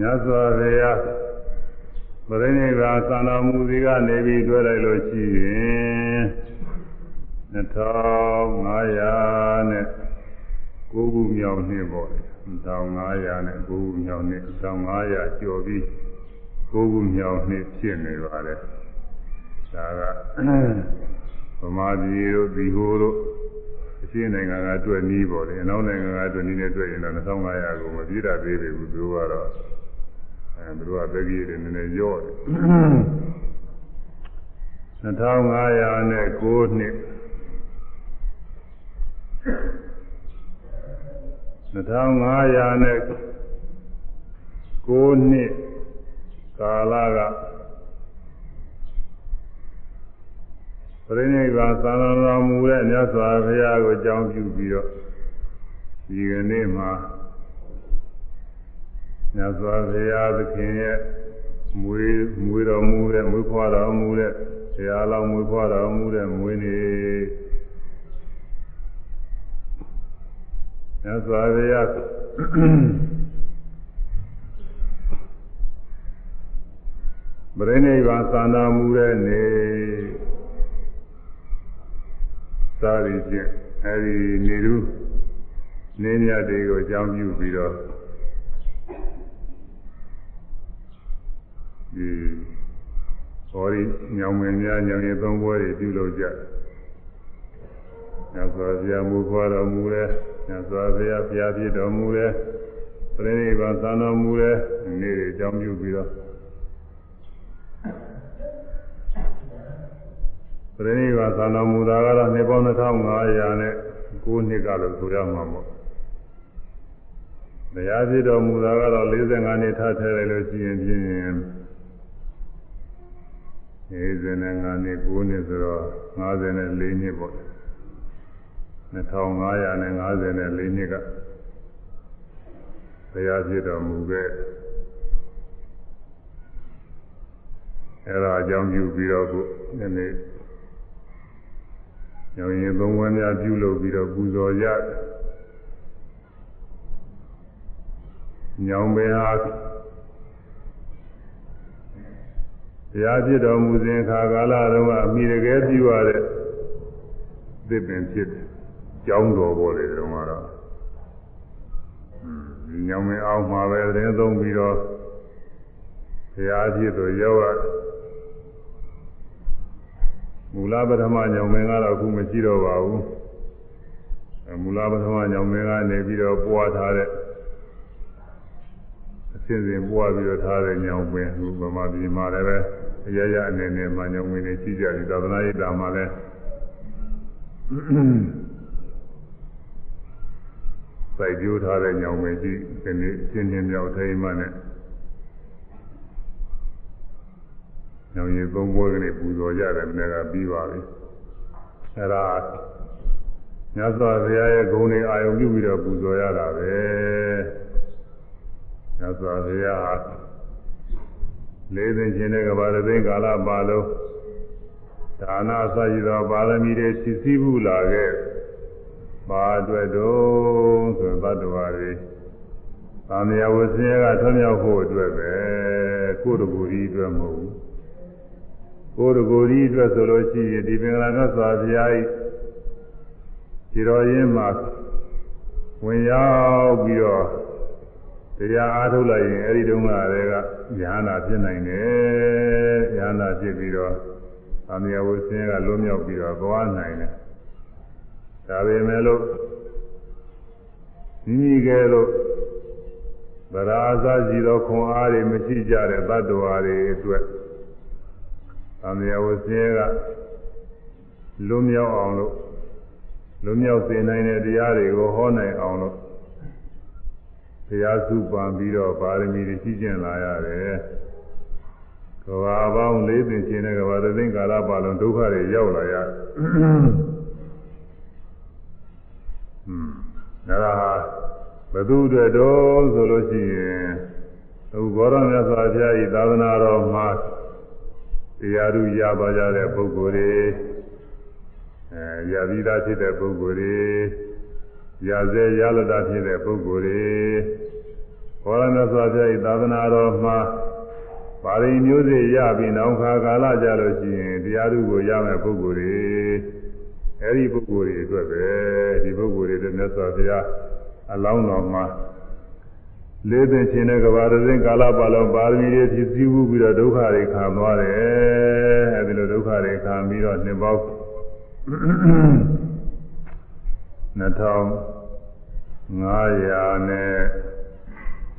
မြတ်စွာဘုရားပရိနိဗ္ဗာန်သံတော်မူစီကနေပြီးတွေ့လိုက်လို့ရှိရင်2500နဲ့9ခုမြောက်နှစ်ပေါ့1500နဲ့9ခုမြောက်နှစ်1500ကျော်ပြီး9ခုမြောက်နှစ်ဖြစ်နေပါတယ်ဒါကဗမာပြည်တို့ဒီဟိုတို့အရှင်းနိုင်ငံကတွေ့နီးပေါ့လေအနောက်နိုင်ငံကတွေ့နီးနဲ့တွေ့ရင်တော့2500ကိုမပြည့်တာသေးပြီဘူးသူကတော့ အဲသူတို့ကသက်ကြီးတွေနည်းနည်းရော့တယ်2500နဲ့9နှစ်2500နဲ့9နှစ်ကာလကပရိနိဗ္ဗာန်သံတော်မူတဲ့မြတ်စွာဘုရားကိုကြောင်းပြုပြီးတော့ဒီကနေ့မှာ မြတ်စွာဘုရားသခင်ရဲ့မွေးမွေးတော်မူတဲ့မွေးဖွားတော်မူတဲ့ဘုရားလောင်းမွေးဖွားတော်မူတဲ့မွေးနေ့မြတ်စွာဘုရားဗရဏိဗ္ဗာန်သံတော်မူတဲ့နေ့သာရည်ဖြင့်အဲဒီနေလူနေမြတ်တွေကိုအကြောင်းပြုပြီးတော့ ဒီဟောဒီညောင်မင်းများညောင်ရင်သုံးပွဲတွေပြုလုပ်ကြညစွာဘုရားမူခွာတော်မူတဲ့ညစွာဘုရားဘုရားပြည့်တော်မူတဲ့ပြိဋိဘံသံတော်မူတဲ့နေ့တွေအကြောင်းပြုပြီးတော့ပြိဋိဘံသံတော်မူတာကတော့နှစ်ပေါင်း2500နဲ့9နှစ်ကလို့ဆိုရမှာပေါ့တရားပြည့်တော်မူတာကတော့45နှစ်ထပ်ထည့်လိုက်လို့ရှိရင်ဖြင့် 45နှစ်9နှစ်ဆိုတော့54နှစ်ပေါ့2554နှစ်ကဘုရားဖြစ်တော်မူခဲ့အဲဒါအကြောင်းပြုပြီးတော့ခုဒီနေ့ညောင်ရင်သုံးဝန်းများပြုလုပ်ပြီးတော့ပူဇော်ကြညောင်ပင်ဟာ တရားဖြစ်တော်မူစဉ်ခါကာလတုန်းကအမိတကယ်ပြုရတဲ့သစ်ပင်ဖြစ်တယ်။ကျောင်းတော်ပေါ်တယ်တုန်းကတော့ညောင်မင်းအောင်မှာပဲသတင်းသုံးပြီးတော့ဘုရားဖြစ်သူရောက်ရမူလပထမညောင်မင်းကတော့အခုမရှိတော့ပါဘူး။မူလပထမညောင်မင်းကနေပြီးတော့ပွားထားတဲ့အစဉ်စဉ်ပွားပြီးတော့ထားတဲ့ညောင်ပင်ဟိုဗမာပြည်မှာလည်းပဲ အရရအနေနဲ့မှညောင်ပင်တွေရှိကြတယ်သာသနာ့ရေးတာမှာလည်းစိုက်ကြိုးထားတဲ့ညောင်ပင်ရှိဒီနေ့ရှင်းရှင်းမြောက်ထိမှနဲ့ညောင်ရည်သုံးပွဲကနေပူဇော်ကြတယ်မနေ့ကပြီးပါပြီအဲဒါမြတ်စွာဘုရားရဲ့ဂုဏ်တွေအာရုံပြုပြီးတော့ပူဇော်ရတာပဲမြတ်စွာဘုရား လေးသိချင်းတဲ့ကဘာသိန်းကာလပါလုံးဒါနအစရှိသောပါရမီတွေဖြစ်စည်းမှုလာခဲ့ပါအတွက်တော့ဆိုသတ္တဝါတွေသံဃာဝဆင်းရဲကထွံ့မြောက်ဖို့အတွက်ပဲကိုယ်တကူကြီးအတွက်မဟုတ်ဘူးကိုယ်တကူကြီးအတွက်ဆိုလို့ရှိရင်ဒီပင်္ဂလာမြတ်စွာဘုရားဤခြေတော်ရင်းမှာဝင်ရောက်ပြီးတော့တရားအားထုတ်လိုက်ရင်အဲ့ဒီတုန်းကတည်းက ဉာဏ်နာဖြစ်နိုင်တယ်ဉာဏ်နာဖြစ်ပြီးတော့သံဃာဝဆင်းရဲကလွတ်မြောက်ပြီးတော့သွားနိုင်တယ်ဒါပေမဲ့လို့မိမိကဲလို့ဗရာအစရှိသောခွန်အားတွေမရှိကြတဲ့တ attva တွေအတွက်သံဃာဝဆင်းရဲကလွတ်မြောက်အောင်လို့လွတ်မြောက်စေနိုင်တဲ့တရားတွေကိုဟောနိုင်အောင်လို့ တရားစုပန်ပြီးတော့ပါရမီတွေရှိကျင်လာရတယ်။ကဘာပေါင်း၄သိန်းချင်းတဲ့ကဘာသိန်းကာလပါလုံးဒုက္ခတွေရောက်လာရတယ်။ဟွန်းဒါကဘသူတွေတော့ဆိုလို့ရှိရင်အခုဘောရမြတ်စွာဘုရားဤသာသနာတော်မှာတရားဓုရပါကြတဲ့ပုဂ္ဂိုလ်တွေအဲရပြီးသားဖြစ်တဲ့ပုဂ္ဂိုလ်တွေ ရစေရလတာဖြစ်တဲ့ပုဂ္ဂိုလ်တွေဘောရဏစွာပြည့်သာသနာတော်မှာပါရမီမျိုးစေ့ရပြီးနောက်ခါကာလကြလို့ရှိရင်တရားသူကိုရမယ်ပုဂ္ဂိုလ်တွေအဲဒီပုဂ္ဂိုလ်တွေအတွက်ပဲဒီပုဂ္ဂိုလ်တွေမြတ်စွာဘုရားအလောင်းတော်မှာလေးသိချင်းတဲ့ကဘာရစဉ်ကာလပတ်လုံးပါရမီတွေဖြစ်စည်းမှုပြီးတော့ဒုက္ခတွေခံသွားတယ်အဲဒီလိုဒုက္ခတွေခံပြီးတော့နှစ်ပေါင်း 2500နဲ့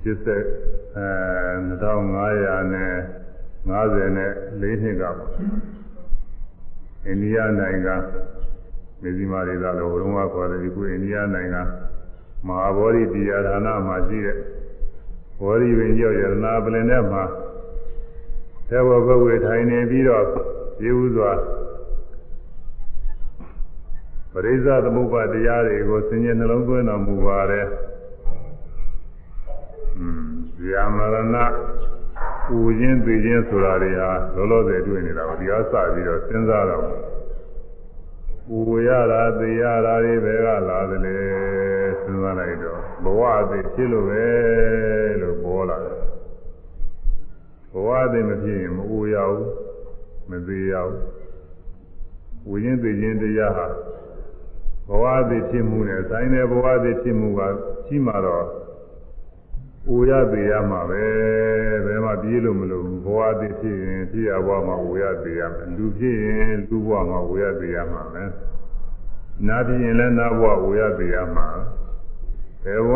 80အဲ2500နဲ့50နဲ့4နှစ်ကပေါ့အိန္ဒိယနိုင်ငံမေဇီမာဒေသလိုဘုံကခေါ်တယ်ဒီခုအိန္ဒိယနိုင်ငံမဟာဗောဓိတရားဌာနမှာရှိတဲ့ဘောဓိပင်ကျော်ရတနာပလင်ထဲမှာသေဝဘဝေထိုင်နေပြီးတော့ရေဥစွာ ပရိစ္ဆသမုပ္ပါတရားတွေကိုဆင်ញနှလုံးသွင်းတော်မူပါတယ်။ဇာမရဏပူခြင်းသိခြင်းဆိုတာတွေဟာလောလောဆယ်တွေ့နေတာကိုဒီကစပြီးတော့စဉ်းစားတော့ပူရတာသိရတာတွေဘယ်ကလာသလဲစဉ်းစားလိုက်တော့ဘဝအသေးဖြစ်လို့ပဲလို့ပေါ်လာတယ်ဘဝအသေးမဖြစ်ရင်မပူရဘူးမသိရဘူးပူခြင်းသိခြင်းတရားဟာဘ ဝအသေးဖြစ်မှုနဲ့ဆိုင်တဲ့ဘဝအသေးဖြစ်မှုကရှိမှတော့အိုရသေးရမှာပဲဘယ်မှပြေးလို့မလို့ဘဝအသေးဖြစ်ရင်ဖြစ်ရဘဝမှာအိုရသေးရမယ်လူဖြစ်ရင်လူဘဝမှာအိုရသေးရမှာပဲနာဖြစ်ရင်လည်းနာဘဝအိုရသေးရမှာဘယ်ဘဝ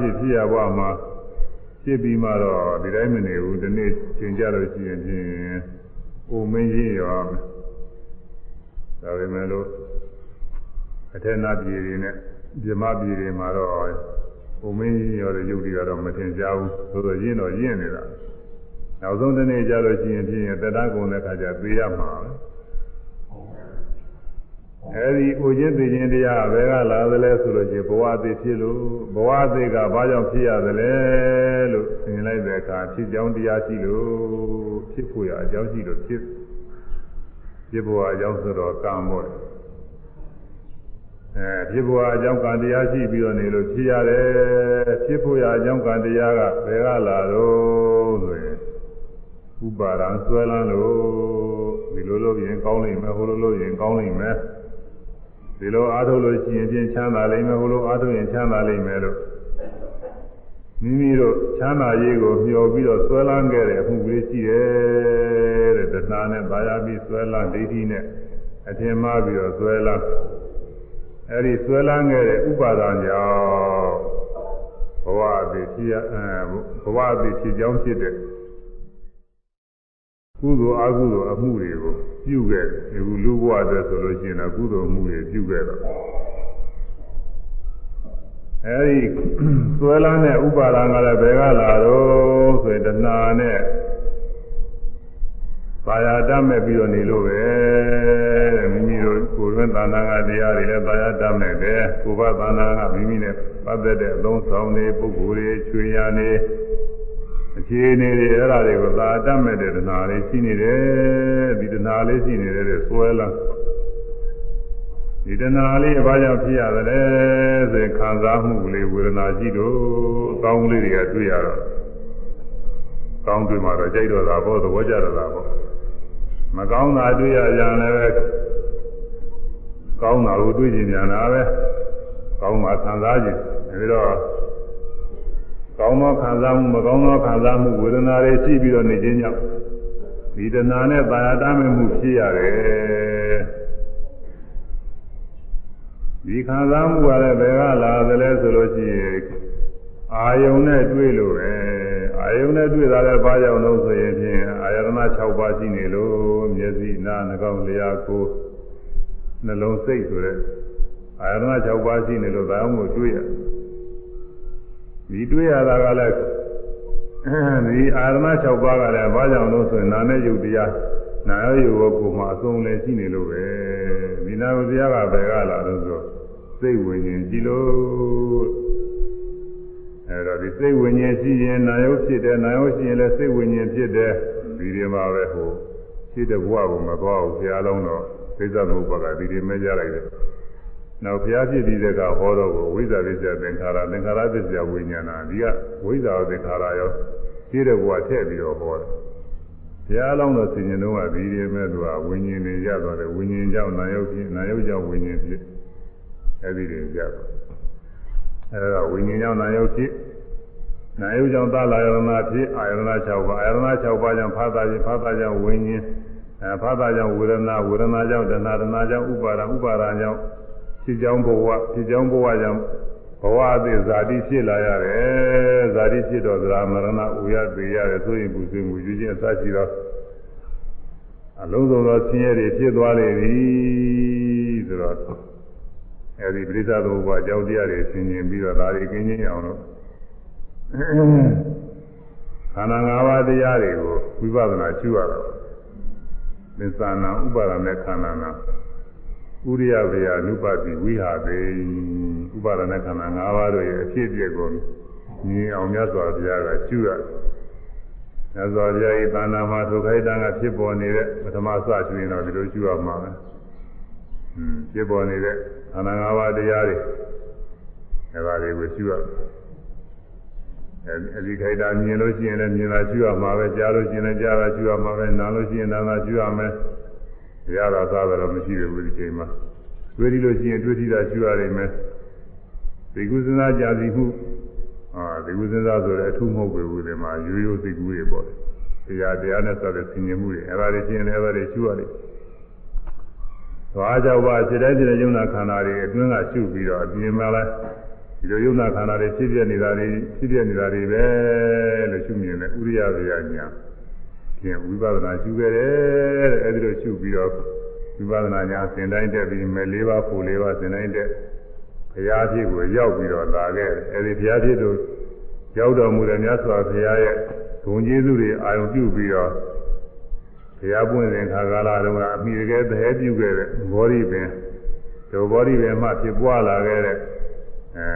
ဖြစ်ဖြစ်ရဘဝမှာဖြစ်ပြီးမှတော့ဒီတိုင်းမနေဘူးဒီနေ့ချိန်ကြလို့ရှိရင်ဖြင့်အိုမင်းကြီးရောဒါပေမဲ့လို့ အထက်နာပြည်တွေနဲ့ပြမပြည်တွေမှာတော့ဘုံမင်းကြီးရောတဲ့ယုတ်တွေကတော့မထင်ရှားဘူးသို့သောရင်းတော့ရင်းနေတာနောက်ဆုံးတနေ့ကြလို့ရှိရင်ဖြင့်တတကုံတဲ့ခါကျသေးရမှာအဲဒီဥချင်းသိချင်းတရားဘယ်ကလာသလဲဆိုလို့ရှိရင်ဘဝသေးဖြစ်လို့ဘဝသေးကဘာကြောင့်ဖြစ်ရသလဲလို့သင်လိုက်တဲ့အခါဖြစ်ကြောင်းတရားရှိလို့ဖြစ်ဖို့ရအကြောင်းရှိလို့ဖြစ်ဖြစ်ဖို့အကြောင်းဆိုတော့ကံမို့ အဲဖြစ်ဖို့အကြောင်းကံတရားရှိပြီးတော့နေလို့ဖြစ်ရတယ်ဖြစ်ဖို့ရအကြောင်းကံတရားကဘယ်ကလာတော့ဆိုရင်ဥပါဒံဆွဲလန်းလို့ဒီလိုလို့ရင်ကောင်းလိမ့်မယ်ဟိုလိုလို့ရင်ကောင်းလိမ့်မယ်ဒီလိုအားထုတ်လို့ရှိရင်ချင်းချမ်းသာလိမ့်မယ်ဟိုလိုအားထုတ်ရင်ချမ်းသာလိမ့်မယ်လို့မိမိတို့ချမ်းသာရေးကိုမျှော်ပြီးတော့ဆွဲလန်းခဲ့တဲ့အမှုကလေးရှိတယ်တဲ့တဏှာနဲ့ဗာယာပြီးဆွဲလန်းဒိဋ္ဌိနဲ့အထင်မှားပြီးတော့ဆွဲလန်း အဲဒီဆွဲလန်းခဲ့တဲ့ဥပါဒံကြောင့်ဘဝအသေးဖြစ်ရအဲဘဝအသေးဖြစ်ကြောင်းဖြစ်တဲ့ကုသိုလ်အကုသိုလ်အမှုတွေကိုပြုခဲ့ဒီလူဘဝတည်းဆိုလို့ရှိရင်ကုသိုလ်အမှုတွေပြုခဲ့တော့အဲဒီဆွဲလန်းတဲ့ဥပါဒံကလည်းဘယ်ကလာတော့ဆိုရင်တဏှာနဲ့ ပါရတတ်မဲ့ပြီးတော့နေလို့ပဲတဲ့မိမိတို့ကိုယ်တွင်သာနာကတရားတွေလည်းပါရတတ်မဲ့တယ်ကိုယ်ကသာနာကမိမိနဲ့ပတ်သက်တဲ့အလုံးဆောင်တွေပုဂ္ဂိုလ်တွေချွေရနေအခြေအနေတွေအဲ့ဒါတွေကိုသာတတ်မဲ့တဲ့တဏှာလေးရှိနေတယ်ဒီတဏှာလေးရှိနေတဲ့ဆွဲလာဒီတဏှာလေးဘာကြောင့်ဖြစ်ရသလဲဆိုရင်ခံစားမှုလေးဝေဒနာရှိတော့အကောင်းလေးတွေကတွေ့ရတော့ကောင်းတွေ့မှတော့ကြိုက်တော့တာပေါ့သဘောကျတော့တာပေါ့ မကောင်းတာတွေ့ရကြလည်းပဲကောင်းတာကိုတွေ့ကြပြန်တာပဲကောင်းမှခံစားခြင်းဒါပြီးတော့ကောင်းသောခံစားမှုမကောင်းသောခံစားမှုဝေဒနာတွေရှိပြီးတော့နေခြင်းကြောင့်ဒီတဏှာနဲ့ပါရတမ်းမှုဖြစ်ရတယ်ဒီခံစားမှုကလည်းဘယ်ကလာသလဲဆိုလို့ရှိရင် အာယုံနဲ့တွေ့လို့ပဲအာယုံနဲ့တွေ့တာလည်းဘာကြောင့်လို့ဆိုရင်ဖြင့်အာယတနာ6ပါးရှိနေလို့မျက်စိနားနှာခေါင်းလျှာကိုယ်နှလုံးစိတ်ဆိုတဲ့အာယတနာ6ပါးရှိနေလို့ဒါမှမဟုတ်တွေ့ရဒီတွေ့ရတာကလည်းဒီအာရမ6ပါးကလည်းဘာကြောင့်လို့ဆိုရင်နာနဲ့ယုတ်တရားနာရယုတ်ကိုကိုမှအဆုံးလည်းရှိနေလို့ပဲဒီနာယုတ်တရားကဘယ်ကလာလို့ဆိုစိတ်ဝิญဉ်ကြည့်လို့ အဲတော့ဒီစိတ်ဝิญဉ်ရှိရင်နာယုတ်ဖြစ်တယ်နာယုတ်ရှိရင်လည်းစိတ်ဝิญဉ်ဖြစ်တယ်ဒီဒီမှာပဲဟိုရှိတဲ့ဘဝကိုမသွားဘူးဆရာလုံးတော့သိစ္စာမဟုတ်ပါကဒီဒီမဲကြလိုက်တယ် နောက်ဘုရားဖြစ်ပြီးတဲ့ကဟောတော့ကိုဝိဇ္ဇာပစ္စယသင်္ခါရသင်္ခါရပစ္စယဝိညာဏဒီကဝိဇ္ဇာသင်္ခါရရောရှိတဲ့ဘဝထည့်ပြီးတော့ဟောတယ်ဘုရားအလောင်းတော်ဆင်ញင်တော့ကဒီဒီမဲ့သူကဝိညာဉ်တွေရသွားတယ်ဝိညာဉ်ကြောင့်နာယုတ်ဖြစ်နာယုတ်ကြောင့်ဝိညာဉ်ဖြစ်အဲဒီတွေရသွားအဲဒါဝိညာဉ်ကြောင့်နာယုတ်ဖြစ် နာယုတ်ကြောင့်သာလာယရဏဖြစ်အာယရဏ6ပါးအာယရဏ6ပါးကြောင့်ဖာသာခြင်းဖာသာကြောင့်ဝိညာဉ်အဲဖာသာကြောင့်ဝေဒနာဝေဒနာကြောင့်တဏှာတဏှာကြောင့်ဥပါဒဥပါဒကြောင့်ဖြစ်ကြောင်းဘဝဖြစ်ကြောင်းဘဝကြောင့်ဘဝအသည့်ဇာတိဖြစ်လာရတယ်ဇာတိဖြစ်တော့သရမရဏဥရသေးရတယ်ဆိုရင်ပူဆွေးမှုယူခြင်းအစရှိတော့အလုံးစုံသောဆင်းရဲတွေဖြစ်သွားလေပြီဆိုတော့အဲဒီပရိသတ်ဘုရားအကြောင်းတရားတွေဆင်ခြင်ပြီးတော့ဒါတွေကင်းချင်းအောင်လို့ ခန္ဓာ၅ပါးတရားတွေကိုဝိပဿနာရှုရတော့သစ္စာနာဥပါဒနဲ့ခန္ဓာနာဥရိယဝေယနုပတိဝိဟာပေဥပါဒနဲ့ခန္ဓာ၅ပါးတို့ရဲ့အဖြစ်အပျက်ကိုမြင်အောင်မြတ်စွာဘုရားကရှုရမြတ်စွာဘုရားဤသာနာမှာသုခိုက်တံကဖြစ်ပေါ်နေတဲ့ပထမစရှုရင်တော့ဒီလိုရှုရမှာပဲอืมဖြစ်ပေါ်နေတဲ့ခန္ဓာ၅ပါးတရားတွေအဲဒါတွေကိုရှုရ အဲဒီခိုက်တာမြင်လို့ရှိရင်လည်းမြင်တာရှုရမှာပဲကြားလို့ရှိရင်လည်းကြားတာရှုရမှာပဲနားလို့ရှိရင်နားတာရှုရမယ်ရတာသားတယ်တော့မရှိဘူးဒီချိန်မှာတွေ့ဒီလို့ရှိရင်တွေ့ထိတာရှုရနိုင်မယ်ဒီကုသနာကြာစီမှုအာဒီကုသနာဆိုတဲ့အထုမဟုတ်ဘူးဒီမှာရိုးရိုးသိကူတွေပေါ့တရားတရားနဲ့ဆိုတဲ့ဆင်ញင်မှုတွေအဲ့ဒါတွေရှင်းလည်းအဲ့ဒါတွေရှုရတယ်သွားကြောက်ပါစိတ်တိုင်းစိတ်တိုင်းယုံနာခန္ဓာတွေအတွင်းကရှုပြီးတော့အပြင်မှာလဲ ဒီလိုယုံနာခန္ဓာတွေဖြစ်ပြနေတာတွေဖြစ်ပြနေတာတွေပဲလို့ရှုမြင်တယ်ဥရိယဝေယညာဖြင့်ဝိပဿနာရှုခဲ့တယ်တဲ့အဲဒီလိုရှုပြီးတော့ဝိပဿနာညာသင်တိုင်းတက်ပြီးမယ်၄ပါးဖို့၄ပါးသင်တိုင်းတက်ဘုရားဖြစ်ကိုရောက်ပြီးတော့လာခဲ့အဲဒီဘုရားဖြစ်တို့ရောက်တော်မူတဲ့မြတ်စွာဘုရားရဲ့ဂုဏ်ကျေးဇူးတွေအာရုံပြုပြီးတော့ဘုရားပွင့်စဉ်ခါကာလတုန်းကအမိတကယ်သဟဲပြုခဲ့တဲ့ဘောဓိပင်ဒုဘောဓိပင်မှဖြစ်ပွားလာခဲ့တဲ့ အဲ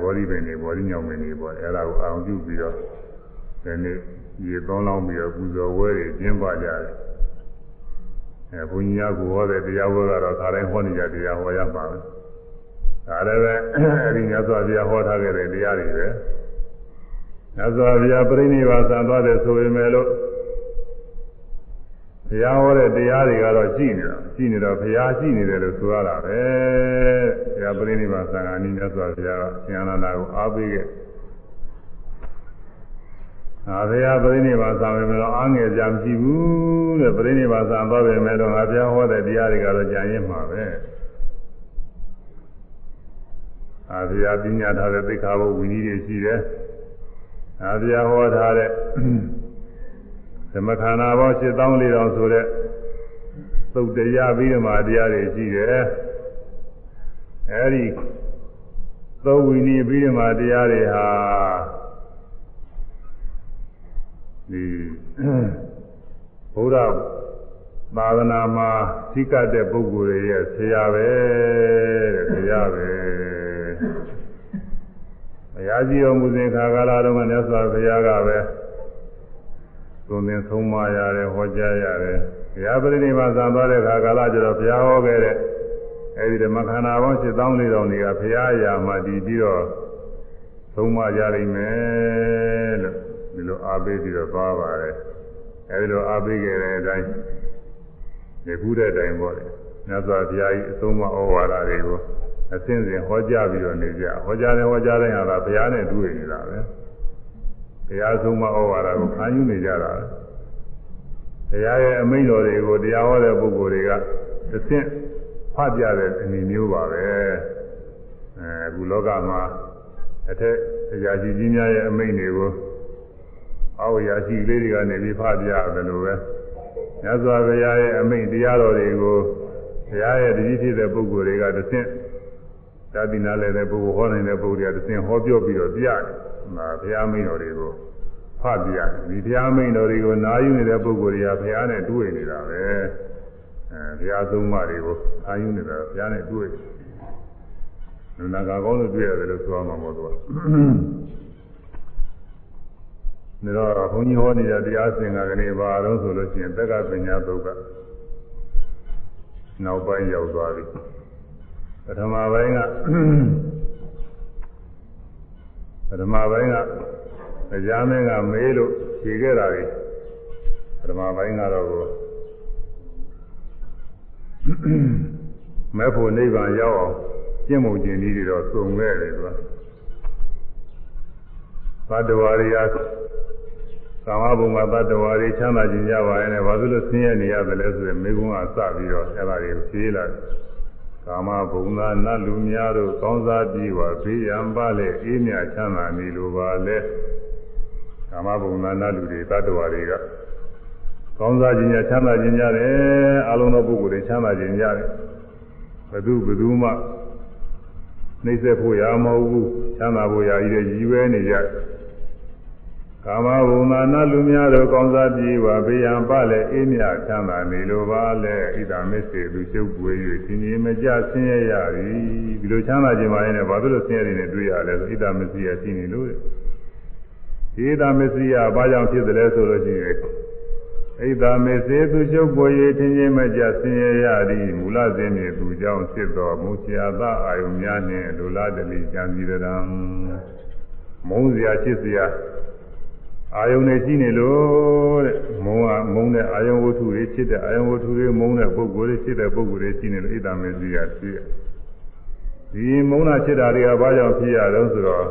ဘောဓိပင်တွေဘောဓိညောင်ပင်တွေပေါ့အဲဒါကိုအာရုံပြုပြီးတော့ဒီနေ့ရေသုံးလောင်းပြီးတော့ပူဇော်ဝဲတွေကျင်းပကြတယ်အဲဘုန်းကြီးများကဟောတဲ့တရားဝဲကတော့ခါတိုင်းဟောနေကြတရားဟောရမှာပဲဒါလည်းပဲအဲဒီမြတ်စွာဘုရားဟောထားခဲ့တဲ့တရားတွေပဲမြတ်စွာဘုရားပြိဋိဘာသံသွားတယ်ဆိုပေမဲ့လို့ ဘုရားဟောတဲ့တရားတွေကတော့ရှိနေတာရှိနေတော့ဘုရားရှိနေတယ်လို့ဆိုရတာပဲဘုရားပြိဋိဘာသံဃာနည်းမြတ်စွာဘုရားကဆင်အနန္ဒာကိုအားပေးခဲ့ငါဘုရားပြိဋိဘာသံပဲမလို့အားငယ်ကြမရှိဘူးတဲ့ပြိဋိဘာသံသွားပေမဲ့လို့ငါဘုရားဟောတဲ့တရားတွေကတော့ကြံရင်မှာပဲအာဘုရားပညာထားတဲ့သိက္ခာပုဝိနည်းတွေရှိတယ်အာဘုရားဟောထားတဲ့ သမခန္ဓာပေါင်း7400ဆိုတဲ့သုတ်တရားပြီးမှတရားတွေရှိတယ်အဲဒီသောဝိနည်းပြီးမှတရားတွေဟာဒီဘုရားသာသနာမှာသိကတဲ့ပုဂ္ဂိုလ်တွေရဲ့ဆရာပဲတဲ့ဆရာပဲဘုရားကြီးတော်မူစဉ်ခါကာလတုန်းကမြတ်စွာဘုရားကပဲ သုံးသင်ဆုံးမရတယ်ဟောကြားရတယ်ဘုရားပရိနိဗ္ဗာန်ဆံသွားတဲ့ခါကာလကျတော့ဘုရားဟောခဲ့တဲ့အဲဒီဓမ္မခန္ဓာပေါင်း7400တွေကဘုရားအရာမှာတည်ပြီးတော့ဆုံးမကြနိုင်မယ်လို့ဒီလိုအားပေးပြီးတော့သွားပါတယ်အဲဒီလိုအားပေးခဲ့တဲ့အတိုင်းဒီခုတဲ့အတိုင်းပေါ့လေမြတ်စွာဘုရားကြီးအဆုံးမဩဝါဒတွေကိုအစဉ်စဉ်ဟောကြားပြီးတော့နေကြဟောကြားတယ်ဟောကြားတဲ့ဟာကဘုရားနဲ့တွေ့နေတာပဲ တရားဆုံးမဩဝါဒကိုခံယူနေကြတာဘုရားရဲ့အမိန့်တော်တွေကိုတရားဟောတဲ့ပုဂ္ဂိုလ်တွေကတစ်ဆင့်ဖတ်ပြတဲ့အနေမျိုးပါပဲအဲအခုလောကမှာအထက်တရားရှိကြီးများရဲ့အမိန့်တွေကိုအောက်ရာရှိလေးတွေကနေပြီးဖတ်ပြရတယ်လို့ပဲမြတ်စွာဘုရားရဲ့အမိန့်တရားတော်တွေကိုဘုရားရဲ့တတိဖြစ်တဲ့ပုဂ္ဂိုလ်တွေကတစ်ဆင့်သာသနာလည်းတဲ့ပုဂ္ဂိုလ်ဟောနိုင်တဲ့ပုဂ္ဂိုလ်တွေကတစ်ဆင့်ဟောပြောပြီးတော့ပြတယ်။ ဒါဘုရားမိန့်တော်တွေကိုဖတ်ပြတယ်။ဒီဘုရားမိန့်တော်တွေကိုနားယူနေတဲ့ပုဂ္ဂိုလ်တွေကဘုရားနဲ့တွေ့နေတာပဲ။အဲဘုရားသုံးပါးတွေကိုအာယူနေတာဘုရားနဲ့တွေ့တယ်။နန္ဒကာကောင်းလို့တွေ့ရတယ်လို့ဆိုရမှာမဟုတ်တော့။ဒါတော့ဘုန်းကြီးဟောနေတဲ့တရားစင်ကကနေပါတော့ဆိုလို့ရှိရင်တက္ကပညာသုတ်ကနောက်ပိုင်းရောက်သွားပြီ။ထမပိုင်းက ပထမပိုင်းကတရားမင်းကမေးလို့ဖြေခဲ့တာလေပထမပိုင်းကတော့မဲဖို့နိဗ္ဗာန်ရောက်အောင်ကျင့်မှုကျင့်နည်းတွေတော့စုံခဲ့တယ်သူကဘတ်တော်ရီယာကာမဘုံမှာတတ္တဝါတွေချမ်းသာခြင်းကြပါရဲ့နဲ့ဘာလို့လဲဆင်းရဲနေရတယ်လဲဆိုရင်မိကုန်းကစပြီးတော့အဲ့ဒါတွေကိုဖြေးလာတယ် ကာမဘုံသာနတ်လူများတို့ကောင်းစားပြီးပါဘေးရန်ပါလေအေးမြချမ်းသာနေလိုပါလေကာမဘုံသာနတ်လူတွေတတ္တဝါတွေကကောင်းစားခြင်းကြချမ်းသာခြင်းကြတယ်အလုံးသောပုဂ္ဂိုလ်တွေချမ်းသာခြင်းကြတယ်ဘသူဘသူမှနှိမ့်ဆက်ဖို့ရမဟုတ်ဘူးချမ်းသာဖို့ရည်ရည်ရည်ရွယ်နေကြတယ် ကာမဘုံသာနလူများတို့ကောင်းစားပြေပါဘေးရန်ပလည်းအေးမြချမ်းသာနေလိုပါလေဣဒာမစ္စေသူချုပ်ပွေ၍သင်ကြီးမကြဆင်းရဲရသည်ဒီလိုချမ်းသာခြင်းပါရင်လည်းဘာဖြစ်လို့ဆင်းရဲနေတွေ့ရလဲဆိုဣဒာမစ္စေရရှိနေလို့ဒီဣဒာမစ္စေရဘာကြောင့်ဖြစ်တယ်လဲဆိုလို့ရှိရင်ဣဒာမစ္စေသူချုပ်ပွေ၍သင်ကြီးမကြဆင်းရဲရသည်မူလစဉ်နေသူကြောင့်ဖြစ်တော်မူချာသအာယုများနှင့်လူလာတလိကြံစီရံမုံစရာချစ်စရာ အာယုန်နဲ့ရှိနေလို့တဲ့မုံကမုံတဲ့အာယုန်ဝတ္ထုတွေချစ်တဲ့အာယုန်ဝတ္ထုတွေမုံတဲ့ပုဂ္ဂိုလ်တွေချစ်တဲ့ပုဂ္ဂိုလ်တွေရှိနေလို့ဣဒ္ဓမေစီရဖြစ်ဒီမုံနာချစ်တာတွေကဘာကြောင့်ဖြစ်ရတော့ဆိုတော့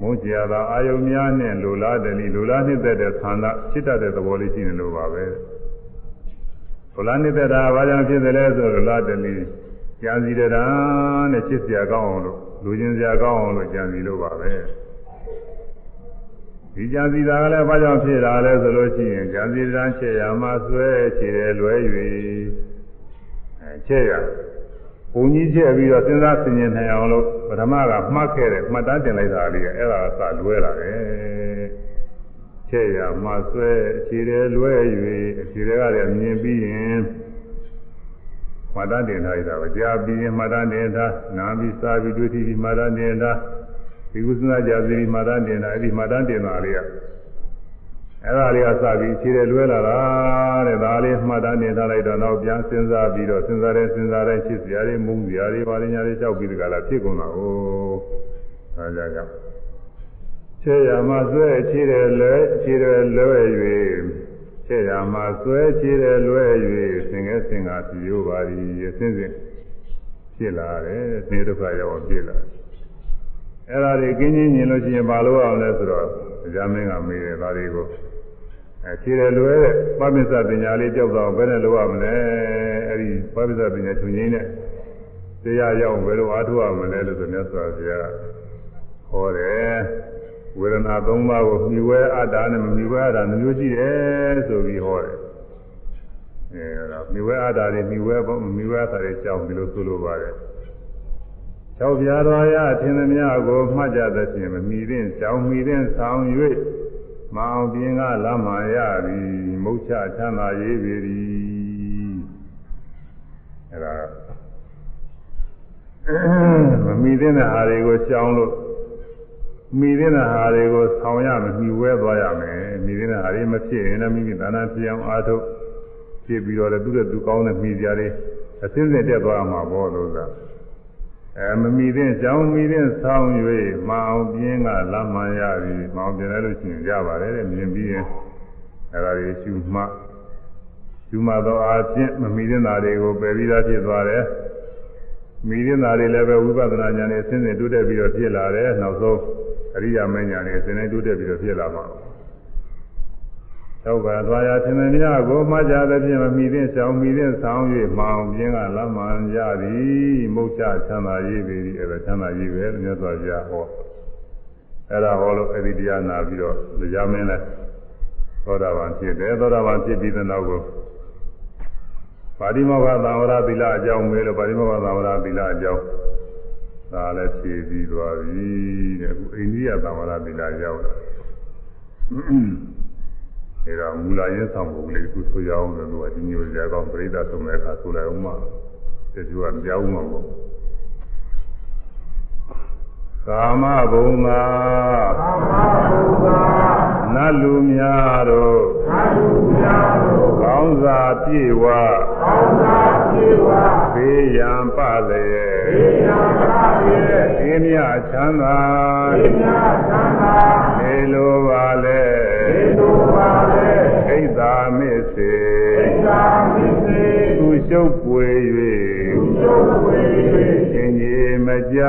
မုံကြတာအာယုန်များနဲ့လိုလားတယ်လိုလားနှစ်သက်တဲ့သန္တာချစ်တတ်တဲ့သဘောလေးရှိနေလို့ပါပဲလိုလားနှစ်သက်တာဘာကြောင့်ဖြစ်တယ်လဲဆိုတော့လိုလားတယ်ကြံစီတဲ့တာနဲ့ချစ်စရာကောင်းအောင်လို့လူချင်းစရာကောင်းအောင်လို့ကြံစီလို့ပါပဲ ဒီကြံစီတာကလည်းဘာကြောင့်ဖြစ်တာလဲဆိုလို့ရှိရင်ကြံစီတန်းချက်ရမှာဆွဲခြေတယ်လွဲ၍အဲချက်ရဘုံကြီးချက်ပြီးတော့စဉ်းစားဆင်ခြင်နိုင်အောင်လို့ပထမကမှတ်ခဲ့တယ်မှတ်တမ်းတင်လိုက်တာလေးကအဲ့ဒါကစလွဲလာတယ်ချက်ရမှာဆွဲခြေတယ်လွဲ၍ခြေတွေကလည်းမြင်ပြီးရင်မှတ်တမ်းတင်ထားရတာပဲကြားပြီးရင်မှတ်တမ်းတင်ထားနားပြီးစားပြီးတွေ့ပြီးမှတ်တမ်းတင်ထား ဒီကုသနာကြာစီမာတန်တင်တာအဲ့ဒီမာတန်တင်တာလေးကအဲ့ဒါလေးကစပြီးခြေတယ်လွဲလာတာတဲ့ဒါလေးမှတ်တမ်းတင်ထားလိုက်တော့နောက်ပြန်စဉ်းစားပြီးတော့စဉ်းစားတဲ့စဉ်းစားတဲ့ချစ်စရာတွေမုန်းစရာတွေပါရညာတွေလျှောက်ပြီးတကလားဖြစ်ကုန်တာ哦ဒါကြောင့်ခြေရမှာဆွဲခြေတယ်လွဲခြေတယ်လွဲ၍ခြေရမှာဆွဲခြေတယ်လွဲ၍သင်္ကဲသင်္ကာပြိုပါသည်အစဉ်စဉ်ဖြစ်လာတယ်နေဒုက္ခရောက်ဖြစ်လာတယ် အဲ့ဒါတွေကင်းချင်းမြင်လို့ရှိရင်ဘာလို့အောင်လဲဆိုတော့တရားမင်းကမေးတယ်ဒါတွေကိုအဲခြေတယ်လွဲတဲ့ပပစ္စပညာလေးကြောက်တော့ဘယ်နဲ့လိုရမလဲအဲ့ဒီပပစ္စပညာချုပ်ငင်းတဲ့တရားရောက်ဘယ်လိုအားထုတ်ရမလဲလို့ဆိုမြတ်စွာဘုရားဟောတယ်ဝေဒနာ၃ပါးကိုမြှဝဲအတ္တနဲ့မမြှဝဲအတ္တမျိုးရှိတယ်ဆိုပြီးဟောတယ်အဲဒါမြှဝဲအတ္တတွေမြှဝဲပေါ့မြှဝဲအတ္တတွေကြောင်းဒီလိုဆိုလိုပါတယ် ၆ပြားတော်ရအထင်သမျှကိုမှတ်ကြသဖြင့်မမီတဲ့ကြောင်မီတဲ့ဆောင်၍မအောင်ပြင်းကလမ်းမှရသည်မုတ်ချချမ်းသာရေးပေသည်အဲဒါမမီတဲ့ဟာတွေကိုရှောင်လို့မိတဲ့ဟာတွေကိုဆောင်ရမယ်မိဝဲသွားရမယ်မိတဲ့ဟာတွေမဖြစ်ရင်လည်းမိမိသာနာဖြစ်အောင်အားထုတ်ဖြစ်ပြီးတော့လည်းသူ့ရဲ့သူကောင်းတဲ့မိကြတွေအစင်းစင်တက်သွားမှာပေါ့လို့သာ အဲမမီတဲ့ကြောင်းမီတဲ့ဆောင်း၍မအောင်ပြင်းကလမ်းမှန်ရပြီမအောင်ပြင်းလဲလို့ရှိရင်ကြပါတယ်တဲ့မြင်ပြီးရင်အဲဒါတွေရှုမှရှုမှတော့အားဖြင့်မမီတဲ့ဓာတွေကိုပယ်ပြီးသားဖြစ်သွားတယ်မိတဲ့ဓာတွေလည်းပဲဝိပဿနာဉာဏ်နဲ့ဆင်းရဲတိုးတက်ပြီးတော့ဖြစ်လာတယ်နောက်ဆုံးအရိယာမဉာဏ်နဲ့ဆင်းရဲတိုးတက်ပြီးတော့ဖြစ်လာမှာ သောကသွားရသင်္နေမြကိုမှကြသဖြင့်မမိသင့်ဆောင်မိသင့်ဆောင်၍မောင်ပြင်းကလမ်းမှန်ကြသည်မုတ်ချချမ်းသာရေးပေသည်အဲ့ဒါချမ်းသာရေးပဲလို့မြတ်စွာဘုရားဟောအဲ့ဒါဟောလို့အဲ့ဒီတရားနာပြီးတော့တရားမင်းလဲသောတာပန်ဖြစ်တယ်သောတာပန်ဖြစ်ပြီးတဲ့နောက်ကိုပါဠိမောဂသံဝရသီလအကြောင်းမေးလို့ပါဠိမောဂသံဝရသီလအကြောင်းဒါလည်းဖြည့်ပြီးသွားပြီတဲ့အခုအိန္ဒိယသံဝရသီလရောက်တာ ဒါကမူလာရင်းဆောင်ပုံလေးသူဆိုရအောင်လို့သူကဒီမျိုးကြာကောင်းပြိဿသုံးတဲ့အခါဆိုလိုက်အောင်မှတချို့ကပြောင်းမှာပေါ့ကာမဘုံသာကာမဘုံသာနနတ်လူများတို့သတ်လူများတို့ကောင်းစာပြေဝကောင်းသာပြေဝဘေးရန်ပလျ က်ေယံပါရဲ့အင်းမြချမ်းသာေယံသံသာနေလိုပါလေေလိုပါလေဣဒ္ဓာမစ္စေသစ္စာမစ္စေသူရှုပ်ပွေသုဝေ၍ရှင်ကြီးမကြ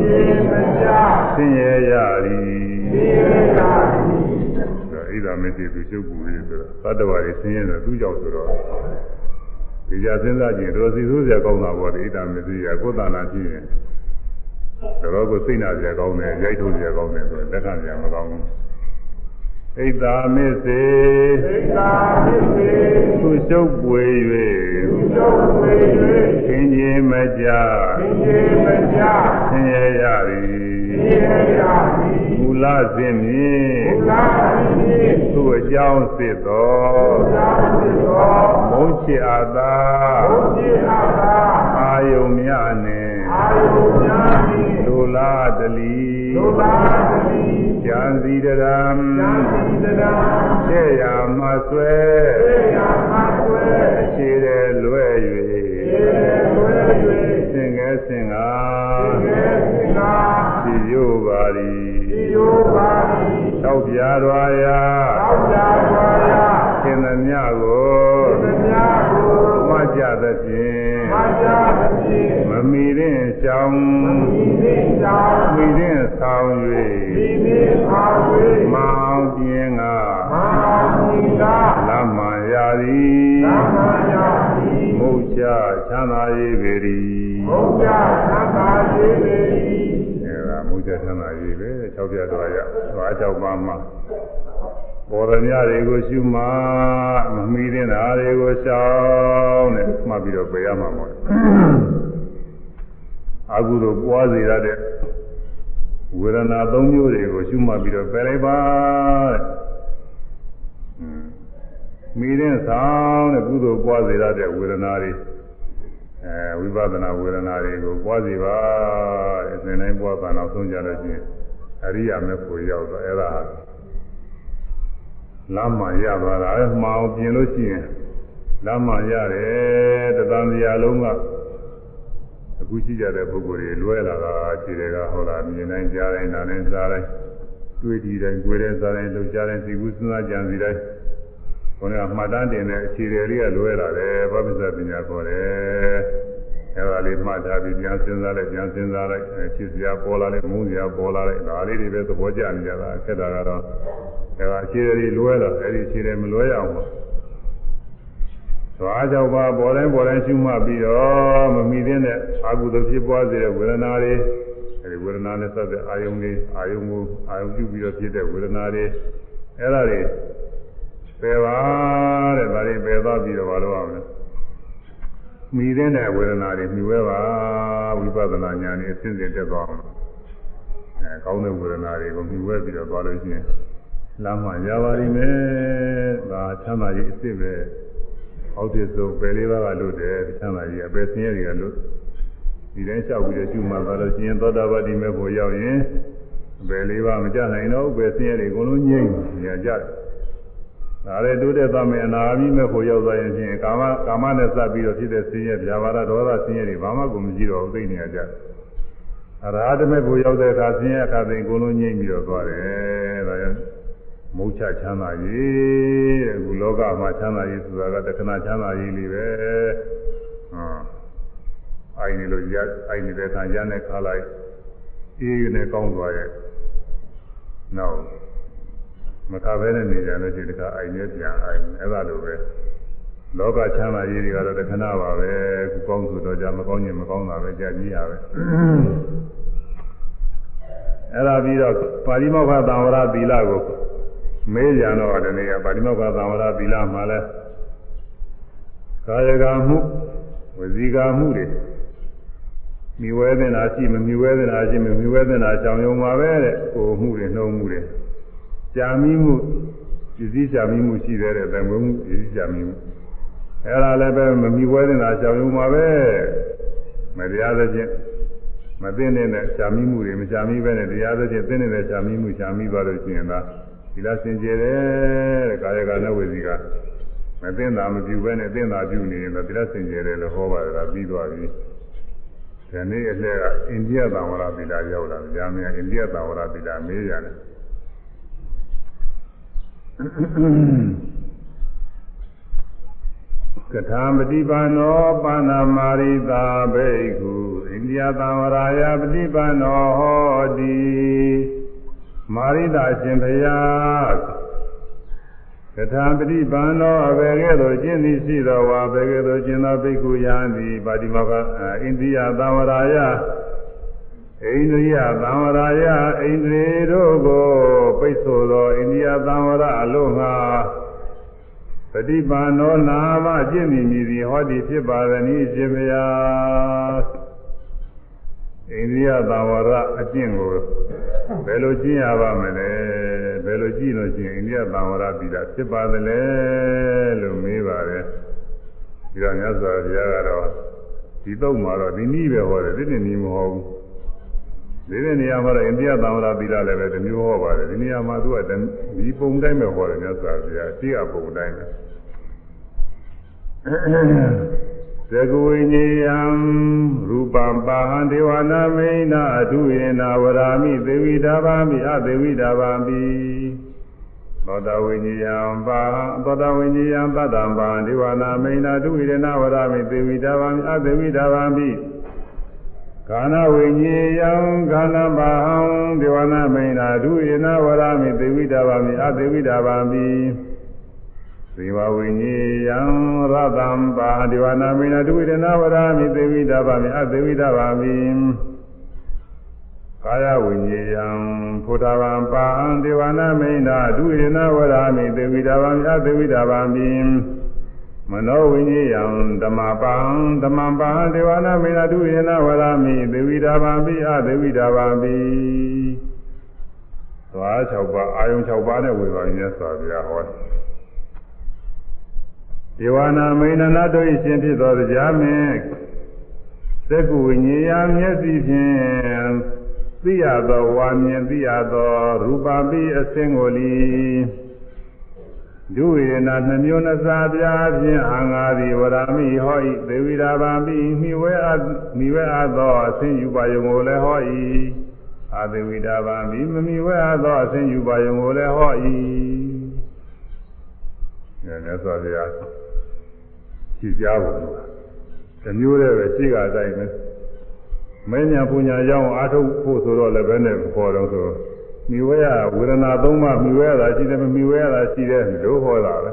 သေမကြဆင်းရဲရသည်သေရတာဣဒ္ဓာမစ္စေသူရှုပ်ပွေ၍ဆိုတော့သတ္တဝါတွေဆင်းရဲတယ်သူကြောင့်ဆိုတော့ ဒီကြစဉ်းစားကြည့်တော့စီဆိုးစရာကောင်းတာပေါ့ဒီဣဒ္ဓာမစ္စေကကိုယ်တဏ္ဍာဖြစ်ရင်တော်တော်ကိုစိတ်နာစရာကောင်းတယ်ရိုက်ထုတ်စရာကောင်းတယ်ဆိုတော့လက်ခံစရာမကောင်းဘူးဣဒ္ဓာမစ္စေသစ္စာမစ္စေသူရှုပ်ပွေသုဝေ၍ရှင်ကြီးမကြသေမကြဆင်းရဲရသည်သေရတာ မူလစဉ်ဖြင့်ဘုရားရှင်ဖြင့်သူ့အကြောင်းစစ်သောဘုရားရှင်တော်မုန်းချစ်အပ်သာဘုရားအားသာအာယုံများနှင့်အာယုများဖြင့်ဒုလာတလီဒုသာတိဉာဏ်စီတရံသံသီတရာရှေ့ရမဆွဲသေယမဆွေခြေတယ်လွဲသေ၍လွယ်၍စင်ငယ်စင်ကာ သေစင်္ဂါစီယိုပါရီဒီယောပါတိတောက်ပြားတော်ရာသောကြဝါယသင်သမျှကိုသမြာကိုမကြသဖြင့်မာယာသဖြင့်မမီတဲ့ကြောင်းဤသိကြောင့်မိတဲ့ဆောင်ဒီ၍နိအာဝေမောင်ပြင်းကမာမိကာလမ်းမှန်ရာသည်သမ္မာယာတိမုတ်ချချမ်းသာရေးပေရီဘုရားသံဃာယေတိအဲ ဒါမုတ်ချချမ်းသာရေးပဲ၆ပြတ်တော်ရသွား၆ပါးမှာပေါ်ရမြတွေကိုရှုမှမမီတဲ့ဓာတွေကိုရှောင်းနဲ့မှတ်ပြီးတော့ပြရမှာပေါ့အာဟုတို့ပွားစေရတဲ့ဝေဒနာ၃မျိုးတွေကိုရှုမှတ်ပြီးတော့ပယ်လိုက်ပါတဲ့မိတဲ့ဆောင်တဲ့ကုသိုလ်ပွားစေရတဲ့ဝေဒနာတွေ အဲဝိပဿနာဝေဒနာတွေကိုပွားစီပါတဲ့အစဉ်တိုင်းပွားတာနောက်ဆုံးကြလို့ချင်းအရိယာမေဖို့ရောက်တော့အဲ့ဒါလမ်းမှရသွားတာအဲမှအောင်ပြင်လို့ရှိရင်လမ်းမှရတယ်တသံတရားလုံးကအခုရှိကြတဲ့ပုဂ္ဂိုလ်တွေလွဲလာတာခြေတွေကဟောတာမြင်တိုင်းကြားတိုင်းနားတိုင်းစားတိုင်းတွေ့ဒီတိုင်းကြွေတဲ့စားတိုင်းလှုပ်ရှားတိုင်းသိကုစဉ်းစားကြံစီတိုင်း ခေါင်းကမှတ်တမ်းတင်တဲ့အခြေတွေလေးကလွဲလာတယ်ဘာပစ္စပညာခေါ်တယ်အဲဒါလေးမှတ်ထားပြီးပြန်စဉ်းစားလိုက်ပြန်စဉ်းစားလိုက်ချစ်စရာပေါ်လာလိုက်မုန်းစရာပေါ်လာလိုက်ဒါလေးတွေပဲသဘောကျနေကြတာခက်တာကတော့အဲဒါအခြေတွေလွဲလာအဲဒီအခြေတွေမလွဲရအောင်ပေါ့သွားကြောက်ပါပေါ်တိုင်းပေါ်တိုင်းရှုမှတ်ပြီးတော့မမီတဲ့အကုသိုလ်ဖြစ်ပွားစေတဲ့ဝေဒနာတွေအဲဒီဝေဒနာနဲ့ဆက်တဲ့အာယုံတွေအာယုံကိုအာယုံပြုပြီးတော့ဖြစ်တဲ့ဝေဒနာတွေအဲဒါတွေ ပယ်ပါတဲ့ဒါတွေပယ်သွားပြီးတော့မလုပ်အောင်လဲမိတဲ့ဝေဒနာတွေမြှဝဲပါဝိပဿနာဉာဏ်နဲ့အစဉ်စဉ်တက်သွားအောင်အဲကောင်းတဲ့ဝေဒနာတွေကိုမြှဝဲပြီးတော့သွားလို့ရှိရင်လမ်းမှရပါလိမ့်မယ်ဒါချမ်းသာရေးအစ်စ်ပဲအောက်တည်းဆုံးပယ်လေးပါးကလို့တယ်ချမ်းသာရေးအပယ်ဆင်းရဲတွေကလို့ဒီတိုင်းလျှောက်ပြီးတော့ကျူမှသွားလို့ရှိရင်သောတာပတိမေဖို့ရောက်ရင်ပယ်လေးပါးမကြနိုင်တော့ပယ်ဆင်းရဲတွေအကုန်လုံးငြိမ့်နေကြတယ် ဒါလည်းတိုးတက်သွားမယ်အနာဂတ်မဲ့ဖို့ရောက်သွားရင်ဖြင့်ကာမကာမနဲ့စပ်ပြီးတော့ဖြစ်တဲ့ဆင်းရဲဗျာပါဒဒေါသဆင်းရဲတွေဘာမှကိုမရှိတော့ဘူးသိနေကြတယ်အရာဓမဲ့ဖို့ရောက်တဲ့အခါဆင်းရဲအခါသိအကုန်လုံးငြိမ့်ပြီးတော့သွားတယ်ဒါကြောင့်မုတ်ချချမ်းသာရေးတဲ့အခုလောကမှာချမ်းသာရေးဆိုတာကတခဏချမ်းသာရေးလေးပဲဟောအိုင်နေလို့ရအိုင်နေတဲ့အခါရတဲ့ခါလိုက်အေးနဲ့ကောင်းသွားရဲ့နောက် မကဘဲနဲ့နေကြလို့ဒီတခါအိုင်နဲ့ပြန်အိုင်အဲ့ဒါလိုပဲလောကချမ်းသာရေးတွေကတော့တခဏပါပဲခုကောင်းဆိုတော့じゃမကောင်းရင်မကောင်းတာပဲကြာကြီးရပဲအဲ့ဒါပြီးတော့ပါဠိမောက္ခသံဝရသီလကိုမေးကြတော့ဒီနေ့ကပါဠိမောက္ခသံဝရသီလမှာလဲကာယကမှုဝစီကမှုတွေမိဝဲတဲ့နာရှိမမိဝဲတဲ့နာရှိမမိဝဲတဲ့နာကြောင်ယုံပါပဲတဲ့ကိုမှုတွေနှုံမှုတွေ ကြာမိမှုပစ္စည်းကြာမိမှုရှိသေးတယ်တန်ခွေမှုပစ္စည်းကြာမိမှုအဲ့ဒါလည်းပဲမမိဝဲတဲ့နာကြောင်ယုံပါပဲမတရားသဖြင့်မသိနေတဲ့ကြာမိမှုတွေမကြာမိပဲနဲ့တရားသဖြင့်သိနေတဲ့ကြာမိမှုကြာမိသွားလို့ရှိရင်သာပီလစင်ကြယ်တယ်တဲ့ကာယကနဲ့ဝေစီကမသိတာမပြုဘဲနဲ့သိတာပြုနေရင်တော့သီလစင်ကြယ်တယ်လို့ဟောပါတယ်ကပြီးသွားပြီဒီနေ့အလှကအိန္ဒိယသံဝရသီလရောက်လာကြာမင်းအိန္ဒိယသံဝရသီလမေးရတယ် ကထာမတိပါနောပါဏာမာရိတာဘိက္ခုအိန္ဒိယသံဝရာယပတိပါနောဟောတိမာရိတာရှင်ဘုရားကထာပတိပါနောအဘယ်ကဲ့သို့ကျင့်သည်ရှိတော်ဝါဘယ်ကဲ့သို့ကျင့်သောဘိက္ခုယံသည်ပါတိမောကအိန္ဒိယသံဝရာယ အိန္ဒိယသံဝရာယအိန္ဒြေတို့ကိုပိတ်ဆိုသောအိန္ဒိယသံဝရအလို့ငါပฏิပါဏောနာမကျင့်မိမည်သည်ဟောဒီဖြစ်ပါသည်နိရှင်ဗျာအိန္ဒိယသံဝရအကျင့်ကိုဘယ်လိုကျင့်ရပါမလဲဘယ်လိုကျင့်လို့ရှိရင်အိန္ဒိယသံဝရပြီးတာဖြစ်ပါသလဲလို့မေးပါတယ်ဒီတော့မြတ်စွာဘုရားကတော့ဒီတော့မှာတော့ဒီနည်းပဲဟောတယ်ဒီနေ့နည်းမဟုတ်ဘူး ဒီနေ့နေရာမှာတော့အိန္ဒိယသံဝရသီလလည်းပဲတစ်မျိုးဟောပါတယ်ဒီနေရာမှာသူကဒီပုံတိုင်းပဲဟောတယ်မြတ်စွာဘုရားတိအပုံတိုင်းပဲသကုဝိညေယံရူပံပါဟံဒေဝနာမိဏအတုယေနာဝရာမိသေဝိတာဗာမိအသေဝိတာဗာမိသောတာဝိညေယံပါသောတာဝိညေယံပတ္တံပါဒေဝနာမိဏအတုယေနာဝရာမိသေဝိတာဗာမိအသေဝိတာဗာမိ ခန္ဓာဝိညေယံခန္ဓာပါဟံဒေဝနာမိဏအတုယေနာဝရာမိသေဝိတာဗာမိအသေဝိတာဗာမိသေဝဝိညေယံရတံပါဒေဝနာမိဏဒုဝိဒနာဝရာမိသေဝိတဗာမိအသေဝိတဗာမိကာယဝိညေယံဖုဒ္ဓဗံပါဒေဝနာမိဏဒုဝိဒနာဝရာမိသေဝိတဗာမိအသေဝိတဗာမိ မနောဝိညေယံဓမ္မပံဓမ္မပံဒေဝနာမိဏဒုဝိဒနာဝရာမိသေဝိတဗာမိအသေဝိတဗာမိသွား6ပါးအာယုံ6ပါးနဲ့ဝေဘာမြတ်စွာဘုရားဟောတယ်ဒေဝနာမိန်နာတို့၏ရှင်ဖြစ်သောတရားမင်းသက္ကုဝိညာဉ်မျက်စိဖြင့်သိရသောဝါမြင်သိရသောရူပပိအစင်ကိုလီ ဒုဝေနာနှမျိုးနှစားပြားဖြင့်အာငါသည်ဝရမိဟော၏သေဝိရာဗံပိမိဝဲအမိဝဲအသောအစင်ယူပါယုံကိုလည်းဟော၏အာသေဝိတာဗံပိမမိဝဲအသောအစင်ယူပါယုံကိုလည်းဟော၏အဲဒါဆိုရကြည့်ကြဖို့တမျိုးတည်းပဲရှိကအတိုင်းပဲမင်းညာပူညာရောက်အာထုတ်ဖို့ဆိုတော့လည်းပဲနဲ့ပေါ်တော့ဆို မိဝဲရဝေဒနာသုံးပါမိဝဲရတာရှိတယ်မမိဝဲရတာရှိတယ်လို့ဟောတာပဲ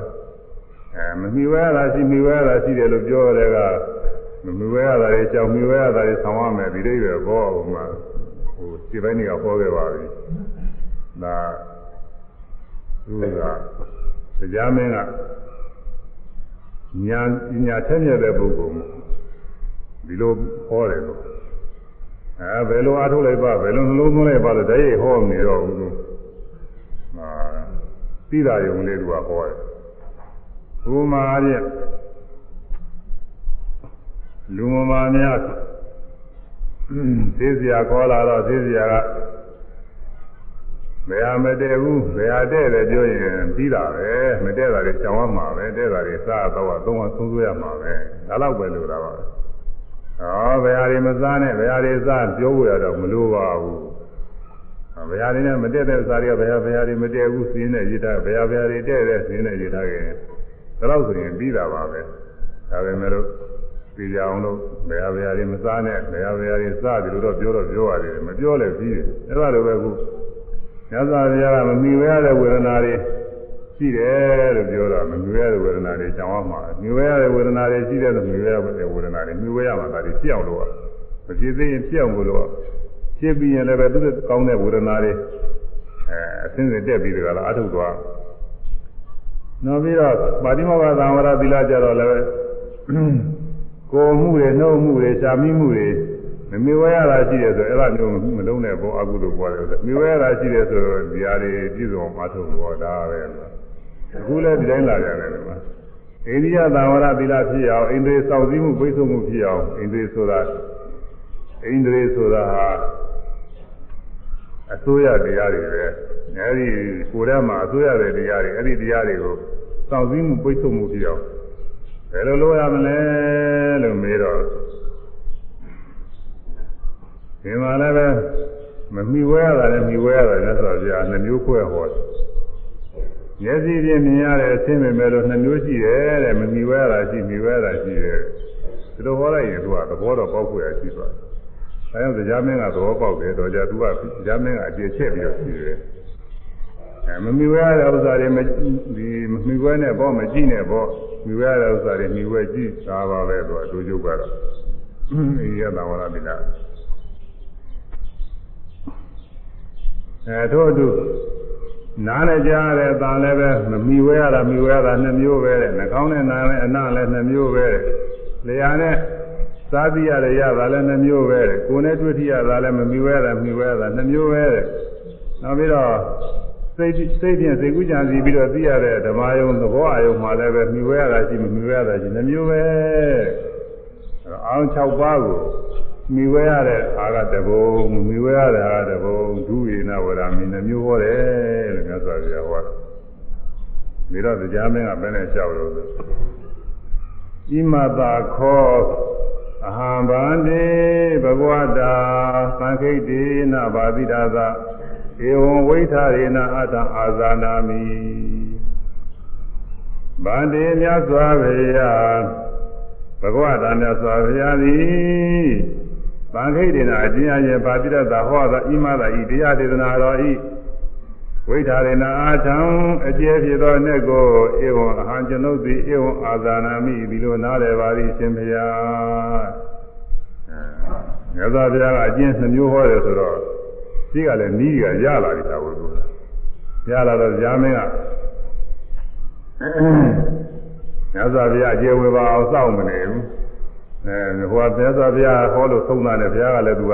အဲမမိဝဲရတာရှိမိဝဲရတာရှိတယ်လို့ပြောတဲ့ကမမိဝဲရတာတွေကြောင့်မိဝဲရတာတွေဆောင်ရမယ်ဒီလေးပဲဘောဟိုမှာဟိုဒီပိုင်းကဟောခဲ့ပါပြီဒါသူကတရားမင်းကညာညာထက်မြက်တဲ့ပုဂ္ဂိုလ်ဒီလိုဟောတယ်လို့ အဲဘယ်လိုအားထုတ်လိုက်ပါဘယ်လိုနှလုံးသွင်းလိုက်ပါလို့တည်းရဟောနေတော့ဘူးလို့ဟာသိတာယုံလေးသူကဟောတယ်ဥမာပြလူမမာများသိစရာခေါ်လာတော့သိစရာကဘယ်ဟာမတည့်ဘူးဘယ်ဟာတည့်တယ်ပြောရင်ပြီးတာပဲမတည့်တာတွေကြောင်ရမှာပဲတည့်တာတွေစားတော့သုံးအောင်သုံးဆွရမှာပဲဒါတော့ပဲလို့တာပါ ဟောဘယ်ဟာတွေမစားနဲ့ဘယ်ဟာတွေစားပြောဖို့ရတော့မလိုပါဘူးဘယ်ဟာတွေနဲ့မတည့်တဲ့စားတွေကဘယ်ဟာဘယ်ဟာတွေမတည့်ဘူးစီးနေရထားဘယ်ဟာဘယ်ဟာတွေတည့်တဲ့စီးနေရထားကြတယ်ဒါတော့ဆိုရင်ပြီးတာပါပဲဒါပဲမဲ့လို့ပြည်ကြအောင်လို့ဘယ်ဟာဘယ်ဟာတွေမစားနဲ့ဘယ်ဟာဘယ်ဟာတွေစားတယ်လို့တော့ပြောတော့ပြောရတယ်မပြောလည်းပြီးတယ်အဲ့ဒါလိုပဲခုမြတ်စွာဘုရားကမမီဝဲရတဲ့ဝေဒနာတွေ ရှိတယ်လို့ပြောတာမမီဝဲရတဲ့ဝေဒနာတွေကြောင်းအောင်မှာမီဝဲရတဲ့ဝေဒနာတွေရှိတယ်လို့မီဝဲရတဲ့ဝေဒနာတွေမီဝဲရမှာဒါတွေဖြစ်အောင်လို့မဖြစ်သေးရင်ဖြစ်အောင်လို့ဖြစ်ပြီးရင်လည်းပဲသူတို့ကောင်းတဲ့ဝေဒနာတွေအဲအစင်းစင်တက်ပြီးတကလားအထုသွားနောက်ပြီးတော့ပါတိမောကသံဝရသီလကြတော့လည်းကိုမှုတွေနှုတ်မှုတွေရှားမိမှုတွေမမြဝဲရတာရှိတယ်ဆိုအဲ့ဒါမျိုးမလုံးနဲ့ဘောအကုသို့ပေါ်တယ်ဆိုမြဝဲရတာရှိတယ်ဆိုတော့ဒီဟာတွေပြည့်စုံမထုတ်ဘောဒါပဲ အခုလည်းဒီတိုင်းလာကြတယ်ကွာအိန္ဒိယသံဝရသီလဖြစ်အောင်အိန္ဒြေစောင့်စည်းမှုပိတ်ဆို့မှုဖြစ်အောင်အိန္ဒြေဆိုတာအိန္ဒြေဆိုတာဟာအစိုးရတရားတွေပဲအဲဒီကိုယ်ထဲမှာအစိုးရတဲ့တရားတွေအဲ့ဒီတရားတွေကိုစောင့်စည်းမှုပိတ်ဆို့မှုဖြစ်အောင်ဘယ်လိုလုပ်ရမလဲလို့မေးတော့ဒီမှာလည်းပဲမမီဝဲရတာလည်းမီဝဲရတာလည်းဆိုတော့ကြာနှမျိုးခွဲဟောတယ် မျက်စိဖြင့်မြင်ရတဲ့အဆင်းပဲမဲ့လို့နှမျိုးရှိတယ်တဲ့မမီဝဲရတာရှိမီဝဲရတာရှိတယ်ဒီလိုဟောလိုက်ရင်သူကသဘောတော့ပေါက်ခွေရရှိသွားတယ်အဲဒါကြောင့်မင်းကသဘောပေါက်တယ်တော့ကြာသူကဂျာမင်းကအကျေချက်ပြီးတော့ရှိတယ်အဲမမီဝဲရတဲ့ဥစ္စာတွေမဒီမမီဝဲနဲ့ပေါ့မကြည့်နဲ့ပေါ့မီဝဲရတဲ့ဥစ္စာတွေမီဝဲကြည့်တာပါပဲသူကဒုကျုပ်ကတော့ဒီရတာဝရမိလားအဲတို့တို့ နားနဲ့ကြားရတဲ့အတန်လည်းပဲမမီဝဲရတာမီဝဲရတာနှစ်မျိုးပဲတဲ့နှာခေါင်းနဲ့နားနဲ့အနလည်းနှစ်မျိုးပဲတဲ့လျှာနဲ့စားသိရတဲ့ရတာလည်းနှစ်မျိုးပဲတဲ့ကိုယ်နဲ့တွေ့ထိရတာလည်းမမီဝဲရတာမီဝဲရတာနှစ်မျိုးပဲတဲ့နောက်ပြီးတော့စိတ်စိတ်ဖြင့်စိတ်ကူးကြံစီပြီးတော့သိရတဲ့ဓမ္မယုံသဘောအယုံမှာလည်းပဲမီဝဲရတာရှိမမီဝဲရတာရှိနှစ်မျိုးပဲအောင်6ပါးကို မိဝဲရတဲ့အာကတဘုံမိဝဲရတဲ့အာကတဘုံဒုဝေနဝရမင်းနှမျိုးဟောတယ်လို့မြတ်စွာဘုရားဟောတယ်ဒါတော့တရားမင်းကဘယ်နဲ့လျှောက်လို့ဆိုဣမတာခောအဟံဗန္တိဘဂဝတာသံခိတေနဘာတိဒါသဧဝံဝိထာရေနအတ္တအာဇာနာမိဗန္တိမြတ်စွာဘုရားဘဂဝတာမြတ်စွာဘုရားသည် ဗံခိတ်တင်အကျဉ်းအရဲ့ဗာတိရတဟောသောဣမသာဤတရားဒေသနာတော်ဤဝိထာရေနာအာထံအကျဲဖြစ်သောနဲ့ကိုဧဝံအဟံကျွန်ုပ်သည်ဧဝံအာဇာနာမိဒီလိုနားလည်ပါသည်ရှင်ဘုရားမြတ်စွာဘုရားကအကျဉ်းနှမျိုးဟောတယ်ဆိုတော့ဒီကလည်းနီးကရလာပြီသာဝတ္ထုရလာတော့ဇာမင်းကမြတ်စွာဘုရားအကျဲဝေပါအောင်စောင့်မနေဘူး အဲဟိုကမြတ်စွာဘုရားဟောလို့သုံးတာနဲ့ဘုရားကလည်းသူက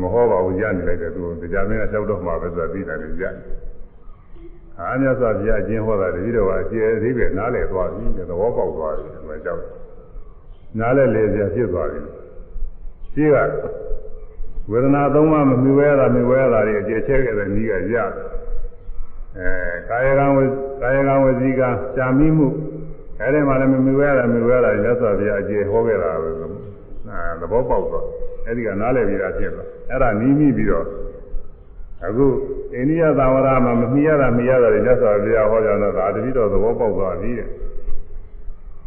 မဟောပါဘူးရနေလိုက်တယ်သူတရားမင်းကလျှောက်တော့မှာပဲဆိုတာသိတယ်လေရတယ်။အာမြတ်စွာဘုရားအကျဉ်းဟောတာတတိတော်ကအကျယ်သေးပဲနားလည်သွားပြီတဲ့သဘောပေါက်သွားပြီဒီမှာကြောက်နားလည်လေစရာဖြစ်သွားပြီ။ရှိကဝေဒနာသုံးပါးမမြွဲတာမြွဲတာတွေအကျယ်ချဲခဲ့တဲ့ဤကရတယ်။အဲကာယကံဝကာယကံဝစီကရှာမိမှု အဲဒီမှာလည်းမမြွဲတာမြွဲတာလက်စွာဘုရားအကျယ်ဟောခဲ့တာပဲအဲသဘောပေါက်သွားအဲဒီကနားလည်ပြီးသားဖြစ်သွားအဲ့ဒါနီးမိပြီးတော့အခုအိန္ဒိယသာဝရမှာမမီရတာမီရတာတွေလက်စွာဘုရားဟောကြတော့ဒါတတိတော်သဘောပေါက်သွားပြီတဲ့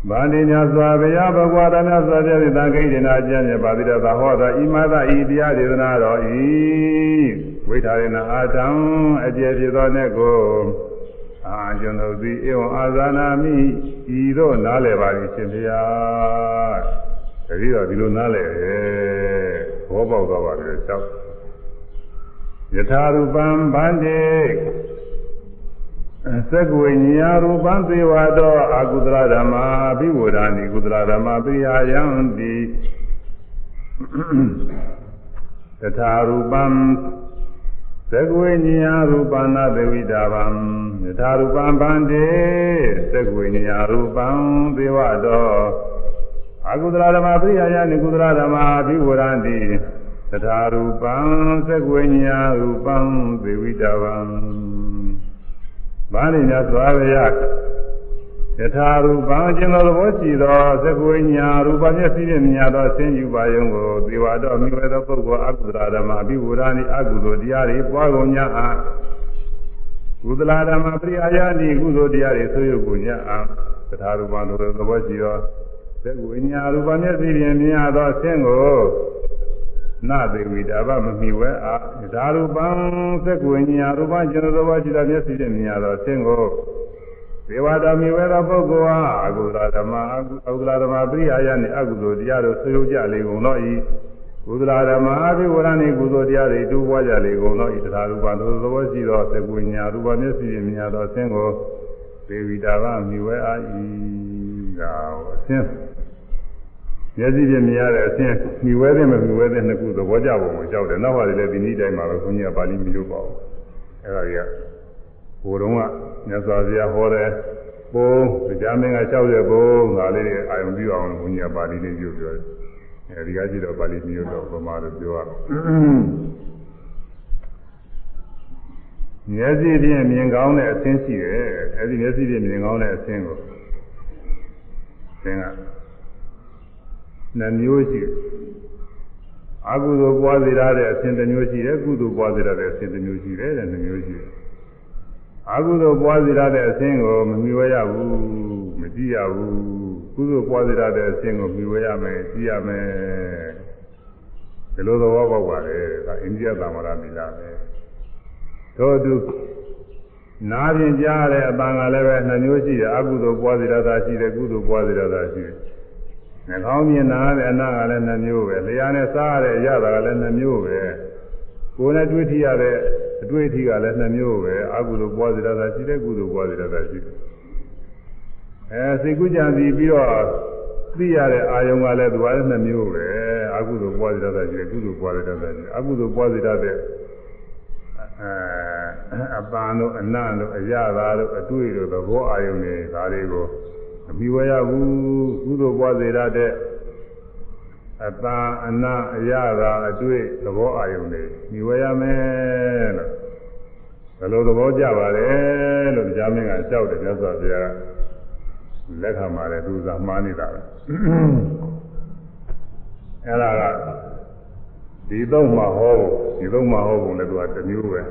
ဗန္တိညာစွာဘုရားဘဂဝါဒမြတ်စွာဘုရားသံခိတေနာကျမ်းမြတ်ပါတိတော်သာဟောတော်ဣမသဤတရားဒေသနာတော်ဤဝိထာရဏအာတံအကျေဖြစ်သောနဲ့ကို အာကျွန်ုပ်သည်ဧဝံအာဇာနာမိဤသို့နားလည်ပါသည်ရှင်ဘုရားတတိတော်ဒီလိုနားလည်တယ်ဘောပေါက်သွားပါတယ်ကြောက်ယထာရူပံဗန္တိသက္ကဝိညာရူပံသေဝတောအာကုသရဓမ္မာဘိဝဒာနိကုသရဓမ္မာပိယယံတိယထာရူပံ သက္ကဝိညာရူပနာသေဝိတာဗံယထာရူပံဗန္တိသက္ကဝိညာရူပံသေဝတောအာကုသရဓမ္မာပိယယံနိကုသရဓမ္မာဘိဝဒာနိသထာရူပံသက္ကဝိညာရူပံသေဝိတာဗံဘာလိညာသွားရယ ထာရူပံအကျဉ်းသောသဘောရှိသောသက္ကဝိညာရူပမျက်စိဖြင့်မြင်ရသောဆင်းယူပါယုံကိုသေဝတော်မိဝဲသောပုဂ္ဂိုလ်အကုသလဓမ္မအပိဝရဏိအကုသိုလ်တရားတွေပွားကုန်냐အားကုသလဓမ္မပရိယာယတိကုသိုလ်တရားတွေဆွေးရုပ်ကုန်냐အားသထာရူပံသို့သဘောရှိသောသက္ကဝိညာရူပမျက်စိဖြင့်မြင်ရသောဆင်းကိုနသေဝိတာဘမမီဝဲအာဒါရူပံသက္ကဝိညာရူပကျင်သောဘောရှိသောမျက်စိဖြင့်မြင်ရသောဆင်းကို ဒေဝတာမီဝဲသောပုဂ္ဂိုလ်ဟာအကုသလဓမ္မအကုသလဓမ္မပရိယာယနှင့်အကုသိုလ်တရားတို့ဆွေးနွေးကြလေကုန်သောဤကုသလဓမ္မအဘိဝရဏိကုသိုလ်တရားတွေတူပွားကြလေကုန်သောဤတရားရူပံသို့သဘောရှိသောသက္ကဝိညာရူပမျက်စိဖြင့်မြင်ရသောဆင်းကိုဒေဝိတာဘမီဝဲအာဤဒါအဆင်းမျက်စိဖြင့်မြင်ရတဲ့အဆင်းမိဝဲတဲ့မမိဝဲတဲ့နှစ်ခုသဘောကျပုံကိုကြောက်တယ်နောက်ပါလေလည်းဒီနည်းတိုင်းမှာပဲခွန်ကြီးကပါဠိမလို့ပါဘူးအဲ့ဒါကြီးက ဘိုးတော်ကမြတ်စွာဘုရားဟောတဲ့ပုံတရားမင်းကကြောက်တဲ့ပုံဒါလေးတွေအာယုံပြီးအောင်ခွန်ကြီးကပါဠိလေးပြောပြောတယ်အဲဒီကကြည့်တော့ပါဠိမျိုးတော့ဗမာလိုပြောရမျက်စိဖြင့်မြင်ကောင်းတဲ့အဆင်းရှိတယ်အဲဒီမျက်စိဖြင့်မြင်ကောင်းတဲ့အဆင်းကိုသင်ကနှမျိုးရှိတယ်အကုသိုလ်ပွားစေရတဲ့အဆင်းတစ်မျိုးရှိတယ်ကုသိုလ်ပွားစေရတဲ့အဆင်းတစ်မျိုးရှိတယ်တဲ့နှမျိုးရှိတယ် အကုသိုလ်ပွားစေရတဲ့အဆင်းကိုမမီဝဲရဘူးမကြည့်ရဘူးကုသိုလ်ပွားစေရတဲ့အဆင်းကိုမီဝဲရမယ်ကြည့်ရမယ်ဒီလိုသဘောပေါက်ပါလေဒါအိန္ဒိယသံဝရမီလာပဲတို့သူနားပြင်ကြားတဲ့အပံကလည်းပဲနှမျိုးရှိတယ်အကုသိုလ်ပွားစေရတာရှိတယ်ကုသိုလ်ပွားစေရတာရှိတယ်နှာခေါင်းမြင်နာတဲ့အနာကလည်းနှမျိုးပဲလျှာနဲ့စားရတဲ့အရသာကလည်းနှမျိုးပဲ ကိုယ်နဲ့တွေ့ထိရတဲ့အတွေ့အထိကလည်းနှမျိုးပဲအကုသိုလ်ပွားစေရတာရှိတယ်ကုသိုလ်ပွားစေရတာရှိတယ်အဲစိတ်ကူးကြံစီပြီးတော့သိရတဲ့အာယုံကလည်းသူကလည်းနှမျိုးပဲအကုသိုလ်ပွားစေရတာရှိတယ်ကုသိုလ်ပွားစေရတာရှိတယ်အကုသိုလ်ပွားစေရတဲ့အဲအပန်းတို့အနံ့တို့အရသာတို့အတွေ့တို့သဘောအာယုံတွေဒါတွေကိုအမိဝဲရဘူးကုသိုလ်ပွားစေရတဲ့ အပန်းအနံ့အရသာအတွေ့သဘောအာယုံတွေမိဝဲရမယ်လို့ဘယ်လိုသဘောကြပါလဲလို့ကြားမင်းကကြောက်တယ်မြတ်စွာဘုရားကလက်ခံပါတယ်သူစားမှားနေတာပဲအဲ့ဒါကဒီတော့မှဟောဒီတော့မှဟောပုံလည်းသူကတစ်မျိုးပဲ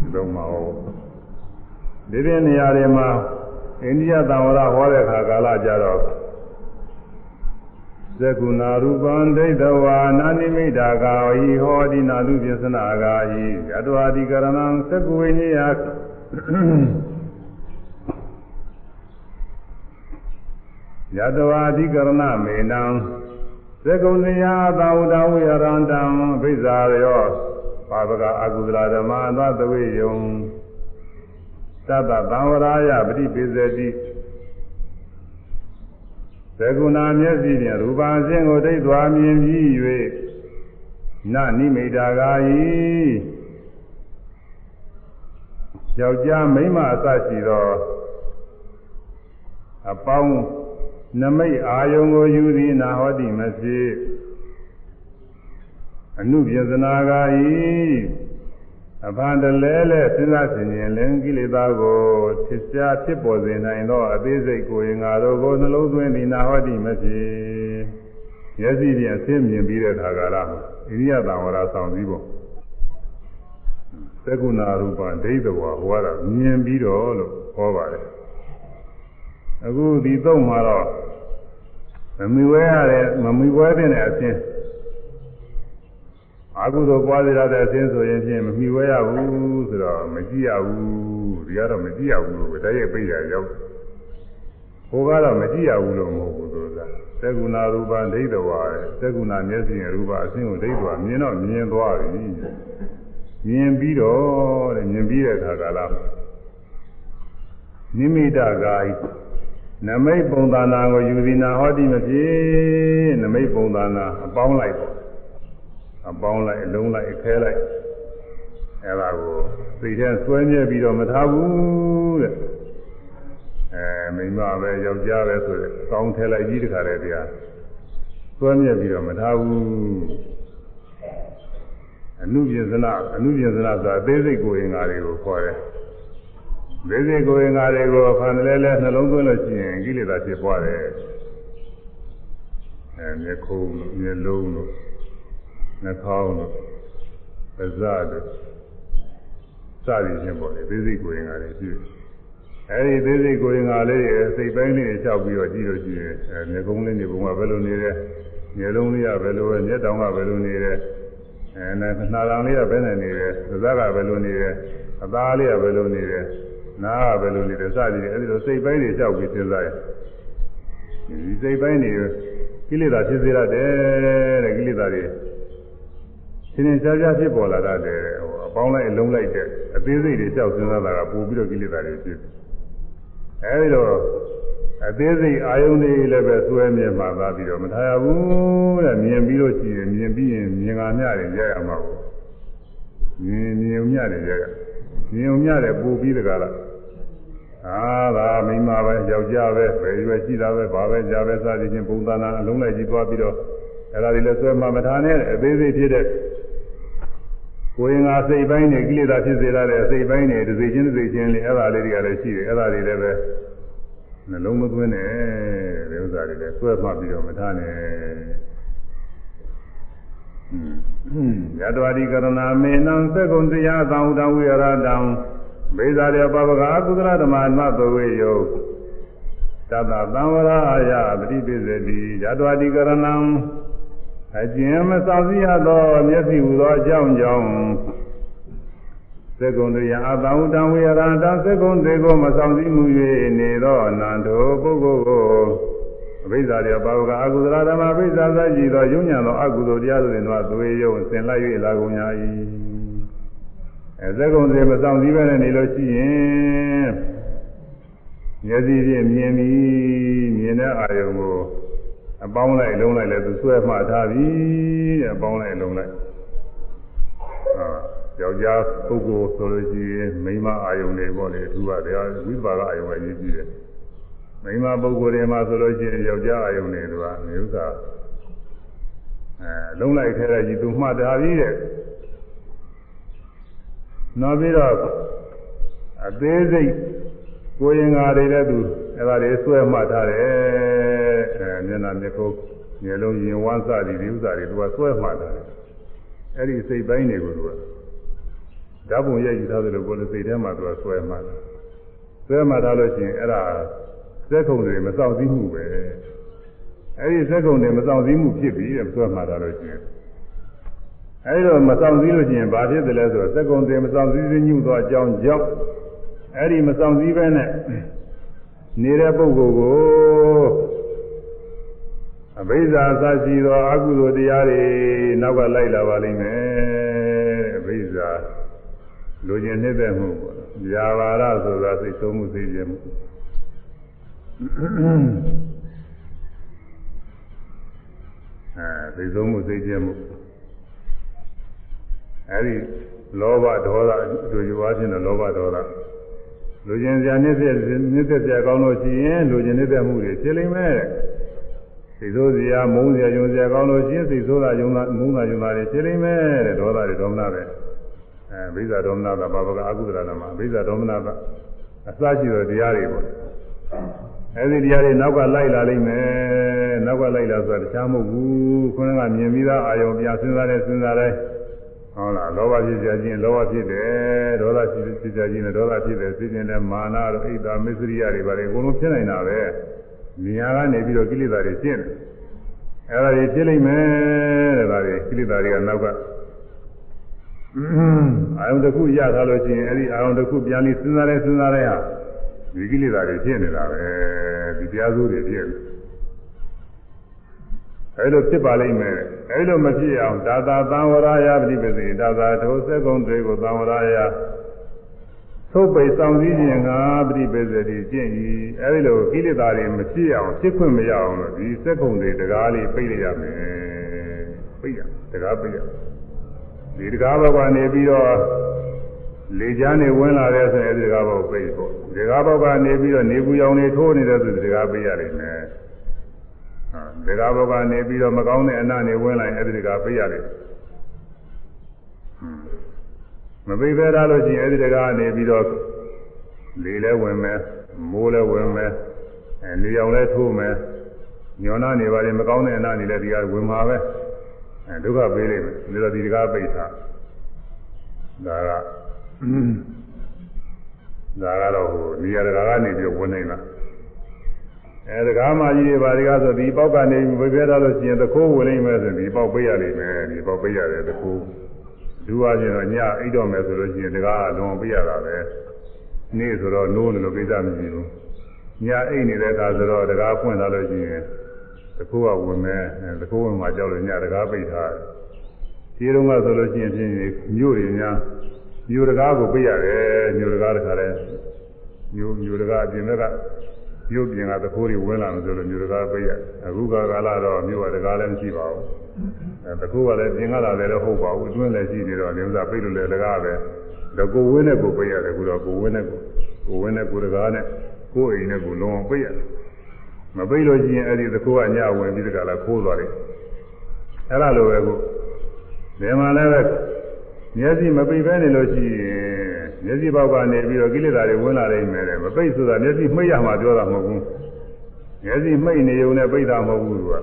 ဒီတော့မှဟောဒီပြနေရာတွေမှာအိန္ဒိယသံဝရဟောတဲ့ခါကာလကြတော့ သက္ကုဏရူပံဒိဋ္ဌဝါနာနိမိတာကာဟိဟောဒီနာလူပစ္စနာကာဟိယတဝါဒီကရဏံသက္ကုဝိနိယယတဝါဒီကရဏမေနံသက္ကုဏယသာဝတဝိရန္တံဘိဇာရောပါပကအကုသလဓမ္မသသဝေယံသတ္တသံဝရာယပฏิပိစတိ သကုဏမျက်စိဖြင့်ရူပအစဉ်ကိုဒိဋ္ဌွာမြင်ပြီး၍နနိမိတာကာယီယောက်ျားမိန်းမအစရှိသောအပေါင်းနမိတ်အာယုံကိုယူသည်နာဟောတိမဖြစ်အနုပြဇနာကာယီ အဖန်တလဲလဲစဉ်းစားဆင်ခြင်လင်ကိလေသာကိုဖြစ်ရှားဖြစ်ပေါ်စေနိုင်သောအသေးစိတ်ကိုရင်ငါတို့ကိုနှလုံးသွင်းသည်နာဟောတိမဖြစ်မျက်စိဖြင့်အသိမြင်ပြီးတဲ့ခါကာလမှာဣရိယတံဝရဆောင်စည်းပုံသက္ကုဏရူပဒိဋ္ဌဝါဟောတာမြင်ပြီးတော့လို့ဟောပါတယ်အခုဒီသုံးမှာတော့မမီဝဲရတဲ့မမီဝဲတဲ့အချင်း အာဟုသောပွားစေရတဲ့အချင်းဆိုရင်ဖြင့်မမီဝဲရဘူးဆိုတော့မကြည့်ရဘူးဒီကတော့မကြည့်ရဘူးလို့တည်းရဲ့ပြိရရောက်ဟိုကတော့မကြည့်ရဘူးလို့မဟုတ်ဘူးသူကသက္ကုဏရူပဒိဋ္ဌဝါသက္ကုဏမျက်စိရူပအချင်းကိုဒိဋ္ဌဝါမြင်တော့မြင်သွားပြီမြင်ပြီးတော့တဲ့မြင်ပြီးတဲ့အခါကလာနိမိတကာယနမိတ်ပုံသဏ္ဍာန်ကိုယူသည်နာဟောတိမဖြစ်နမိတ်ပုံသဏ္ဍာန်အပေါင်းလိုက်ပေါ့ အပေါင်းလိုက်အလုံးလိုက်အခဲလိုက်အဲဒါကိုသိတဲ့ဆွဲမြဲပြီးတော့မထားဘူးတဲ့အဲမိမပဲယောက်ျားပဲဆိုတဲ့ကောင်းထဲလိုက်ကြီးတခါတည်းတရားဆွဲမြဲပြီးတော့မထားဘူးအနုပြဇနာအနုပြဇနာဆိုတာအသေးစိတ်ကိုယ်ရင်္ဂါတွေကိုခေါ်တယ်သေးစိတ်ကိုယ်ရင်္ဂါတွေကိုဖန်လဲလဲနှလုံးသွင်းလို့ရှိရင်ကိလေသာဖြစ်ပွားတယ်အဲမျက်ခုံးတို့မျက်လုံးတို့ နှာခေါင်းတို့ပါးစပ်တို့စသည်ချင်းပေါ့လေသေးစိတ်ကိုယ်ရင်္ဂါတွေရှိတယ်အဲဒီသေးစိတ်ကိုယ်ရင်္ဂါလေးရဲ့စိတ်ပိုင်းလေးတွေလျှောက်ပြီးတော့ကြည့်လို့ရှိရင်အဲမျက်ကုံးလေးနေပုံကဘယ်လိုနေလဲမျက်လုံးလေးကဘယ်လိုပဲမျက်တောင်ကဘယ်လိုနေလဲအဲနာတော်လေးကဘယ်နဲ့နေလဲသဇကဘယ်လိုနေလဲအသားလေးကဘယ်လိုနေလဲနားကဘယ်လိုနေလဲစသည်တွေအဲဒီလိုစိတ်ပိုင်းတွေလျှောက်ပြီးစဉ်းစားရင်ဒီစိတ်ပိုင်းတွေကိလေသာဖြစ်စေရတယ်တဲ့ကိလေသာတွေ သင်္င်ရှားရှားဖြစ်ပေါ်လာတတ်တယ်ဟိုအပေါင်းလိုက်အလုံးလိုက်တဲ့အသေးစိတ်တွေလျှောက်စဉ်းစားတာကပို့ပြီးတော့ကိလေသာတွေဖြစ်အဲဒီတော့အသေးစိတ်အာယုန်တွေလည်းပဲစွဲမြဲမှာသာပြီးတော့မထားရဘူးတဲ့မြင်ပြီးလို့ရှိရင်မြင်ပြီးရင်မြင်ကမြတယ်ရရမှာပေါ့မြင်မြင်မြတယ်ရရမြင်မြတယ်ပို့ပြီးတကလားအာသာမိမပဲယောက်ျားပဲပဲရွယ်ရှိတာပဲဘာပဲကြာပဲစသည်ချင်းပုံသဏ္ဍာန်အလုံးလိုက်ကြည့်သွားပြီးတော့အဲ့ဒါတွေလည်းစွဲမှာမထားနဲ့အသေးစိတ်ဖြစ်တဲ့ ကိုယ်ရင်ကစိတ်ပိုင်းနဲ့ကိလေသာဖြစ်စေရတဲ့စိတ်ပိုင်းနဲ့တစ်စိတ်ချင်းတစ်စိတ်ချင်းလေးအဲ့ဒါလေးတွေကလည်းရှိတယ်အဲ့ဒါတွေလည်းပဲနှလုံးမသွင်းနဲ့တဲ့ဥစ္စာတွေလည်းဆွဲမှတ်ပြီးတော့မထားနဲ့ယတဝတိကရဏမေနံသက္ကုံတရားသံဥတံဝိရတံဘေဇာရပပကအကုသရဓမ္မနတ်ဘဝေယောတတသံဝရအာယပฏิပိစတိယတဝတိကရဏံ အကျဉ်မစောင့်စည်းရသောမျက်စိဟူသောအကြောင်းကြောင့်သက္ကုံတရားအတံဥတံဝိရတံသက္ကုံတေကိုမဆောင်စည်းမှု၍နေသောအနန္တောပုဂ္ဂိုလ်ကိုအဘိဇ္ဇာရပါဝကအကုသလဓမ္မအဘိဇ္ဇာသရှိသောယုံညာသောအကုသိုလ်တရားတို့တွင်သောသွေယုံဆင်လိုက်၍လာကုန်냐၏အဲသက္ကုံစေမဆောင်စည်းပဲနေလို့ရှိရင်မျက်စိဖြင့်မြင်ပြီးမြင်တဲ့အာယုံကို အပေါင်းလိုက်လုံးလိုက်လည်းသူဆွဲမှတ်ထားပြီတဲ့အပေါင်းလိုက်လုံးလိုက်အာယောက်ျားပုဂ္ဂိုလ်ဆိုလို့ရှိရင်မိန်းမအာယုံတွေပေါ့လေအထူးကတရားဝိပါကအာယုံအရေးကြီးတယ်မိန်းမပုဂ္ဂိုလ်တွေမှာဆိုလို့ရှိရင်ယောက်ျားအာယုံတွေကမျိုးစားအဲလုံးလိုက်ထဲတဲ့ကြီးသူမှတ်ထားပြီတဲ့နောက်ပြီးတော့အသေးစိတ်ကိုရင်္ဂါတွေလည်းသူ အဲ့ဒါတွေဆွဲမှတ်ထားတယ်အဲမျက်နှာမျက်ခုံးမျက်လုံးရင်ဝမ်းစသည်ဒီဥစ္စာတွေသူကဆွဲမှတ်ထားတယ်အဲ့ဒီစိတ်ပိုင်းတွေကိုသူကဓာတ်ပုံရိုက်ယူထားတယ်လို့ကိုယ်လည်းစိတ်ထဲမှာသူကဆွဲမှတ်တယ်ဆွဲမှတ်ထားလို့ရှိရင်အဲ့ဒါစက်ခုံတွေမစောင့်စည်းမှုပဲအဲ့ဒီစက်ခုံတွေမစောင့်စည်းမှုဖြစ်ပြီးတဲ့ဆွဲမှတ်ထားလို့ရှိရင်အဲဒီတော့မဆောင်စည်းလို့ရှိရင်ဘာဖြစ်တယ်လဲဆိုတော့စက်ကုံတွေမဆောင်စည်းစည်းညှို့သောအကြောင်းကြောင့်အဲ့ဒီမဆောင်စည်းပဲနဲ့ နေတဲ့ပုဂ္ဂိုလ်ကိုအဘိဇာသရှိသောအကုသိုလ်တရားတွေနောက်ကလိုက်လာပါလိမ့်မယ်အဘိဇာလူကျင်နှိမ့်သက်မှုပေါ့။ဇာဘာရဆိုတာစိတ်ဆုံးမှုသိခြင်းမှုအဲသိဆုံးမှုသိခြင်းမှုအဲဒီလောဘဒေါသတို့ယူအားဖြင့်လောဘဒေါသ လူကျင်စရာနှိမ့်သက်နှိမ့်သက်စရာကောင်းလို့ရှိရင်လူကျင်နှိမ့်သက်မှုတွေဖြစ်လိမ့်မယ်စိတ်ဆိုးစရာမုန်းစရာယုံစရာကောင်းလို့ရှိရင်စိတ်ဆိုးတာယုံတာမုန်းတာယုံတာတွေဖြစ်လိမ့်မယ်တဲ့ဒေါသတွေဒေါမနပဲအဲဘိဇာဒေါမနတာဘာဝကအကုသလနာမှာဘိဇာဒေါမနတာအစရှိသောတရားတွေပေါ့အဲဒီတရားတွေနောက်ကလိုက်လာလိမ့်မယ်နောက်ကလိုက်လာဆိုတာတခြားမဟုတ်ဘူးခုနကမြင်ပြီးသားအာယုံပြစဉ်းစားတဲ့စဉ်းစားတဲ့ ဟုတ်လားလောဘဖြစ်ကြခြင်းလောဘဖြစ်တယ်ဒေါသဖြစ်ကြခြင်းနဲ့ဒေါသဖြစ်တယ်သိခြင်းနဲ့မာနတို့ဣဒ္ဓမစ္စရိယတွေပါလေအကုန်လုံးဖြစ်နိုင်တာပဲနေရာကနေပြီးတော့ကိလေသာတွေရှင်းတယ်အဲ့ဒါတွေဖြစ်လိမ့်မယ်တဲ့ဒါတွေကိလေသာတွေကနောက်ကအာယုံတစ်ခုရထားလို့ရှိရင်အဲ့ဒီအာယုံတစ်ခုပြန်ပြီးစဉ်းစားရဲစဉ်းစားရဲဟာဒီကိလေသာတွေဖြစ်နေတာပဲဒီတရားစိုးတွေဖြစ်နေ အဲလိုဖြစ်ပါလိမ့်မယ်အဲလိုမဖြစ်အောင်ဒါသာသံဝရယပฏิပစေဒါသာထိုစက်ကုံတွေကိုသံဝရယသုတ်ပိတ်ဆောင်စည်းခြင်းကပฏิပစေတိကျင့်ဤအဲဒီလိုကိလေသာတွေမဖြစ်အောင်ဖြစ်ခွင့်မရအောင်လို့ဒီစက်ကုံတွေတကားလေးပိတ်လိုက်ရမယ်ပိတ်ရတကားပိတ်ရဒီတကားဘက်ကနေပြီးတော့လေချမ်းနေဝင်လာတဲ့ဆိုရင်အဲဒီတကားဘောက်ပိတ်ဖို့ဒီတကားဘောက်ကနေပြီးတော့နေပူရောင်နေထိုးနေတဲ့ဆိုဒီတကားပိတ်ရလိမ့်မယ် ဒကာဘကနေပြီးတော့မကောင်းတဲ့အနနဲ့ဝင်လာရင်အဲ့ဒီဒကာပြရတယ်မပိပဲထားလို့ရှိရင်အဲ့ဒီဒကာကနေပြီးတော့လေလဲဝင်မယ်မိုးလဲဝင်မယ်အဲနေအောင်လဲထိုးမယ်ညောနာနေပါလေမကောင်းတဲ့အနနေလဲဒီကဝင်မှာပဲအဲဒုက္ခပေးလိမ့်မယ်ဒါတော့ဒီဒကာပိတ်တာဒါကဒါကတော့ဟိုနေရာဒကာကနေပြီးဝင်နေတာ အဲတကားမကြီးတွေဘာတွေကဆိုဒီပေါက်ကနေဝေပြထားလို့ရှိရင်သခိုးဝင်လိမ့်မယ်ဆိုဒီပေါက်ပေးရလိမ့်မယ်ဒီပေါက်ပေးရတယ်သခိုးဒူရချင်းတော့ညအိတ်တော့မယ်ဆိုလို့ရှိရင်တကားအလွန်ပေးရတာပဲနေ့ဆိုတော့နိုးနေလို့ကိစ္စမရှိဘူးညအိတ်နေတဲ့အခါဆိုတော့တကားဖွင့်လာလို့ရှိရင်သခိုးကဝင်မယ်သခိုးဝင်မှာကြောက်လို့ညတကားပိတ်ထားတယ်ဒီတုန်းကဆိုလို့ရှိရင်ဖြင့်မြို့တွေများမြို့တကားကိုပေးရတယ်မြို့တကားတခါလဲမြို့မြို့တကားအပြင်ဘက်က မြို့ပြင်ကသခိုးတွေဝင်လာလို့ဆိုလို့မြို့တကားပိတ်ရအခုကကာလတော့မြို့ကတကားလည်းမရှိပါဘူးအဲသခိုးကလည်းပြင်ကလာတယ်လည်းဟုတ်ပါဘူးအတွင်းလည်းရှိနေတော့နေဥစားပိတ်လို့လည်းတကားပဲဒါကိုဝင်းနဲ့ကိုပိတ်ရတယ်အခုတော့ကိုဝင်းနဲ့ကိုကိုဝင်းနဲ့ကိုတကားနဲ့ကိုအိမ်နဲ့ကိုလုံးအောင်ပိတ်ရတယ်မပိတ်လို့ရှိရင်အဲ့ဒီသခိုးကညဝင်ပြီးတကားလားခိုးသွားတယ်အဲ့ဒါလိုပဲကိုဒီမှာလည်းပဲမျက်စိမပိတ်ဘဲနေလို့ရှိရင် မျက်စိဘောက်ကနေပြီးတော့ကိလေသာတွေဝင်လာနေမယ်တဲ့မပိတ်ဆိုတာမျက်စိမှိတ်ရမှာပြောတာမဟုတ်ဘူးမျက်စိမှိတ်နေုံနဲ့ပိတ်တာမဟုတ်ဘူးကွာ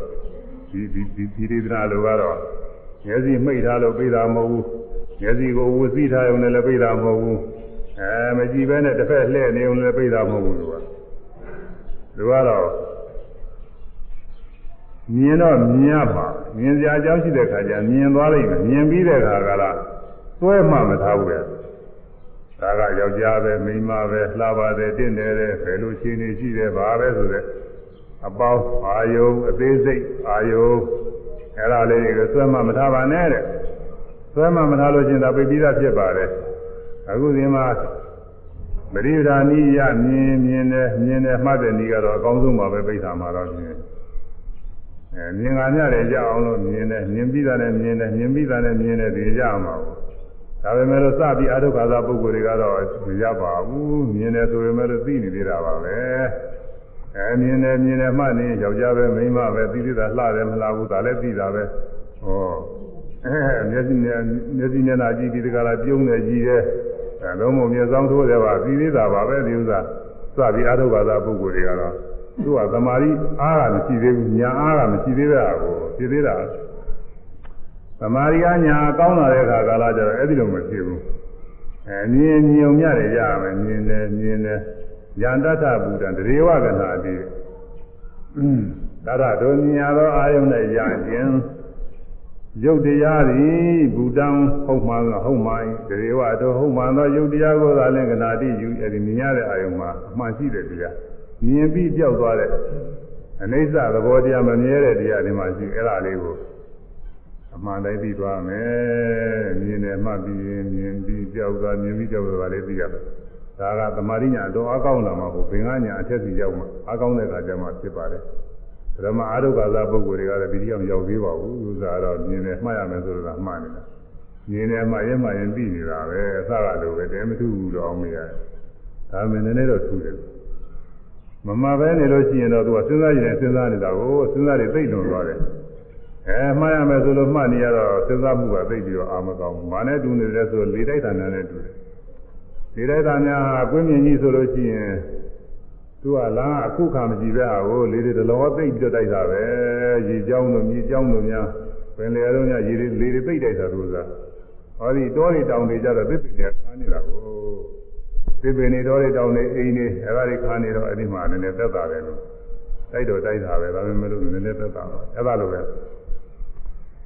ဒီဒီဒီဒီဒေသနာလိုကတော့မျက်စိမှိတ်ထားလို့ပိတ်တာမဟုတ်ဘူးမျက်စိကိုဝစီထားုံနဲ့လည်းပိတ်တာမဟုတ်ဘူးအဲမကြည့်ဘဲနဲ့တစ်ဖက်လှည့်နေုံလည်းပိတ်တာမဟုတ်ဘူးကွာလူကတော့မြင်တော့မြင်ရပါမြင်စရာအကြောင်းရှိတဲ့ခါကျမြင်သွားလိုက်မယ်မြင်ပြီးတဲ့ခါကလားသွဲမှမထားဘူးလေ ဒါကယောက်ျားပဲမိန်းမပဲလှပါတယ်တင့်တယ်တဲ့ဘယ်လိုရှင်းနေရှိတယ်ဘာပဲဆိုတဲ့အပေါင်းအာယုံအသေးစိတ်အာယုံအဲ့ဒါလေးတွေကိုသွဲမှမထားပါနဲ့တဲ့သွဲမှမထားလို့ချင်းဒါပြိပိသဖြစ်ပါတယ်အခုဒီမှာပရိဒါနိယမြင်မြင်တယ်မြင်တယ်မှတ်တဲ့ဤကတော့အကောင်းဆုံးပါပဲပိဋကမှာတော့ပြင်အဲမြင်ကညတယ်ကြအောင်လို့မြင်တယ်မြင်ပြီးတာနဲ့မြင်တယ်မြင်ပြီးတာနဲ့မြင်တယ်ဒီကြမှာပေါ့ ဒါပေမဲ့လို့စပြီးအထုခါသာပုဂ္ဂိုလ်တွေကတော့မရပါဘူးမြင်တယ်ဆိုပေမဲ့လို့သိနေသေးတာပါပဲအဲမြင်တယ်မြင်တယ်မှနေယောက်ျားပဲမိန်းမပဲသိသေးတာလှတယ်မလှဘူးဒါလည်းသိတာပဲဟောအဲမျက်စိနဲ့မျက်စိနဲ့နာကြည့်ဒီတကလားပြုံးနေကြည့်တယ်အဲလုံးမမျက်စောင်းထိုးတယ်ပါသိသေးတာပါပဲဒီဥစ္စာစပြီးအထုခါသာပုဂ္ဂိုလ်တွေကတော့သူကသမာဓိအားကမရှိသေးဘူးညာအားကမရှိသေးတာကိုဖြစ်သေးတာ သမာဓိကညာကောင်းလာတဲ့အခါကာလကျတော့အဲ့ဒီလိုမဖြစ်ဘူးအဲမြင်မြင်ုံရတယ်ရမယ်မြင်တယ်မြင်တယ်ယန္တတဗုဒ္ဓံတရေဝကနာတိဒါရတို့မြင်ရသောအာယုန်နဲ့ရခြင်းယုတ်တရားသည်ဘူတံဟုတ်မှန်ဟုတ်မှန်တရေဝတို့ဟုတ်မှန်သောယုတ်တရားကိုသာလင်ကနာတိယူအဲ့ဒီမြင်ရတဲ့အာယုန်မှာအမှန်ရှိတယ်တရားမြင်ပြီးကြောက်သွားတဲ့အနိစ္စသဘောတရားမမြဲတဲ့တရားဒီမှာရှိအဲ့ဒါလေးကို အမှန်တိုင်းသိသွားမယ်မြင်တယ်မှတ်ပြီးရင်မြင်ပြီးကြောက်သွားမြင်ပြီးကြောက်သွားလေးသိရမယ်ဒါကသမာဓိညာတော့အကောင်းလာမှာပေါ့ဘင်္ဂညာအထက်စီရောက်မှာအကောင်းတဲ့အခါကျမှဖြစ်ပါတယ်ဓမ္မအာရုပ္ပါဇပုဂ္ဂိုလ်တွေကလည်းဒီတရားမရောက်သေးပါဘူးဥစ္စာတော့မြင်တယ်မှတ်ရမယ်ဆိုတော့မှတ်နေတာမြင်တယ်မှရင်မှရင်သိနေတာပဲအစကလိုပဲတဲမထူဘူးတော့အောင်မရဒါမှမဟုတ်နည်းနည်းတော့ထူတယ်မမပဲနေလို့ရှိရင်တော့သူကစဉ်းစားရင်စဉ်းစားနေတာကိုစဉ်းစားနေသိလွန်သွားတယ် အဲမှားရမယ်ဆိုလို့မှတ်နေရတော့စဉ်းစားမှုကသိပြီးတော့အာမကောင်းဘူး။မာနဲ့တူနေတယ်ဆိုလေတိုက်တာနဲ့တူတယ်။လေတိုက်တာများဟာကွင်းမြင်ကြီးဆိုလို့ရှိရင်သူကလားအခုခါမရှိပဲဟာကိုလေတွေတလောသိပြီးတော့တိုက်တာပဲ။ရေကြောင်းတို့မြေကြောင်းတို့များပင်လယ်တို့များရေတွေလေတွေသိတိုက်တာလို့ဆိုတာ။ဟောဒီတောတွေတောင်တွေကြတော့သစ်ပင်တွေခါနေတာကိုသစ်ပင်တွေတောတွေတောင်တွေအိမ်တွေအဲဒါတွေခါနေတော့အဲ့ဒီမှာနည်းနည်းသက်သာတယ်လို့ တိုက်တော့တိုက်တာပဲဒါပေမဲ့လို့နည်းနည်းသက်သာတော့အဲ့ဒါလိုပဲ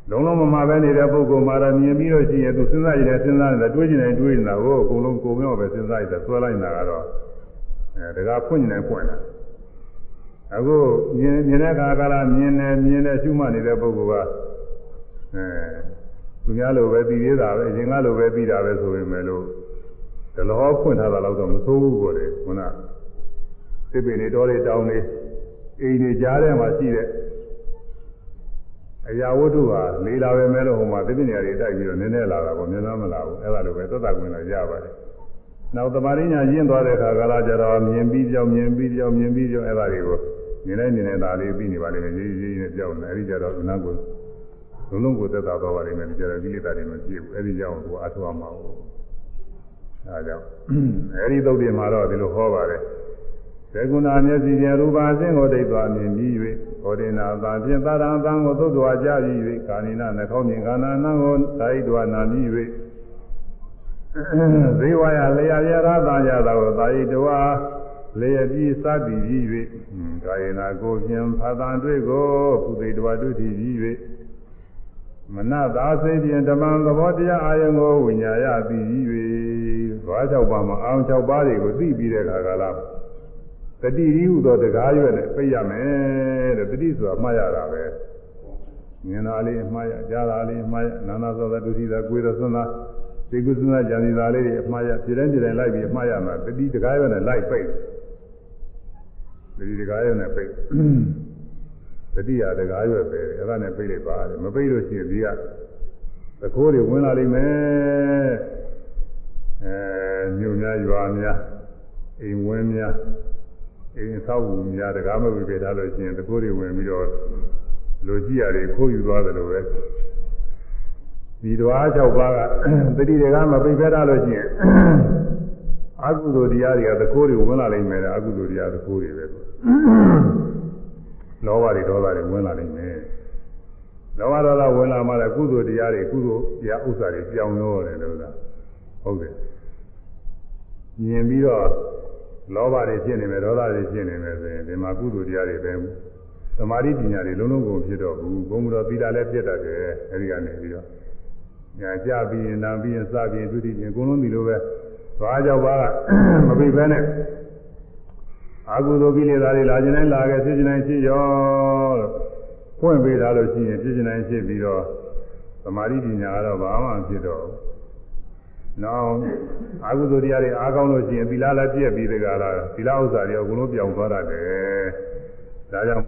လုံးလုံးမမပဲနေတဲ့ပုဂ္ဂိုလ်မှာတော့မြင်ပြီးတော့ရှိရင်သူစဉ်းစားရည်စဉ်းစားနေတာတွေးကျင်တယ်တွေးနေတာကိုအကုန်လုံးကိုမြောက်ပဲစဉ်းစားရတယ်ဆွဲလိုက်နေတာကတော့အဲတကားဖွင့်နေတယ်ဖွင့်တာအခုမြင်မြင်တဲ့အခါကလာမြင်တယ်မြင်တယ်ရှုမှတ်နေတဲ့ပုဂ္ဂိုလ်ကအဲသူများလိုပဲသိသေးတာပဲအရင်ကလိုပဲသိတာပဲဆိုပေမဲ့လို့ဒလောဖွင့်ထားတာတော့မဆိုးဘူးကိုလေခုနသစ်ပင်တွေတောတွေတောင်တွေ အိမ်တွေကြားထဲမှာရှိတဲ့အရာဝတ္ထုဟာလေးလာပဲမဲ့လို့ဟိုမှာသစ်ပင်တွေတိုက်ပြီးတော့နည်းနည်းလာတာပေါ့မြန်တော့မလာဘူးအဲ့ဒါလိုပဲသက်သာကွင်းတော့ရပါတယ်နောက်သမာဓိညာရင့်သွားတဲ့အခါကာလကျတော့မြင်ပြီးကြောင်မြင်ပြီးကြောင်မြင်ပြီးကြောင်အဲ့ဒါတွေကိုမြင်နေမြင်နေတာလေးပြီးနေပါလိမ့်မယ်ရေးရေးနဲ့ကြောက်နေအဲ့ဒီကျတော့ခဏကိုလုံးလုံးကိုသက်သာသွားပါလိမ့်မယ်ဒီကျတော့ကိလေသာတွေမပြည့်ဘူးအဲ့ဒီကြောင့်သူအထောက်အမှာဘူးအဲဒါကြောင့်အဲ့ဒီသုတ်တွေမှာတော့ဒီလိုဟောပါတယ် သေကုဏမျက်စိဖြင့်ရူပါအစဉ်ကိုဒိတ်သွားမြင်ပြီး၍ဟောဒေနာသာဖြင့်သာရံသံကိုသုတ်တော်ကြပြီး၍ကာနိနာနှခေါင်းမြင်ကာနာနံကိုသာဣတော်နာပြီး၍ဇေဝယလျာရရသာရတာကိုသာဣတော်လျက်ပြီးစသည်ပြီး၍ကာယနာကိုဖြင့်ဖသံတွေ့ကိုကုသိတော်တွေ့ထီပြီး၍မနသာစိတ်ဖြင့်ဓမ္မသဘောတရားအာယုံကိုဝိညာယသိပြီး၍ဘာ၆ပါးမှာအာယုံ၆ပါးတွေကိုသိပြီးတဲ့အခါကလာ တတိရီဟုသောတကားရွက်နဲ့ပြရမယ်တဲ့တတိဆိုတာမှားရတာပဲမြင်တာလေးမှားရကြားတာလေးမှားရနာနာသောဒုတိယကိုယ်တော်သွန်းတာဒီကုသနာကြံစီတာလေးတွေအမှားရပြည်တိုင်းပြည်တိုင်းလိုက်ပြီးအမှားရမှာတတိတကားရွက်နဲ့လိုက်ပိတ်တတိတကားရွက်နဲ့ပိတ်တတိယတကားရွက်ပဲအဲ့ဒါနဲ့ပိတ်လိုက်ပါတယ်မပိတ်လို့ရှိရင်ဒီကသခိုးတွေဝင်လာလိမ့်မယ်အဲညုံများရွာများအိမ်ဝင်းများ အိမ်ဆောက်ဝူများတကားမပြပေးထားလို့ရှိရင်တကိုးတွေဝင်ပြီးတော့လူကြည့်ရတယ်ခိုးယူသွားတယ်လို့ပဲဒီဓဝါ6ပါးကတတိတွေကမပိတ်ဖက်ရလို့ရှိရင်အကုသိုလ်တရားတွေကသကိုးတွေဝင်လာနိုင်မယ်အကုသိုလ်တရားသကိုးတွေပဲလောဘတွေဒေါသတွေဝင်လာနိုင်မယ်လောဘဒေါသဝင်လာမှလည်းကုသိုလ်တရားတွေကုသိုလ်တရားဥစ္စာတွေပြောင်းလို့ရတယ်လို့သာဟုတ်တယ်မြင်ပြီးတော့ လောဘတွေဖြစ်နေမယ်ဒေါသတွေဖြစ်နေမယ်ဆိုရင်ဒီမှာကုသိုလ်တရားတွေပဲသမာဓိပညာတွေလုံးလုံးကုန်ဖြစ်တော့ဘူးဘုံတော်သီလလည်းပြတ်တတ်တယ်အဲဒီကနေပြီးတော့ညာကြပြီးရင်နာပြီးရင်စပြီးရင်ဒုတိယအကုန်လုံးဒီလိုပဲဘာကြောင့်ပါမပိပဲနဲ့အာဟုသောကိလေသာတွေလာခြင်းတိုင်းလာခဲ့ဖြစ်ခြင်းတိုင်းဖြစ်ရောလို့ဖွင့်ပေးထားလို့ရှိရင်ဖြစ်ခြင်းတိုင်းဖြစ်ပြီးတော့သမာဓိပညာကတော့ဘာမှဖြစ်တော့ နောက်အာဟုသောတရားတွေအားကောင်းလို့ရှိရင်သီလလည်းပြည့်ပြီးတကလားသီလဥစ္စာတွေအကုန်လုံးပြောင်းသွားတတ်တယ်ဒါကြောင့်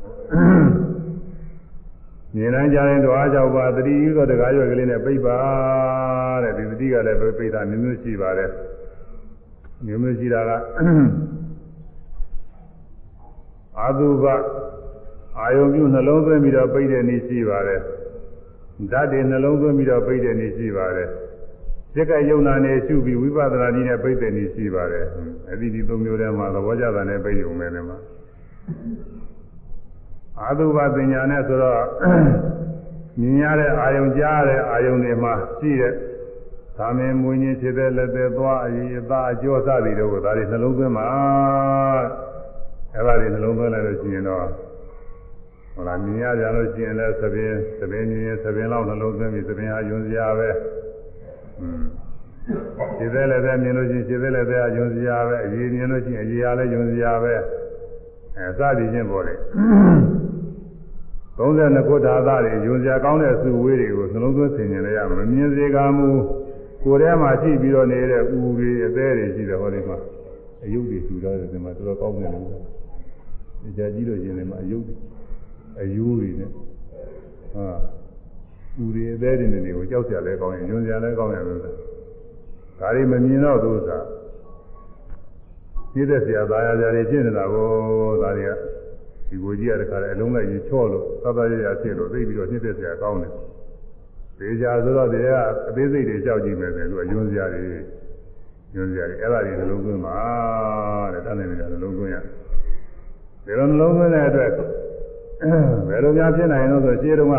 မြင်တိုင်းကြားရင်တော့အားကြောင့်ပါတတိယသောတကားရွက်ကလေးနဲ့ပြိပါတဲ့ဒီတတိကလည်းပြိတာမျိုးမျိုးရှိပါတယ်မျိုးမျိုးရှိတာကအာသုဘအာယုံပြုနှလုံးသွင်းပြီးတော့ပြိတဲ့နည်းရှိပါတယ်ဓာတ်တွေနှလုံးသွင်းပြီးတော့ပြိတဲ့နည်းရှိပါတယ် စိတ်ကယုံနာနဲ့ရှုပြီးဝိပဿနာနည်းနဲ့ပြိတဲ့နည်းရှိပါတယ်အဲ့ဒီဒီသုံးမျိုးထဲမှာသဘောကျတာနဲ့ပြိရုံပဲနဲ့မှာအာသုဘပညာနဲ့ဆိုတော့မြင်ရတဲ့အာယုံကြားရတဲ့အာယုံတွေမှာရှိတဲ့သာမင်မွေးခြင်းဖြစ်တဲ့လက်သက်သွားအည်အသားအကျော်စသည်တို့ကိုဒါတွေနှလုံးသွင်းမှာအဲ့ဒါတွေနှလုံးသွင်းလိုက်လို့ရှိရင်တော့ဟောလားမြင်ရကြလို့ရှိရင်လည်းသပင်သပင်မြင်ရင်သပင်လောက်နှလုံးသွင်းပြီးသပင်ဟာယွန်စရာပဲอืม ခြေသေးလည်းပဲမြင်လို့ရှိရင်ခြေသေးလည်းပဲယွန်စရာပဲအရေးမြင်လို့ရှိရင်အရေးအားလည်းယွန်စရာပဲအဲစသည်ချင်းပေါ်တယ်32ခုဓာတ်တွေယွန်စရာကောင်းတဲ့စုဝေးတွေကိုနှလုံးသွင်းဆင်ခြင်လိုက်ရမမြင်စေကမူကိုယ်ထဲမှာရှိပြီးတော့နေတဲ့ဥတွေအသေးတွေရှိတယ်ဟောဒီမှာအယုတ်တွေထူထားတယ်ဒီမှာတော်တော်ကောင်းတယ်လို့ဒီကြကြည့်လို့ရှင်ဒီမှာအယုတ်အယိုးတွေနဲ့ဟာ ဥတွေအသေးတွေနေကိုကြောက်ကြလဲကောင်းရင်ညွန်ကြလဲကောင်းတယ်လို့ဒါတွေမမြင်တော့သူသာသိတဲ့ဆရာသားရကြတွေဖြစ်နေတာကိုဒါတွေကဒီကိုကြီးရတဲ့ခါလဲအလုံးလိုက်ကြီးချော့လို့သတ်သတ်ရရဖြစ်လို့သိပြီးတော့နှိမ့်တဲ့ဆရာကောင်းတယ်သေချာဆိုတော့ဒီကအသေးစိတ်တွေကြောက်ကြည့်မယ်ဆိုလို့အယွန်းစရာတွေယွန်းစရာတွေအဲ့ဒါတွေနှလုံးသွင်းပါတဲ့တန်းနေတယ်နှလုံးသွင်းရဒီလိုနှလုံးသွင်းတဲ့အတွက်ဘယ်လိုများဖြစ်နိုင်လို့ဆိုရှင်းတော့က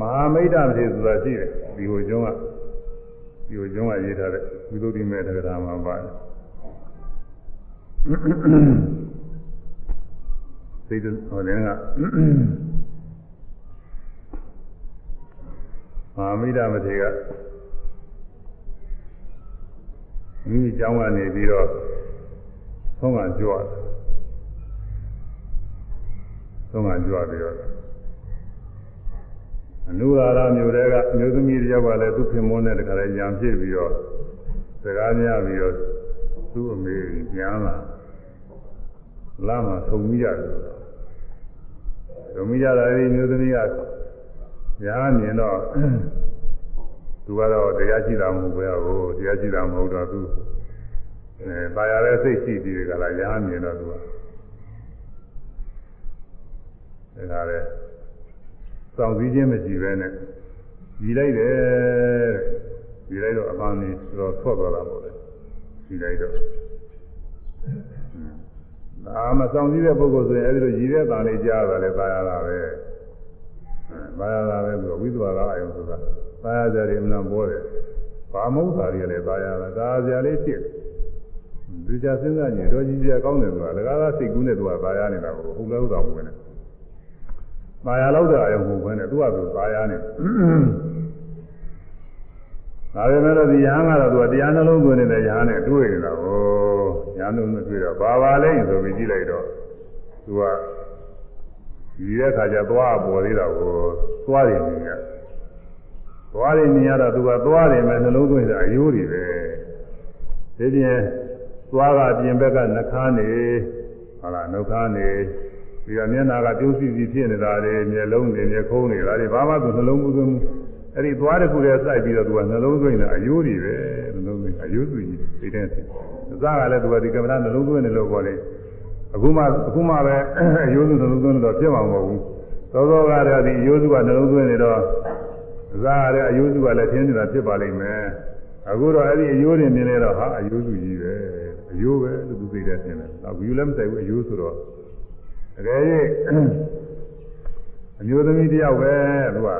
မဟာမိတ်တမထေဆိုတာရှိတယ်ဒီဟိုကျွန်းကဒီဟိုကျွန်းကရေးထားတဲ့ဝိသုဒ္ဓိမေတ္တရာမှာပါတယ်စိတ်ဟောတယ်ကမဟာမိတ်တမထေကမိမိကျောင်းကနေပြီးတော့ဆုံးကကြွတယ်ဆုံးကကြွပြီးတော့ အနုရာရမျိုးတွေကမျိုးသမီးတယောက်ကလည်းသူ့ခင်မွန်းတဲ့တခါလဲရံပြည့်ပြီးတော့စကားများပြီးတော့သူ့အမေပြန်လာလာမှဆုံမိရတယ်ဆုံမိရတာဒီမျိုးသမီးကညာမြင်တော့သူကတော့တရားရှိတာမဟုတ်ဘူးဟိုတရားရှိတာမဟုတ်တော့သူအဲပါရတဲ့စိတ်ရှိပြီးကြလားညာမြင်တော့သူကဒါကလည်း စောင့်စည်းခြင်းမရှိပဲနဲ့ကြီးလိုက်တယ်ကြီးလိုက်တော့အပန်းကြီးတော့ထွက်သွားတာပေါ့လေကြီးလိုက်တော့ဒါမှစောင့်စည်းတဲ့ပုဂ္ဂိုလ်ဆိုရင်အဲဒီလိုကြီးတဲ့တန်လေးကြားတာလည်းပါရတာပဲပါရတာပဲဆိုတော့ဝိသဝါဒအယုံဆိုတာပါရကြတယ်မနာပေါ်တယ်ဘာမဟုတ်တာတွေလည်းပါရတာဒါကြလေးဖြစ်ဒီကြစဉ်းစားကြည့်တော့ကြီးကြီးကောင်းတယ်ဆိုတာဒကာကစိတ်ကူးနဲ့သူကပါရနေတာကိုဟုတ်လဲဟုတ်တာမဟုတ်ဘူး ပါရလောက်တဲ့အယုံမဟုတ်ဘဲနဲ့သူကသူပါရနေဒါပေမဲ့လို့ဒီရဟန်းကတော့သူကတရားနှလုံးသွင်းနေတဲ့ရဟန်းနဲ့တွေ့နေတာကိုရဟန်းတို့မတွေ့တော့ဘာပါလဲဆိုပြီးကြည့်လိုက်တော့သူကဒီတဲ့ခါကျသွားပေါ်သေးတာကိုသွားတယ်မြင်ရသွားတယ်မြင်ရတော့သူကသွားတယ်မဲ့နှလုံးသွင်းတာအယိုးတွေပဲဒီပြင်သွားကပြင်ဘက်ကနှခမ်းနေဟုတ်လားနှုတ်ခမ်းနေ ပြီးတော့မျက်နာကပြုံးစီစီဖြစ်နေတာတွေမျက်လုံးတွေမျက်ခုံးတွေဒါတွေဘာမှသူနှလုံးမသွင်းဘူးအဲ့ဒီသွားတစ်ခုတည်းစိုက်ပြီးတော့သူကနှလုံးသွင်းတာအယိုးတွေပဲနှလုံးသွင်းအယိုးသူကြီးသိတဲ့ဆင်အစကလည်းသူကဒီကင်မရာနှလုံးသွင်းတယ်လို့ပြောတယ်အခုမှအခုမှပဲအယိုးစုနှလုံးသွင်းတော့ပြတ်မှာမဟုတ်ဘူးသောသောကတော့ဒီအယိုးစုကနှလုံးသွင်းနေတော့စားရတဲ့အယိုးစုကလည်းထင်းနေတာဖြစ်ပါလိမ့်မယ်အခုတော့အဲ့ဒီအယိုးတွေမြင်လဲတော့ဟာအယိုးစုကြီးပဲအယိုးပဲလို့သူသိတဲ့ထင်တယ်နောက်ဘူးလည်းမဆိုင်ဘူးအယိုးဆိုတော့ တကယ်ကြီးအမျိုးသမီးတယောက်ပဲသူက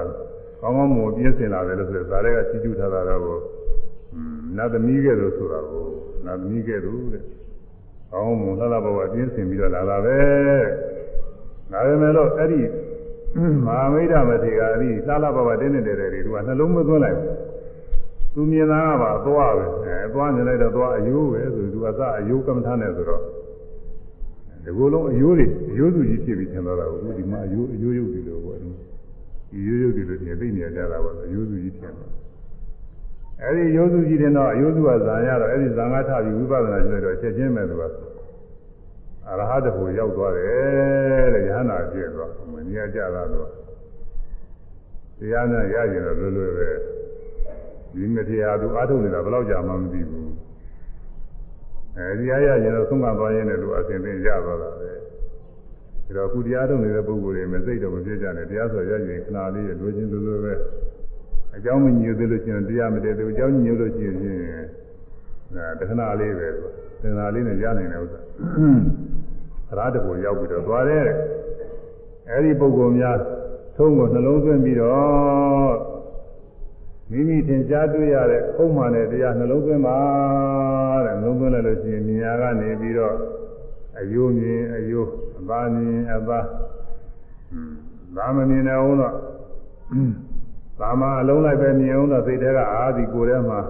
ကောင်းကောင်းမွန်ပြင်းစင်လာတယ်လို့ဆိုတော့ဇာတွေကချီးကျူးထားတာတော့နတ်သမီးကဲ့သို့ဆိုတာကိုနတ်သမီးကဲ့သို့တဲ့ကောင်းမွန်လှလှပပပြင်းစင်ပြီးတော့လာတာပဲဒါပေမဲ့လို့အဲ့ဒီမဟာမိတ်မထေရအဲ့ဒီလှလှပပတင်းနေတယ်တွေသူကနှလုံးမသွင်းလိုက်ဘူးသူမြင်တာကပါသွားပဲအဲသွားနေလိုက်တော့သွားအယိုးပဲဆိုသူကစအယိုးကမ္မထာနဲ့ဆိုတော့ ဒီကိုယ်လုံးအယိုးတွေအယိုးစုကြီးဖြစ်ပြီးသင်တော့တာကိုဒီမှာအယိုးအယိုးရုပ်တွေလို့ပေါ့ဒီရိုးရိုးတွေလို့ပြင်သိနေကြတာပေါ့အယိုးစုကြီးဖြစ်တယ်အဲဒီရိုးစုကြီးတဲ့တော့အယိုးစုကဇာရတော့အဲဒီဇာငါထပြီးဝိပဿနာကျင့်တော့ချက်ချင်းပဲသူကအရဟတဖို့ရောက်သွားတယ်တဲ့ယဟနာပြည့်သွားမမြင်ကြတာတော့တရားနဲ့ရရင်တော့လွယ်လွယ်ပဲဒီမထေရသူအားထုတ်နေတာဘယ်တော့ကြာမှမသိဘူး အဲဒီအားရရင်တော့သုံးကသွားရင်းနဲ့သူအစဉ်သင်ရသွားတာပဲဒါတော့အခုတရားထုတ်နေတဲ့ပုဂ္ဂိုလ်တွေမစိတ်တော့မပြည့်ကြနဲ့တရားဆိုရရင်ခဏလေးလိုချင်လိုလိုပဲအကြောင်းမညိုသေးလို့ရှိရင်တရားမတည်သေးဘူးအကြောင်းညိုလို့ရှိရင်အဲတခဏလေးပဲသူသင်္သာလေးနဲ့ရနိုင်တဲ့ဥစ္စာအရာတကူရောက်ပြီးတော့သွားတယ်အဲဒီပုဂ္ဂိုလ်များထုံးကိုနှလုံးသွင်းပြီးတော့ မိမိသင်ကြားတွေ့ရတဲ့ဥမှန်တဲ့တရားနှလုံးသွင်းပါတဲ့နှလုံးသွင်းလိုက်လို့ရှိရင်မြညာကနေပြီးတော့အယိုးမြင်အယိုးအပါမြင်အပါဒါမမြင်တဲ့အောင်တော့ဒါမှအလုံးလိုက်ပဲမြင်အောင်တော့စိတ်ထဲကအာဒီကိုယ်ထဲမှာ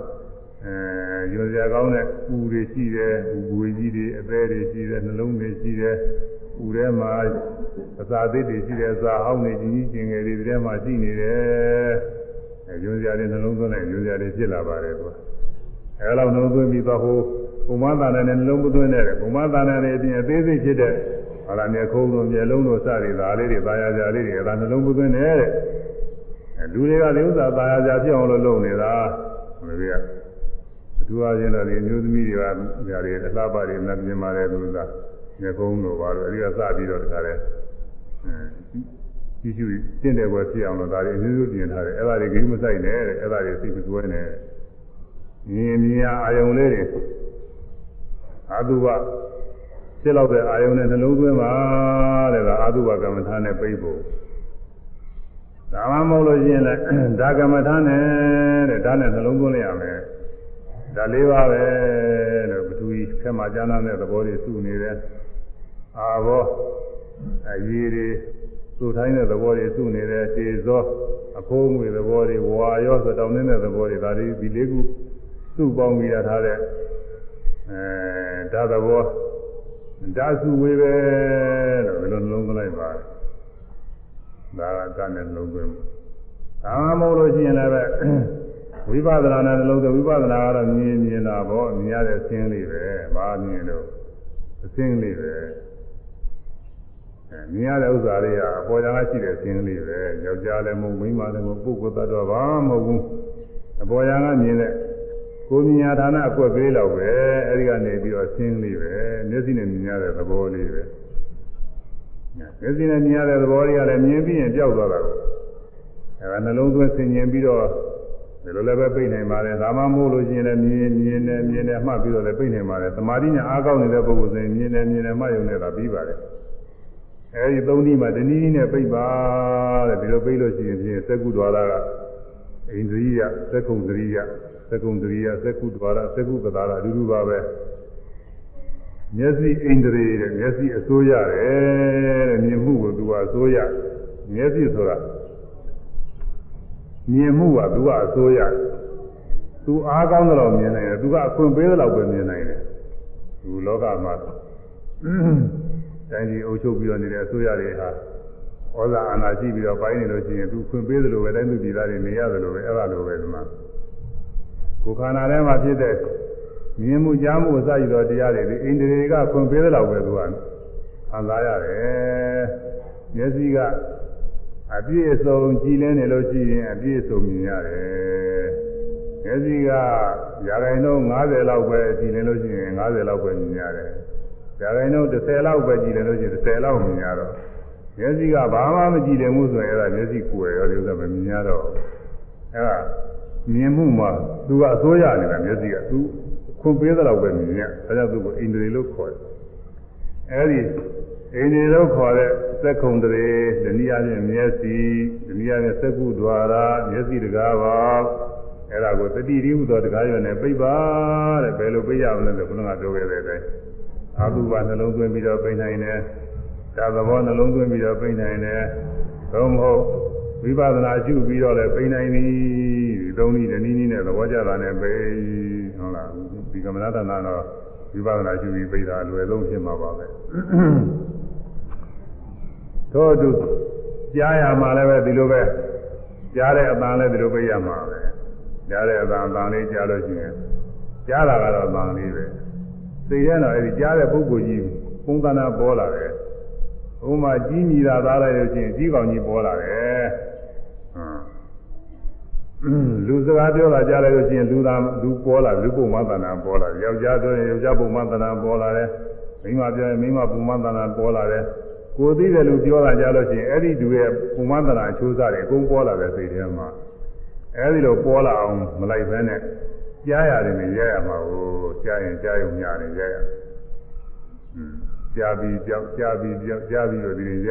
အဲရွှေစရာကောင်းတဲ့ပူတွေရှိတယ်ပူကြီးတွေအသေးတွေရှိတယ်နှလုံးတွေရှိတယ်ပူထဲမှာအစာသေးတွေရှိတယ်အစာဟောင်းတွေကြီးကြီးကျင်ငယ်တွေထဲမှာရှိနေတယ် အဲရွှေစရာတွေနှလုံးသွင်းလိုက်ရွှေစရာတွေဖြစ်လာပါတယ်ကွာအဲလောက်နှလုံးသွင်းပြီးတော့ဟိုဘုံမသာနဲ့နှလုံးမသွင်းတဲ့ဘုံမသာနဲ့အပြင်အသေးစိတ်ဖြစ်တဲ့ဟာလာမြေခုံးတို့မြေလုံးတို့စသည်ဒါလေးတွေသာယာကြလေးတွေအဲဒါနှလုံးမသွင်းတဲ့တဲ့လူတွေကလေဥစ္စာသာယာကြဖြစ်အောင်လို့လုပ်နေတာဘယ်လိုလဲအထူးအားဖြင့်တော့ဒီမျိုးသမီးတွေကຢာတွေအလှပတွေနဲ့ပြင်ပါတယ်သူကမြေကုန်းတို့ဘာလို့အဲဒီကစပြီးတော့တခါလဲအဲ ကြီးကျူးတင့်တယ်ပွဲဖြစ်အောင်လို့ဒါတွေအမျိုးမျိုးပြင်ထားတယ်အဲ့ဒါတွေဂိမ်းမဆိုင်နဲ့တဲ့အဲ့ဒါတွေစိတ်မစွဲနဲ့မြင်မြင်အာယုံလေးတွေအာသုဘစစ်လောက်တဲ့အာယုံနဲ့နှလုံးသွင်းပါတဲ့ကအာသုဘကမ္မထာနဲ့ပြိဖို့ဒါမှမဟုတ်လို့ရှိရင်လည်းဒါကမ္မထာနဲ့တဲ့ဒါနဲ့နှလုံးသွင်းလိုက်ရမယ်ဒါလေးပါပဲလို့ဘသူကြီးခက်မှကျမ်းတဲ့သဘောတွေစုနေတယ်အာဘောအရေးတွေ သူ့ထိုင်းတဲ့သဘောတွေစုနေတယ်ခြေစောအခိုးငွေသဘောတွေဝါရောဆိုတောင်းနေတဲ့သဘောတွေဒါလေးဒီလေးခုစုပေါင်းပြီးရထားတဲ့အဲဒါသဘောဒါစုဝေးပဲလို့ဘယ်လိုနှလုံးသွင်းလိုက်ပါဒါကတန်းနဲ့နှလုံးသွင်းဒါမှမဟုတ်လို့ရှိရင်လည်းဝိပဿနာနဲ့နှလုံးသွင်းဝိပဿနာကတော့မြင်မြင်တာပေါ့မြင်ရတဲ့အခြင်းလေးပဲဘာမြင်လို့အခြင်းလေးပဲ မြင်ရတဲ့ဥစ္စာတွေကအပေါ်ကြကရှိတဲ့အခြင်းလေးပဲယောက်ျားလည်းမဟုတ်မိန်းမလည်းမဟုတ်ပုဂ္ဂိုလ်သတ္တဝါဘာမှမဟုတ်ဘူးအပေါ်ကြကမြင်တဲ့ကိုမြညာဌာနအကွက်ပေးတော့ပဲအဲဒီကနေပြီးတော့ဆင်းလေးပဲမျက်စိနဲ့မြင်ရတဲ့သဘောလေးပဲမျက်စိနဲ့မြင်ရတဲ့သဘောလေးကလည်းမြင်ပြီးရင်ပျောက်သွားတာကိုအဲဒါနှလုံးသွင်းဆင်ញင်ပြီးတော့ဒီလိုလည်းပဲပြိနေပါတယ်ဒါမှမဟုတ်လို့ရှိရင်လည်းမြင်မြင်နဲ့မြင်နဲ့မှတ်ပြီးတော့လည်းပြိနေပါတယ်သမာဓိညာအားကောင်းနေတဲ့ပုဂ္ဂိုလ်ဆိုရင်မြင်နဲ့မြင်နဲ့မှတ်ရုံနဲ့သာပြီးပါတယ် အဲဒီသုံးနည်းမှာတနည်းနည်းနဲ့ပြိပါတဲ့ဒီလိုပြိလို့ရှိရင်ဖြင့်သက္ကုဒ္ဒဝါဒကဣန္ဒြိယသက္ကုံဒရိယသက္ကုံဒရိယသက္ကုဒ္ဒဝါဒသက္ကုပဒါရအတူတူပါပဲမျက်စိဣန္ဒြေတဲ့မျက်စိအစိုးရတယ်တဲ့မြင်မှုကိုသူကအစိုးရမျက်စိဆိုတာမြင်မှုကသူကအစိုးရသူအားကောင်းတဲ့လောက်မြင်နိုင်တယ်သူကအခွင့်ပေးတဲ့လောက်ပဲမြင်နိုင်တယ်သူလောကမှာ တိုင်းပြည်အုပ်ချုပ်ပြီးတော့နေတဲ့အစိုးရတွေဟာဩဇာအာဏာရှိပြီးတော့ပိုင်းနေလို့ရှိရင်သူခွင့်ပေးသလိုပဲတိုင်းသူပြည်သားတွေနေရတယ်လို့ပဲအဲ့ဒါလိုပဲဒီမှာကိုယ်ခန္ဓာထဲမှာဖြစ်တဲ့မြင်မှုကြားမှုအစရှိသောတရားတွေဒီအိန္ဒြေတွေကခွင့်ပေးသလောက်ပဲသူကခံစားရတယ်မျက်စိကအပြည့်အစုံကြည်လင်းနေလို့ရှိရင်အပြည့်အစုံမြင်ရတယ်မျက်စိကရာခိုင်နှုန်း90လောက်ပဲကြည်လင်းလို့ရှိရင်90လောက်ပဲမြင်ရတယ် ရာခိုင်နှုန်း30လောက်ပဲကြည်လင်းလို့ရှိရင်30လောက်မြင်ရတော့မျက်စိကဘာမှမကြည့်တယ်မှုဆိုရင်အဲ့ဒါမျက်စိကိုယ်ရောဒီဥစ္စာမမြင်ရတော့အဲဒါမြင်မှုမှာသူကအစိုးရနေတာမျက်စိကသူခွန်ပေးသလောက်ပဲမြင်ရအဲဒါသူကိုအိန္ဒြေလို့ခေါ်တယ်အဲဒီအိန္ဒြေလို့ခေါ်တဲ့သက္ကုံတရေဒဏိယဖြင့်မျက်စိဒဏိယဖြင့်သက္ကုဒွါရမျက်စိတကားပါအဲ့ဒါကိုတတိရိဟုသောတကားရွယ်နဲ့ပြိပါတဲ့ဘယ်လိုပြရမလဲဆိုခုနကပြောခဲ့တဲ့အတိုင်း အာဟုဘနှလုံးသွင်းပြီးတော့ပြနိုင်တယ်ဒါသဘောနှလုံးသွင်းပြီးတော့ပြနိုင်တယ်သို့မဟုတ်ဝိပဿနာရှုပြီးတော့လည်းပြနိုင်ပြီဒီသုံးနည်းဒီနည်းနည်းနဲ့သဘောကျတာနဲ့ပြဟုတ်လားဒီကမ္မနာတနာတော့ဝိပဿနာရှုပြီးပြတာအလွယ်ဆုံးဖြစ်မှာပါပဲသောတုကြားရမှာလည်းပဲဒီလိုပဲကြားတဲ့အတန်လည်းဒီလိုပြရမှာပဲကြားတဲ့အတန်အတန်လေးကြားလို့ရှိရင်ကြားတာကတော့အတန်လေးပဲ သိရတော့အဲဒီကြားတဲ့ပုဂ္ဂိုလ်ကြီးပုံသဏ္ဍာန်ပေါ်လာတယ်ဥမာကြီးမြည်တာသားလိုက်လို့ရှိရင်ကြီးကောင်ကြီးပေါ်လာတယ်လူစကားပြောတာကြားလိုက်လို့ရှိရင်လူသားလူပေါ်လာလူပုံမှန်သဏ္ဍာန်ပေါ်လာတယ်ယောက်ျားပြောရင်ယောက်ျားပုံမှန်သဏ္ဍာန်ပေါ်လာတယ်မိန်းမပြောရင်မိန်းမပုံမှန်သဏ္ဍာန်ပေါ်လာတယ်ကိုသိတယ်လူပြောတာကြားလို့ရှိရင်အဲ့ဒီလူရဲ့ပုံမှန်သဏ္ဍာန်အချိုးစားတွေအကုန်ပေါ်လာတယ်စိတ်ထဲမှာအဲ့ဒီလိုပေါ်လာအောင်မလိုက်ဘဲနဲ့ ကြားရတယ်နဲ့ရရမှာကိုကြားရင်ကြားရုံညာနေရရကြားပြီးကြောက်ကြားပြီးကြောက်ကြားပြီးတော့ဒီရရ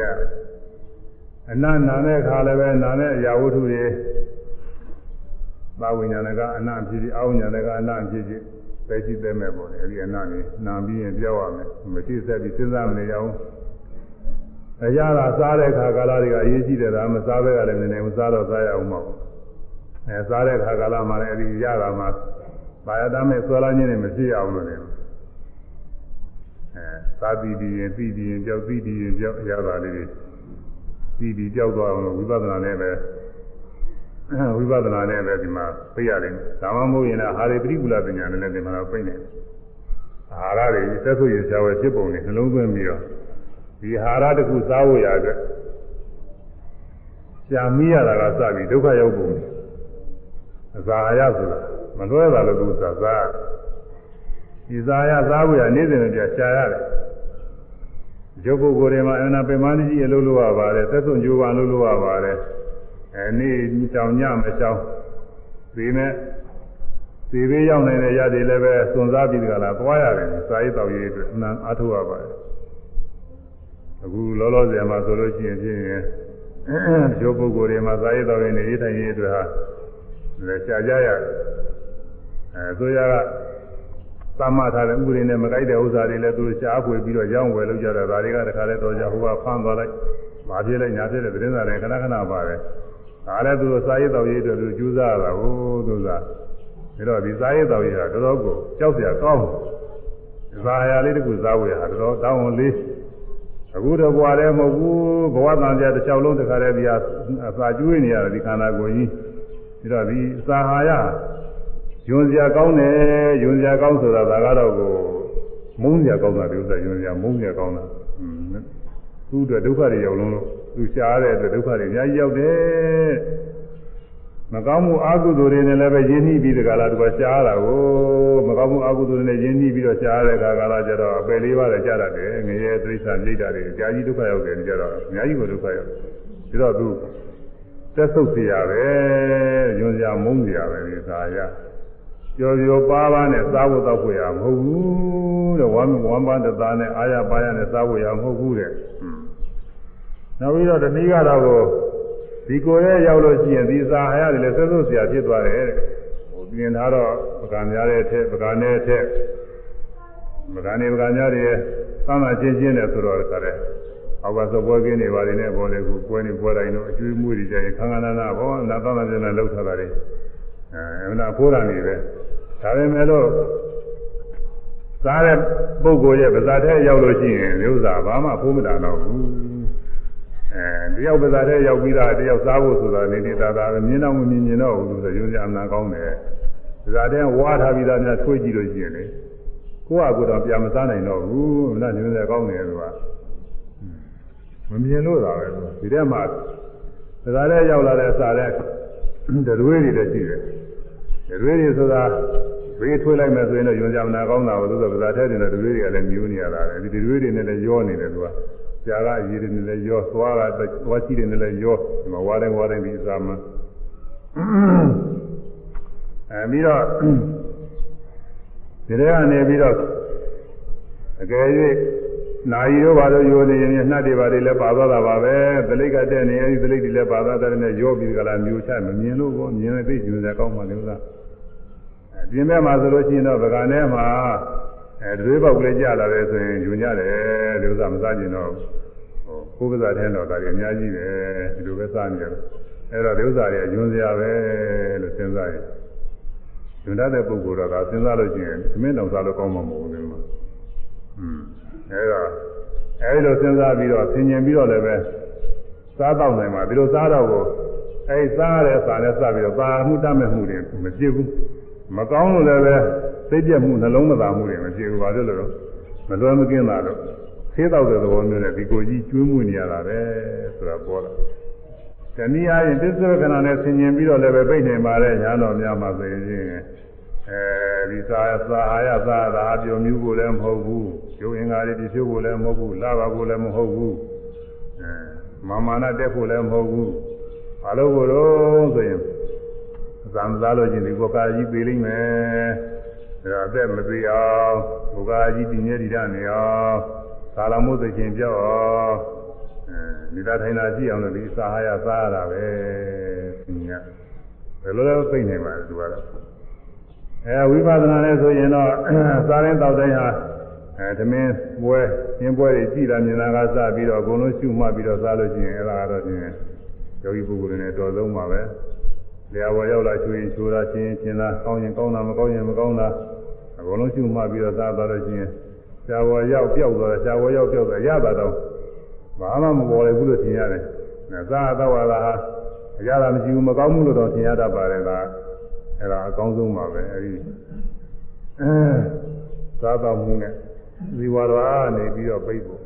အနနာတဲ့ခါလည်းပဲနာတဲ့အရာဝတ္ထုတွေသာဝိညာဏကအနဖြစ်ဖြစ်အာဝိညာဏကအနဖြစ်ဖြစ်ပဲရှိသေးမဲ့ပေါ့လေအဲဒီအနနေနာပြီးရင်ပြောက်ရမယ်မရှိဆက်ပြီးစဉ်းစားမနေရအောင်အရာသာစားတဲ့ခါကာလတွေကအရေးကြီးတယ်ဒါမစားဘဲကလည်းနည်းနည်းမစားတော့စားရအောင်မဟုတ်အဲစားတဲ့ခါကာလမှာလည်းအဲဒီရတာမှာ ဘာယတမဲ့ဆွဲလာခြင်းနဲ့မရှိအောင်လို့လည်းအဲစားပြီးပြီးရင်ပြီးပြီးရင်ကြောက်ပြီးပြီးရင်ကြောက်ရတာလေးတွေပြီးပြီးကြောက်သွားအောင်လို့ဝိပဿနာနဲ့ပဲဝိပဿနာနဲ့ပဲဒီမှာပြရတယ်ဒါမှမဟုတ်ရင်လည်းဟာရိပရိကူလပညာနဲ့လည်းဒီမှာတော့ပြနေအာဟာရတွေသက်ဆိုရရှားဝဲဖြစ်ပုံနဲ့နှလုံးသွင်းပြီးတော့ဒီဟာရတစ်ခုစားဖို့ရအတွက်ရှားမိရတာကစပြီးဒုက္ခရောက်ပုံအစာရဆိုတာ မလွဲတာလို့သူစားစားဒီစားရစားဖို့ရနေ့စဉ်ပြရှားရတယ်ရုပ်ပုဂ္ဂိုလ်တွေမှာအနာပင်မကြီးအလုပ်လုပ်ရပါတယ်သက်ဆုံးကြိုးပမ်းလုပ်လုပ်ရပါတယ်အဲနေ့ကြောင်ညမကြောင်ဒီမဲ့ဒီဘေးရောက်နေတဲ့ရည်တွေလည်းပဲစွန့်စားပြီးကြလားသွားရတယ်စာရေးတော်ရေးအတွက်အနံအားထုတ်ရပါတယ်အခုလောလောဆယ်မှာဆိုလို့ရှိရင်ဖြင့်ရုပ်ပုဂ္ဂိုလ်တွေမှာစာရေးတော်ရေးနေထိုင်ရေးအတွက်ဟာလည်းရှားကြရတယ် အဲဆိုရကသမထားတဲ့ဥပဒေနဲ့မကိုက်တဲ့ဥစ္စာတွေလည်းသူရှားဖွေပြီးတော့ရောင်းဝယ်လုပ်ကြတာဒါတွေကတခါလဲတော့ကြဟိုကဖမ်းသွားလိုက်မဖြစ်လိုက်ညာဖြစ်တဲ့သတင်းစာတွေခဏခဏပါတယ်ဒါလည်းသူစာရေးတော်ရေးအတွက်သူကြိုးစားရတာဟိုသူကဒါတော့ဒီစာရေးတော်ရေးဟာတော်တော်ကိုကြောက်စရာကောင်းတယ်ဇာယာလေးတခုစားဝယ်ဟာတော်တော်တောင်းဝန်လေးအခုတော့ဘဝလည်းမဟုတ်ဘူးဘဝတန်ကြတစ်ချောင်းလုံးတခါတည်းဒီဟာအစာကျွေးနေရတယ်ဒီခန္ဓာကိုယ်ကြီးဒါတော့ဒီစာဟာရ ယွန်စရာကောင်းတယ်ယွန်စရာကောင်းဆိုတာဒါကတော့ကိုမုန်းစရာကောင်းတာဒီဥစ္စာယွန်စရာမုန်းစရာကောင်းတာသူ့အတွက်ဒုက္ခတွေရောက်လုံးလို့သူရှားတဲ့အတွက်ဒုက္ခတွေအများကြီးရောက်တယ်မကောင်းမှုအကုသိုလ်တွေနဲ့လည်းပဲရင်းနှီးပြီးတကလားသူကရှားတာကိုမကောင်းမှုအကုသိုလ်တွေနဲ့ရင်းနှီးပြီးတော့ရှားတဲ့အခါကလာကြတော့အပယ်လေးပါးလည်းကြားရတယ်ငရဲတိရစ္ဆာန်ပြိတ္တာတွေအများကြီးဒုက္ခရောက်တယ်ကြတော့အများကြီးကိုဒုက္ခရောက်ပြီးတော့သူသက်ဆုပ်เสียရပဲယွန်စရာမုန်းစရာပဲဒီသာရ ကျော်ကျော်ပါးပါးနဲ့စားဖို့တော့ခွေရမဟုတ်ဘူးတဲ့ဝမ်းဝမ်းပန်းတသားနဲ့အာရပါရနဲ့စားဖို့ရမဟုတ်ဘူးတဲ့နောက်ပြီးတော့တနည်းကတော့ဒီကိုယ်ရဲ့ရောက်လို့ရှိရင်ဒီစာဟာရတယ်လဲဆွဆွဆရာဖြစ်သွားတယ်တဲ့ဟိုပြင်ထားတော့ပကံများတဲ့အထက်ပကံနဲ့အထက်ပကံနေပကံများတွေသမ်းသာချင်းချင်းနဲ့ဆိုတော့ကြတယ်အောက်ကသဘောကင်းတွေပါနေနဲ့ပေါ်လေကိုပွဲနေပွဲတိုင်းတော့အကျွေးမွေးတွေကြရင်ခန္ဓာနာနာဘောနာသမ်းသာချင်းနဲ့လောက်ထားတာတွေအဲအဲ့ဒါဖိုးတာနေပဲ ဒါပေမဲ့လို့စားတဲ့ပုဂ္ဂိုလ်ရဲ့ဗဇာထဲရောက်လို့ရှိရင်ဥစ္စာဘာမှဖိုးမတာတော့ဘူးအဲတယောက်ဗဇာထဲရောက်ပြီးသားတယောက်စားဖို့ဆိုတာနေနေသာသာပဲမြင်တော့မမြင်မြင်တော့ဘူးဆိုရုံးစအမှန်ကောင်းတယ်ဗဇာထဲဝါထားပြီးသားများထွေးကြည့်လို့ရှိရင်လေကိုယ့်အကူတော့ပြန်မစားနိုင်တော့ဘူးမနာညွှန်စရာကောင်းတယ်သူကမမြင်လို့သာပဲဒီထဲမှာဗဇာထဲရောက်လာတဲ့စားတဲ့ဒရွေးတွေလည်းရှိတယ် တွေတွေဆိုတာဘေးထွေးလိုက်မယ်ဆိုရင်တော့ယွန်ကြမနာကောင်းတာပဲလို့ဆိုတော့ဗဇာထဲတင်တဲ့တွေတွေကလည်းမြူးနေရတာလေဒီတွေတွေနဲ့လည်းရောနေတယ်သူကဇာကအရည်တွေနဲ့လည်းရောသွားကသွားကြည့်တယ်နဲ့လည်းရောဒီမှာဝါတိုင်းဝါတိုင်းဒီအစာမှာအဲပြီးတော့ဒီထဲကနေပြီးတော့အကယ်၍နာယီတို့ဘာလို့ယိုနေရင်နှတ်တွေဘာတွေလည်းပါသွားတာပါပဲသလိကတဲ့နေအဲဒီသလိတွေလည်းပါသွားတဲ့နဲ့ရောပြီးကြလားမျိုးချမမြင်လို့ကောမြင်တဲ့သိကျူစရာကောင်းပါလေဥစ္စာအ ပြင်ဘက်မှာဆိုလို့ရှိရင်တော့ဗကာထဲမှာအဲတွေးပေါက်ကလေးကြလာတယ်ဆိုရင်ယူညတယ်ဒီဥစ္စာမစားကျင်တော့ဟိုကိုယ်ကစားတဲ့တော့ဒါတွေအများကြီးပဲဒီလိုပဲစားနေတယ်အဲ့တော့ဒီဥစ္စာတွေအယွန်းစရာပဲလို့စဉ်းစားရင်ညွန်တတ်တဲ့ပုဂ္ဂိုလ်တော့ဒါစဉ်းစားလို့ရှိရင်သမင်းတော်စားလို့ကောင်းမှာမဟုတ်ဘူးဒီမှာอืมအဲ့တော့အဲဒီလိုစဉ်းစားပြီးတော့ဆင်ញင်ပြီးတော့လည်းပဲစားတော့နိုင်မှာဒီလိုစားတော့ကိုအဲဒီစားရတဲ့စာနဲ့စပြီးတော့ပါမှုတတ်မဲ့မှုတွေမဖြစ်ဘူး မကောင်းလို့လည်းပဲသိပြတ်မှုနှလုံးမသာမှုတွေမဖြစ်ဘူးဘာလို့လဲတော့မလွယ်မကင်းတာတော့ဆေးတော့တဲ့သဘောမျိုးနဲ့ဒီကိုကြီးကျွေးမှုနေရတာပဲဆိုတာပေါ်လာတနည်းအားဖြင့်သစ္စာခဏနဲ့ဆင်ញင်ပြီးတော့လည်းပဲပြိနေပါတဲ့ညာတော်များမှာဆိုရင်အဲဒီစာစာဟာရသာသာပြောမျိုးကိုလည်းမဟုတ်ဘူးကျိုးအင်္ဂါတွေဒီဖြိုးကိုလည်းမဟုတ်ဘူးလာပါကိုလည်းမဟုတ်ဘူးအဲမာမာနတက်ဖို့လည်းမဟုတ်ဘူးဘာလို့ကိုတော့ဆိုရင် သံသားလို့ချင်းဒီကောကာကြီးပြေးလိမ့်မယ်ဒါအသက်မသေးအောင်ဘုရားကြီးပြင်းရည်ရနေအောင်သာလမို့သိချင်းပြောက်အောင်အဲမိသားထိုင်တာကြည့်အောင်လို့ဒီစာဟာရစားရတာပဲညဘယ်လိုလဲသိနေမှာလဲသူကတော့အဲဝိပဿနာနဲ့ဆိုရင်တော့စားရင်တောက်တိုင်းဟာအဲသမင်းပွဲရင်းပွဲတွေကြည်တာမြင်တာကစပြီးတော့အကုန်လုံးရှုမှတ်ပြီးတော့စားလို့ရှိရင်အဲ့ဒါကတော့ချင်းယောဂီပုဂ္ဂိုလ်တွေနဲ့တော်ဆုံးပါပဲ။ လျာဝရောက်လာချွေရင်ချွေတာချင်းချင်းလားကောင်းရင်ကောင်းတာမကောင်းရင်မကောင်းတာအကုန်လုံးရှုမှတ်ပြီးတော့စားသွားလို့ရှိရင်ဆရာဝရောက်ပျောက်သွားတယ်ဆရာဝရောက်ပျောက်သွားရတာတော့ဘာမှမပေါ်လေဘူးလို့ထင်ရတယ်။စားတော့ဝါလာဟာအရသာမရှိဘူးမကောင်းဘူးလို့တော့ထင်ရတတ်ပါတယ်ကအဲ့ဒါအကောင်းဆုံးပါပဲအဲ့ဒီအဲစားတော့မှုနဲ့ဇီဝတော်ကနေပြီးတော့ပြိဖို့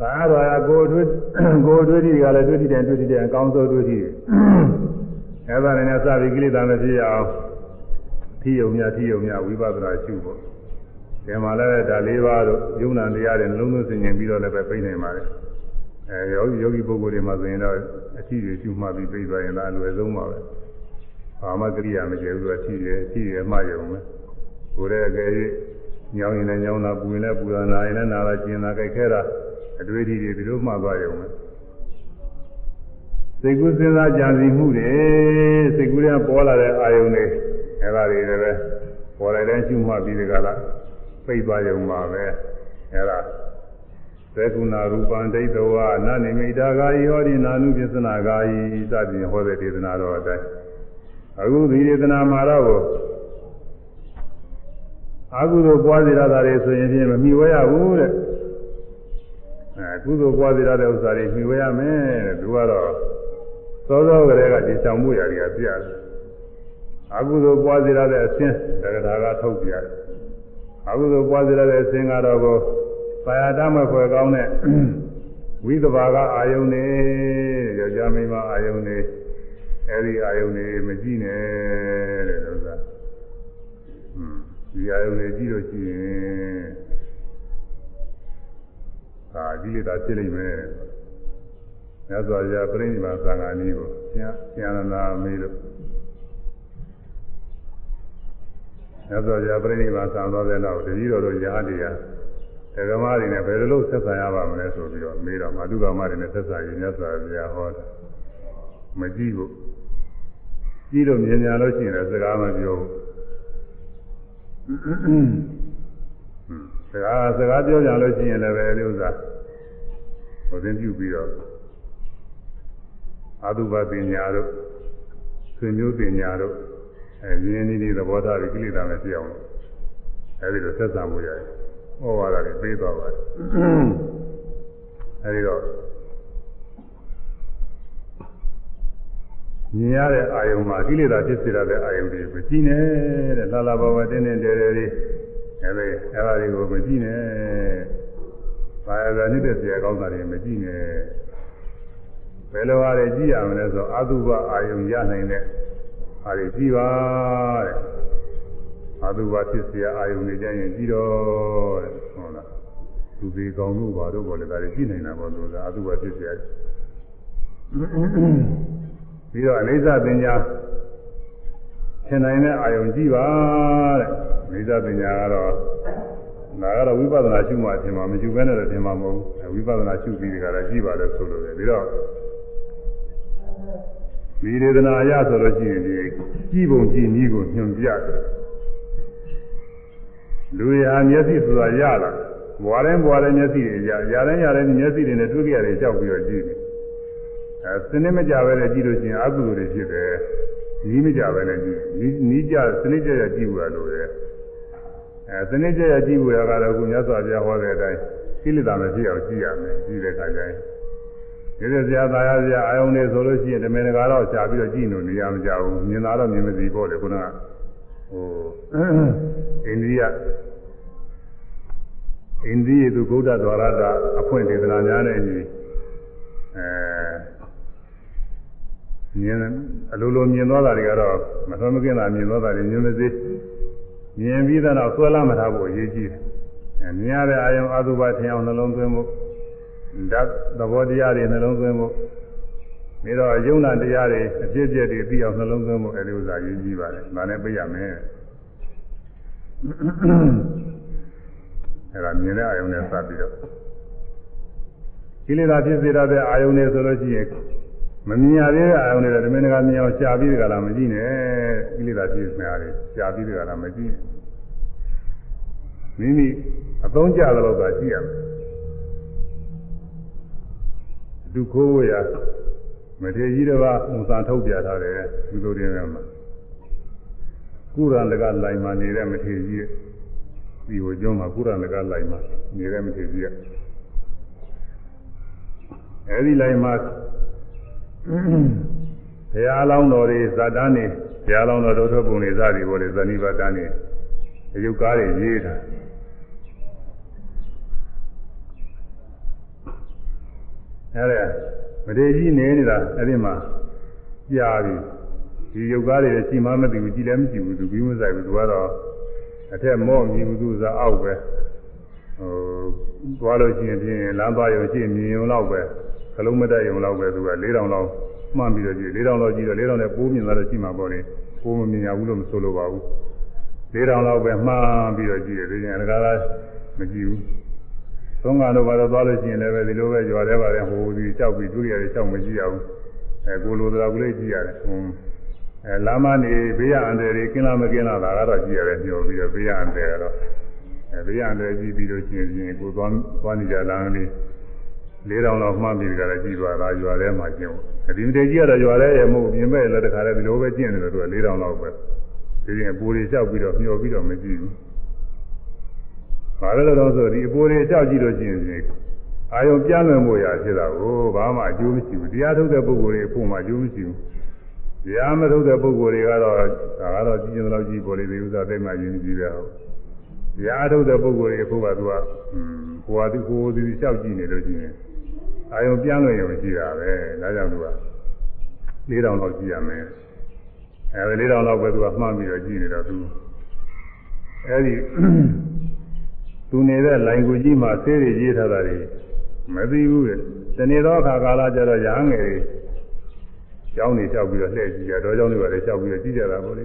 ကာတော်ကကိုယ်တွေ့ကိုယ်တွေ့တိကလည်းတွေ့တိတယ်တွေ့တိတယ်အကောင်းဆုံးတွေ့တိတယ်အဲ့ဒါနဲ့စပြီးကိလေသာမဖြစ်အောင်ထီယုံမြထီယုံမြဝိပဿနာရှုဖို့ဒီမှာလည်းဒါ၄ပါးတို့ယုံနာတရားတွေနှလုံးသွင်းဆင်ခြင်ပြီးတော့လည်းပဲပြိနေပါလေအဲယောဂီယောဂီပုဂ္ဂိုလ်တွေမှာဆိုရင်တော့အထီတွေရှုမှပြီးပြိသွားရင်လည်းအလွယ်ဆုံးပါပဲဘာမှကိရိယာမကျေဘူးအထီတွေအထီတွေမှယုံမယ်ကိုယ်ရဲ့အကယ်၍ညောင်းရင်လည်းညောင်းတာပူရင်လည်းပူတာနာရင်လည်းနာတာကျင်တာကြိုက်ခဲတာ အတွေ့အထိတွေဒီလိုမှသွားရုံပဲစိတ်ကူးစဉ်းစားကြံစည်မှုတွေစိတ်ကူးတွေပေါ်လာတဲ့အာယုန်တွေအဲဒါတွေလည်းပဲပေါ်လာတဲ့ရှုမှတ်ပြီးဒီကလာပိတ်သွားရုံပါပဲအဲဒါသေကုဏရူပံဒိဋ္ဌဝနနိမိတာဂာယဟောဒီနာနုပစ္စနာဂာယစသည်ဟောတဲ့ဒေသနာတော်အတိုင်းအခုဒီဒေသနာမှာတော့အကုသိုလ်ပွားစေရတာတွေဆိုရင်ဖြင့်မမိဝဲရဘူးတဲ့ အဲကုသိုလ်ပွားစေရတဲ့ဥစ္စာတွေမိဝဲရမယ်တဲ့သူကတော့သောသောကလေးကဒီဆောင်မှုရာတွေကပြတယ်အကုသိုလ်ပွားစေရတဲ့အဆင်းတက္ကထာကထုတ်ပြတယ်အကုသိုလ်ပွားစေရတဲ့အဆင်းကတော့ကိုပါရတမဖွယ်ကောင်းတဲ့ဝိသဘာကအာယုန်နေယောက်ျားမိန်းမအာယုန်နေအဲဒီအာယုန်နေမကြည့်နဲ့တဲ့ဥစ္စာဒီအာယုန်တွေကြည့်လို့ရှိရင် အာဒီလေသာဖြစ်လိမ့်မယ်။မြတ်စွာဘုရားပြိဋိဘာသံဃာနည်းကိုဆရာဆရာနာမေးလို့မြတ်စွာဘုရားပြိဋိဘာသံတော်တဲ့နောက်တတိတော်တို့ရားတရားဓမ္မတွေနဲ့ဘယ်လိုလုပ်ဆက်ဆံရပါမလဲဆိုပြီးတော့မေးတော့မာတုကမတွေနဲ့ဆက်ဆံရင်မြတ်စွာဘုရားဟောတာမကြည့်ဘူးကြည့်လို့မြင်ညာလို့ရှိရင်လည်းစကားမပြောဘူး စကားစကားပြောကြလို့ရှိရင်လည်းပဲဥစ္စာဟိုသင်ပြုပြီးတော့အာတုဘပညာတို့ဆွေမျိုးပညာတို့အဲရင်းနေနေသဘောထားပြီးကိလေသာနဲ့ပြအောင်အဲဒီလိုဆက်ဆံမှုရတယ်ဟောရတာတွေပေးသွားပါတယ်အဲဒီတော့မြင်ရတဲ့အာယုံမှာကိလေသာဖြစ်စေရတဲ့အာယုံတွေကိုကြည့်နေတဲ့လာလာဘဝတင်းတင်းတဲတဲလေး အဲဒီအဲဒါတွေကိုမကြည့်နဲ့။ဘာသာနှိမ့်တဲ့ဆရာကောင်းတာတွေမကြည့်နဲ့။ဘယ်လိုအားတွေကြည့်ရမလဲဆိုအတုပအာယုံရနိုင်တဲ့အားတွေကြည့်ပါတဲ့။အတုပဖြစ်เสียအာယုံတွေကြရင်ကြည့်တော့တဲ့ဟုတ်လား။သူဒီကောင်းလို့ဘာလို့ပေါ်လဲဒါတွေကြည့်နိုင်တာပေါ့သူကအတုပဖြစ်เสีย။မ ပြီးတော့အနိစ္စပညာ သင်နိုင်တဲ့အာယုံကြည့်ပါတဲ့အနိစ္စပညာကတော့ဒါကတော့ဝိပဿနာရှုမှအထင်မှာမရှုဘဲနဲ့လည်းထင်မှာမဟုတ်ဘူးဝိပဿနာရှုပြီးဒီကရကြည့်ပါလေဆိုလို့လေပြီးတော့ဒီဒေသနာအရဆိုလို့ရှိရင်ဒီကြည့်ပုံကြည့်နည်းကိုညွှန်ပြတယ်လူရဟာမျက်စိဆိုတာရလာဘွားတိုင်းဘွားတိုင်းမျက်စိတွေရရတိုင်းရတိုင်းမျက်စိတွေနဲ့တွေ့ကြရတယ်ကြောက်ပြီးတော့ကြည့်တယ်အဲစနစ်မကြပဲနဲ့ကြည့်လို့ရှိရင်အကုသိုလ်တွေဖြစ်တယ် နီးမကြပဲနဲ့ကြည့်နီးနီးကြစနစ်ကြရကြည့်ဘူးလို့လေအဲစနစ်ကြရကြည့်ဘူးရကတော့ခုမြတ်စွာဘုရားဟောတဲ့အတိုင်းကိလေသာမဖြစ်အောင်ကြည့်ရမယ်ကြည့်တဲ့အခါကျရင်ဒီလိုဆရာသားရဆရာအာယုန်နေဆိုလို့ရှိရင်တမင်တကာတော့ရှားပြီးတော့ကြည့်လို့နေရမကြဘူးမြင်တာတော့မြင်မသိပေါ့လေခုနကဟိုအိန္ဒိယအိန္ဒိယသူဗုဒ္ဓဒွါရတာအဖွင့်ဒေသနာများနဲ့ညီအဲ မြင်အလိုလိုမြင်သွားတာတွေကတော့မသွမ်းမကင်းတာမြင်သွားတာတွေမြင်မသိမြင်ပြီးတော့ဆွဲလာမထားဖို့အရေးကြီးတယ်အဲမြင်ရတဲ့အာယုံအတုပထင်အောင်နှလုံးသွင်းဖို့ဓာတ်သဘောတရားတွေနှလုံးသွင်းဖို့ပြီးတော့ယုံနာတရားတွေအဖြစ်အပျက်တွေသိအောင်နှလုံးသွင်းဖို့အဲဒီဥစ္စာရေးကြီးပါတယ်။ဒါနဲ့ပြရမယ်။အဲဒါမြင်တဲ့အာယုံနဲ့စပ်ပြီးတော့ကိလေသာဖြစ်စေတဲ့အာယုံတွေဆိုလို့ရှိရင် မမြင်ရသေးတဲ့အာယုံတွေဓမင်းကမြင်အောင်ရှားပြီးကြလားမကြည့်နဲ့ကိလေသာဖြစ်နေတာတွေရှားပြီးကြလားမကြည့်မိမိအသုံးကျသလောက်သာကြည့်ရမယ်ဒုက္ခဝေယမထေကြီးတစ်ပါးဥစားထုတ်ပြထားတယ်ဒီလိုတင်ရမှာကုရံတကလိုင်မှာနေတဲ့မထေကြီးဒီဟိုကျောင်းမှာကုရံတကလိုင်မှာနေတဲ့မထေကြီးကအဲဒီလိုင်မှာ ဘုရားလောင်းတော်တွေဇာတန်းနေဘုရားလောင်းတော်တို့ထုတ်ပုံတွေစသည်ပေါ်တယ်ဇဏိပါတန်းနေအယုတ်ကားတွေရေးတာအဲ့ဒါမထေကြီးနေနေတာအဲ့ဒီမှာကြားပြီဒီယုတ်ကားတွေရှိမှမသိဘူးကြည်လည်းမကြည့်ဘူးသူပြီးမဆိုင်ဘူးသူကတော့အထက်မော့မြည်ဘူးသူစားအောက်ပဲဟိုသွားလို့ရှိရင်ပြင်းလမ်းသွားရုံရှိမြင်ရုံတော့ပဲ ခလုံးမတက်ရုံတော့ပဲသူက4000လောက်မှန်ပြီးတော့ကြည့်4000လောက်ကြည့်တော့4000နဲ့ပိုးမြင်လာတော့ရှိမှာပေါ့လေပိုးမမြင်ရဘူးလို့မဆိုလိုပါဘူး4000လောက်ပဲမှန်ပြီးတော့ကြည့်တယ်ဒီရင်အကားကမကြည့်ဘူးသုံးကတော့ဘာလို့သွားလို့ရှိရင်လည်းပဲဒီလိုပဲကြွားတယ်ပါတယ်ဟိုဒီကြောက်ပြီးဒုတိယတွေကြောက်မကြည့်ရဘူးအဲကိုလိုတော်ကလေးကြည့်ရတယ်ဟွန်းအဲလာမနေဘေးရအန္တရာယ်ကင်းလားမကင်းလားဒါကတော့ကြည့်ရတယ်ညှို့ပြီးတော့ဘေးရအန္တရာယ်ကတော့အဲဘေးရအန္တရာယ်ကြည့်ပြီးတော့ရှင်ရှင်ကိုသွားသွားနေကြလမ်း လေး၄တောင်လောက်မှန်းပြီးကြတယ်ကြည့်သွားတာရွာထဲမှာကျင့်ဒီမတေကြီးကတော့ရွာထဲရဲ့မဟုတ်ပြင်မဲ့လည်းတခါတည်းဒီလိုပဲကျင့်တယ်လို့သူက၄တောင်လောက်ပဲဒီရင်အပူတွေလျှောက်ပြီးတော့မျောပြီးတော့မကြည့်ဘူးဘာလို့လဲတော့ဆိုဒီအပူတွေလျှောက်ကြည့်လို့ရှိရင်အာယုံပြန့်လွင်မှုရာဖြစ်တာကိုဘာမှအကျိုးမရှိဘူးတရားထုတ်တဲ့ပုဂ္ဂိုလ်တွေအဖို့မှအကျိုးမရှိဘူးတရားမထုတ်တဲ့ပုဂ္ဂိုလ်တွေကတော့ဒါကတော့ကြည့်ရင်တော့ကြည့်ပေါ်လေဒီဥစ္စာသိမှယဉ်ကြည့်ရအောင်တရားထုတ်တဲ့ပုဂ္ဂိုလ်တွေအဖို့ကသူကဟွန်းကိုယ်ဟာသူကိုယ်ဒီလျှောက်ကြည့်နေလို့ရှိရင် အာယုံပြန့်လွင်ရုံရှိတာပဲဒါကြောင့်သူက၄တောင်လောက်ကြည့်ရမယ်အဲဒီ၄တောင်လောက်ပဲသူကမှန်းပြီးတော့ကြည့်နေတော့သူအဲဒီသူနေတဲ့လိုင်ကူကြီးမှာဆေးတွေရေးထားတာတွေမသိဘူးလေတနေ့တော့အခါကာလကျတော့ရဟန်းငယ်တွေကျောင်းနေလျှောက်ပြီးတော့လှည့်ကြည့်ရတော့ကျောင်းတွေပါလေလျှောက်ပြီးတော့ကြည့်ကြတာပေါ့လေ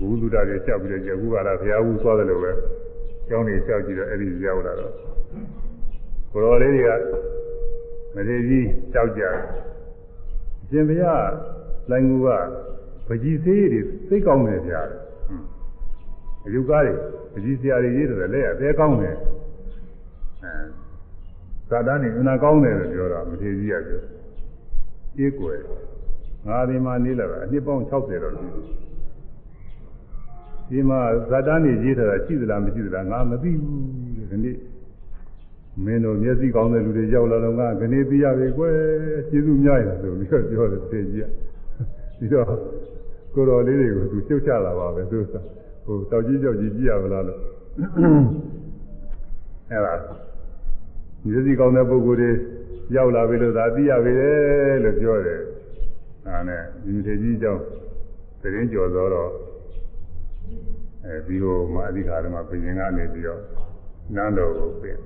ဘုသူတာတွေလျှောက်ပြီးတော့ကြည့်ခုကလာဘုရားဘူးသွားတယ်လို့ပဲကျောင်းနေလျှောက်ကြည့်တော့အဲ့ဒီရောက်လာတော့ကိုတော်လေးတွေက မထေကြီးလျှောက်ကြတယ်အရှင်ဘုရားလိုင်ကူကပကြီးသေးတွေသိကောင်းတယ်ဗျာအယုကားတွေပကြီးစရာတွေရေးတယ်လက်ရအသေးကောင်းတယ်အဲသာတန်းနေအနာကောင်းတယ်လို့ပြောတာမထေကြီးကပြောအေးကွယ်ငါဒီမှာနေလာတာအနှစ်ပေါင်း60တော့ရှိဒီမှာဇာတန်းနေရေးထားတာရှိသလားမရှိသလားငါမသိဘူးဒီနေ့ မင်းတို့မျက်စိကောင်းတဲ့လူတွေရောက်လာတော့ငါကနေသိရပြီကွယ်ကျေးဇူးများရဆိုပြီးတော့ပြောတယ်ထေကြီးကပြီးတော့ကိုတော်လေးတွေကိုသူရှုပ်ချလာပါပဲသူကဟိုတောက်ကြီးကြောက်ကြီးကြည့်ရမလားလို့အဲ့ဒါမျက်စိကောင်းတဲ့ပုဂ္ဂိုလ်တွေရောက်လာပြီလို့သာသိရပြီလေလို့ပြောတယ်ဒါနဲ့ဒီထေကြီးကြောင့်သတင်းကြော်သောတော့အဲဒီဟိုမှာအဓိကအားမှာပြင်ကနေပြီးတော့နန်းတော်ကိုပြင်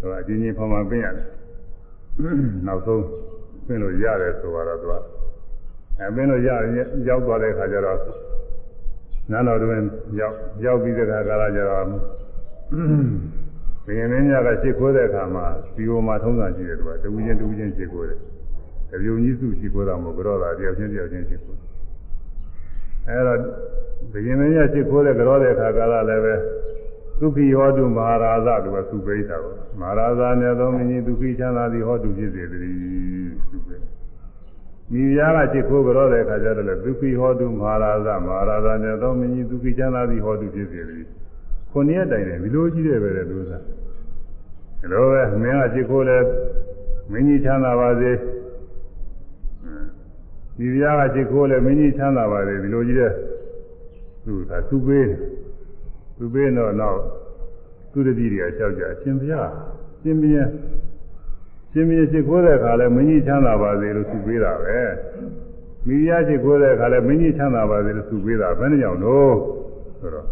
တော့အချင်းချင်းဖောင်မှပြင်ရတယ်နောက်ဆုံးပင်းလို့ရတယ်ဆိုတော့သူကအဲပင်းလို့ရရောက်သွားတဲ့ခါကျတော့နန်းတော်တွင်ရောက်ရောက်ပြီးတဲ့ခါကလာကျတော့ဘင်မင်းများကရှစ်ခိုးတဲ့အခါမှာဒီဟိုမှာထုံးစံရှိတယ်သူကတဝူချင်းတဝူချင်းရှစ်ခိုးတယ်တပြုံကြီးစုရှစ်ခိုးတာမဟုတ်ကြောတာတယောက်ချင်းတယောက်ချင်းရှစ်ခိုးအဲတော့ဘင်မင်းများရှစ်ခိုးတဲ့ကြောတဲ့အခါကလာလည်းပဲ ဒုက္ခိဟောတုမဟာရာဇသူကသုပိဋ္ဌာကိုမဟာရာဇမြတ်သောမင်းကြီးဒုက္ခိချမ်းသာသည်ဟောတုဖြစ်စေတည်းသုပိဋ္ဌာမိဖုရားကရှစ်ခိုးကြောတဲ့အခါကျတော့လေဒုက္ခိဟောတုမဟာရာဇမဟာရာဇမြတ်သောမင်းကြီးဒုက္ခိချမ်းသာသည်ဟောတုဖြစ်စေတည်းခုနှစ်ရက်တိုင်တယ်ဒီလိုကြီးတယ်ပဲလေသူစားဒီလိုပဲမင်းကရှစ်ခိုးလဲမင်းကြီးချမ်းသာပါစေမိဖုရားကရှစ်ခိုးလဲမင်းကြီးချမ်းသာပါစေဒီလိုကြီးတဲ့သူကသူပေးတယ် သူပေးတော့တော့သူတတိတွေကလျှောက်ကြအရှင်ဘုရားရှင်ဘုရားရှင်ဘုရားရှိခိုးတဲ့အခါလဲမင်းကြီးချမ်းသာပါစေလို့သူပေးတာပဲမိဖုရားရှိခိုးတဲ့အခါလဲမင်းကြီးချမ်းသာပါစေလို့သူပေးတာဘယ်နှကြောင့်လို့ဆိုတော့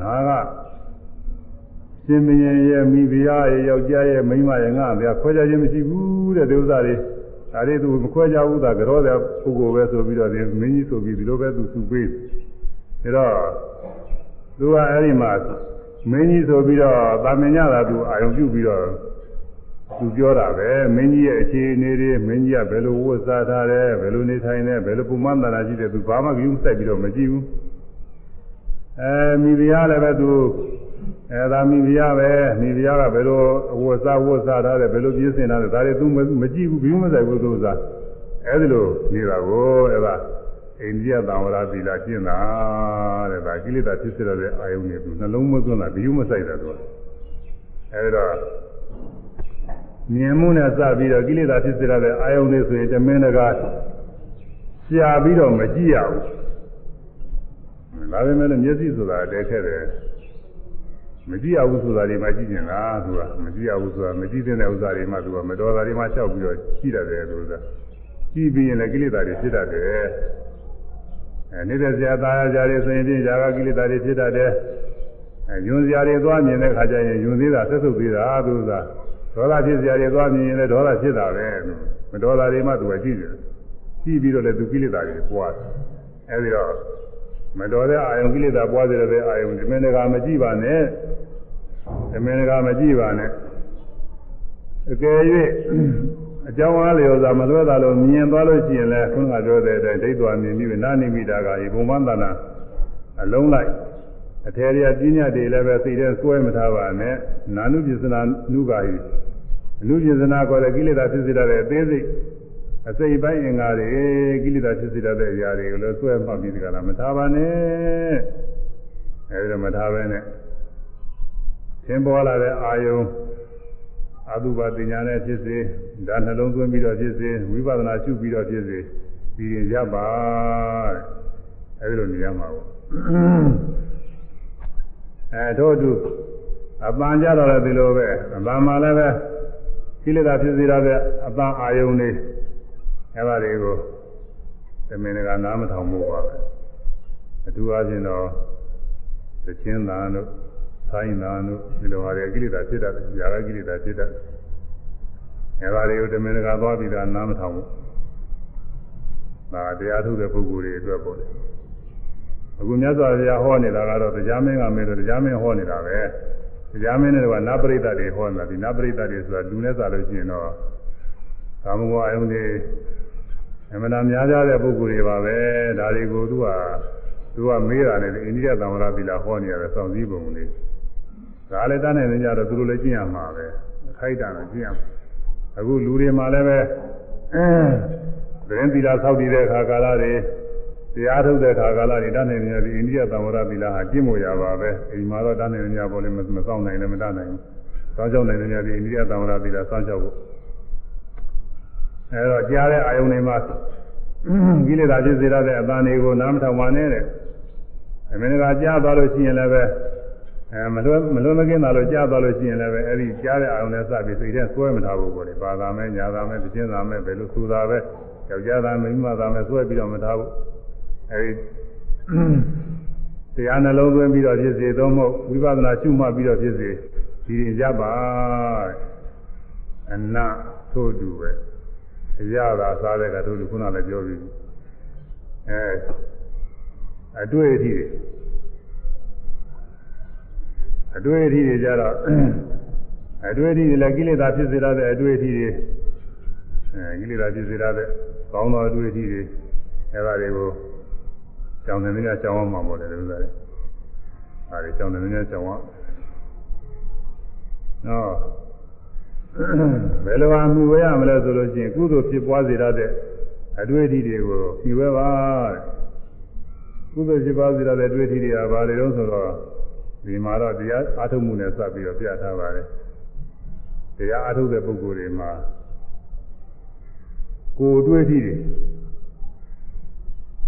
ငါကရှင်ဘုရင်ရဲ့မိဖုရားရဲ့ယောက်ျားရဲ့မိန်းမရဲ့ငါဗျာခွဲခြားခြင်းမရှိဘူးတဲ့ဒီဥစ္စာတွေဒါတွေသူမခွဲခြားဘူးသာကြောတဲ့ပုဂ္ဂိုလ်ပဲဆိုပြီးတော့ဒီမင်းကြီးဆိုပြီးဒီလိုပဲသူသူပေးတယ်ဒါတော့ သူကအဲ့ဒီမှာမင်းကြီးဆိုပြီးတော့တာမင်ညတာသူအာယုံပြုပြီးတော့သူပြောတာပဲမင်းကြီးရဲ့အခြေအနေတွေမင်းကြီးကဘယ်လိုဝတ်စားထားတယ်ဘယ်လိုနေထိုင်တယ်ဘယ်လိုပုံမှန်တရာရှိတယ်သူဘာမှကြည့်စိုက်ပြီးတော့မကြည့်ဘူးအဲမိဖုရားလည်းပဲသူအဲဒါမိဖုရားပဲမိဖုရားကဘယ်လိုဝတ်စားဝတ်စားထားတယ်ဘယ်လိုပြည့်စင်ထားတယ်ဒါတွေသူမကြည့်ဘူးဘယ်မှမဆိုင်ဘူးသူစားအဲဒီလိုနေတာကိုအဲဒါ အိန္ဒိယသံဝရသီလကျင့်တာတဲ့ဒါကိလေသာဖြစ်စေတဲ့အာယုန်တွေသူနှလုံးမသွင်းတာဘယ်မှမဆိုင်တာသူအဲဒီတော့မြင်မှုနဲ့စပြီးတော့ကိလေသာဖြစ်စေတဲ့အာယုန်တွေဆိုရင်တမင်းတကာရှာပြီးတော့မကြည့်ရဘူးဒါပေမဲ့မျက်စိဆိုတာတဲခဲ့တယ်မကြည့်ရဘူးဆိုတာတွေမှကြည့်ကျင်တာသူကမကြည့်ရဘူးဆိုတာမကြည့်တဲ့ဥစ္စာတွေမှသူကမတော်တာတွေမှလျှောက်ပြီးတော့ကြည့်ရတယ်သူကကြည့်ပြီးရင်လည်းကိလေသာတွေဖြစ်တတ်တယ် အဲနေတဲ့ဇာတာယာကြတွေဆိုရင်ပြင်ဇာကကိလေသာတွေဖြစ်တတ်တယ်အဲယွန်ဇာတွေသွားမြင်တဲ့ခါကျရင်ယွန်သေးတာဆက်ဆုပ်သေးတာသူကဒေါသဖြစ်ဇာတွေသွားမြင်ရင်လည်းဒေါသဖြစ်တာပဲမဒေါသတွေမှသူကကြည့်တယ်ကြည့်ပြီးတော့လည်းသူကိလေသာတွေပွားတယ်အဲဒီတော့မတော်တဲ့အာယုံကိလေသာပွားစေတဲ့အာယုံဒီမင်းတကာမကြည့်ပါနဲ့ဒီမင်းတကာမကြည့်ပါနဲ့အကယ်၍ အကြောင်းအားလျော်စွာမလွဲတာလို့မြင်သွားလို့ရှိရင်လည်းခုနကပြောတဲ့အတိုင်းဒိဋ္ဌာမြင်ပြီးနာနိမိတာကဤဘုံမန္တနာအလုံးလိုက်အထေရပညာတွေလည်းပဲသိတဲ့စွဲမထားပါနဲ့နာနုပစ္စနာနုကာဟိအနုပစ္စနာခေါ်တဲ့ကိလေသာဖြစ်စေတဲ့အသေးစိတ်အစိတ်ပိုင်းအင်္ဂါတွေကိလေသာဖြစ်စေတဲ့အရာတွေကိုလည်းစွဲမှတ်ပြီးဒီကလာမထားပါနဲ့အဲဒီတော့မထားပဲနဲ့သင်ပေါ်လာတဲ့အာယုံ အတုပါပညာနဲ့ဖြစ်စေဒါနှလုံးသွင်းပြီးတော့ဖြစ်စေဝိပဿနာရှုပြီးတော့ဖြစ်စေပြီးရင်ရပါတဲ့အဲဒီလိုနေရမှာပေါ့အဲတို့တူအပန်းကြတော့လည်းဒီလိုပဲအပန်းမှာလည်းပဲကိလေသာဖြစ်စေတာပဲအပန်းအာယုန်တွေအဲပါတွေကိုသမင်ကနားမထောင်ဖို့ပါပဲအထူးအားဖြင့်တော့သချင်းသာတို့ ဆိုင်သာတို့ဒီလိုဟာတွေကိလေသာဖြစ်တတ်တယ်။ຢာကကိလေသာဖြစ်တတ်တယ်။အဲပါတွေကိုသမင်ကသွားပြီးတော့နားမထောင်ဘူး။ဒါတရားထုတ်တဲ့ပုဂ္ဂိုလ်တွေအတွက်ပေါ့လေ။အခုမြတ်စွာဘုရားဟောနေတာကတော့တရားမင်းကမင်းတို့တရားမင်းဟောနေတာပဲတရားမင်းတွေကနတ်ပရိသတ်တွေဟောနေတာဒီနတ်ပရိသတ်တွေဆိုတာလူနဲ့စားလို့ရှိရင်တော့ကာမဂုဏ်အယုန်တွေအမှန်တရားများကြတဲ့ပုဂ္ဂိုလ်တွေပါပဲဒါတွေကိုသူကသူကမေးတာနဲ့အိန္ဒိယသံဝရသီလာဟောနေရတယ်စောင့်စည်းပုံလေး ဒါလည်းတန်းနိုင်နေကြတော့သူတို့လည်းကျင့်ရမှာပဲအခိုက်အတန့်ကျင့်ရမှာအခုလူတွေမှာလည်းပဲအဲသတင်းသီလာဆောက်တည်တဲ့အခါကာလတွေတရားထုတ်တဲ့ခါကာလတွေတန်းနေနေဒီအိန္ဒိယသံဝရသီလာဟာကျင့်မို့ရပါပဲအိမ်မှာတော့တန်းနေနေပေါ်လည်းမဆောင်နိုင်လည်းမတတ်နိုင်ဘူး။စောင့်ကြောက်နိုင်နေနေဒီအိန္ဒိယသံဝရသီလာစောင့်ကြောက်ဖို့အဲတော့ကြားတဲ့အာယုန်တွေမှာကိလေသာဖြစ်စေရတဲ့အတန်တွေကိုနားမထောင်ပါနဲ့တဲ့အမင်းကကြားသွားလို့ရှိရင်လည်းပဲ အဲမလွဲမလွဲမကင်းတာလို့ကြားသွားလို့ရှိရင်လည်းပဲအဲ့ဒီကြားတဲ့အာယုန်နဲ့စပြီးစိတ်ထဲဆွဲမထားဘူးပေါ့လေပါသာမဲညာသာမဲပြင်းသာမဲဘယ်လိုဆိုတာပဲယောက်ျားသားမိန်းမသားမဲဆွဲပြီးတော့မထားဘူးအဲဒီတရားနှလုံးသွင်းပြီးတော့ဖြစ်စေသုံးဖို့ဝိပဿနာရှုမှတ်ပြီးတော့ဖြစ်စေဒီရင်ကြပါအနသို့တူပဲရတာစားတဲ့ကတို့ခုနလည်းပြောပြီးအဲအတွေ့အထိတွေ အတွေ့အထိတွေကြတော့အတွေ့အထိတွေလည်းကိလေသာဖြစ်စေရတဲ့အတွေ့အထိတွေအဲကိလေသာဖြစ်စေရတဲ့ကောင်းသောအတွေ့အထိတွေအဲဒါတွေကိုကြောင်နေနေကြောင်အောင်မှာပေါ့လေဒီဥစ္စာတွေအဲဒီကြောင်နေနေကြောင်အောင်နော်ဘယ်လိုအမှုဝဲရမလဲဆိုလို့ရှိရင်ကုသိုလ်ဖြစ်ပွားစေရတဲ့အတွေ့အထိတွေကိုဖြေဝဲပါတဲ့ကုသိုလ်ဖြစ်ပွားစေရတဲ့အတွေ့အထိတွေကဘာတွေတုံးဆိုတော့ ဒီမှာတော့တရားအထုတ်မှုနဲ့စပ်ပြီးတော့ပြထားပါတယ်တရားအထုတ်တဲ့ပုဂ္ဂိုလ်တွေမှာကိုယ်တွေ့အထိတွေ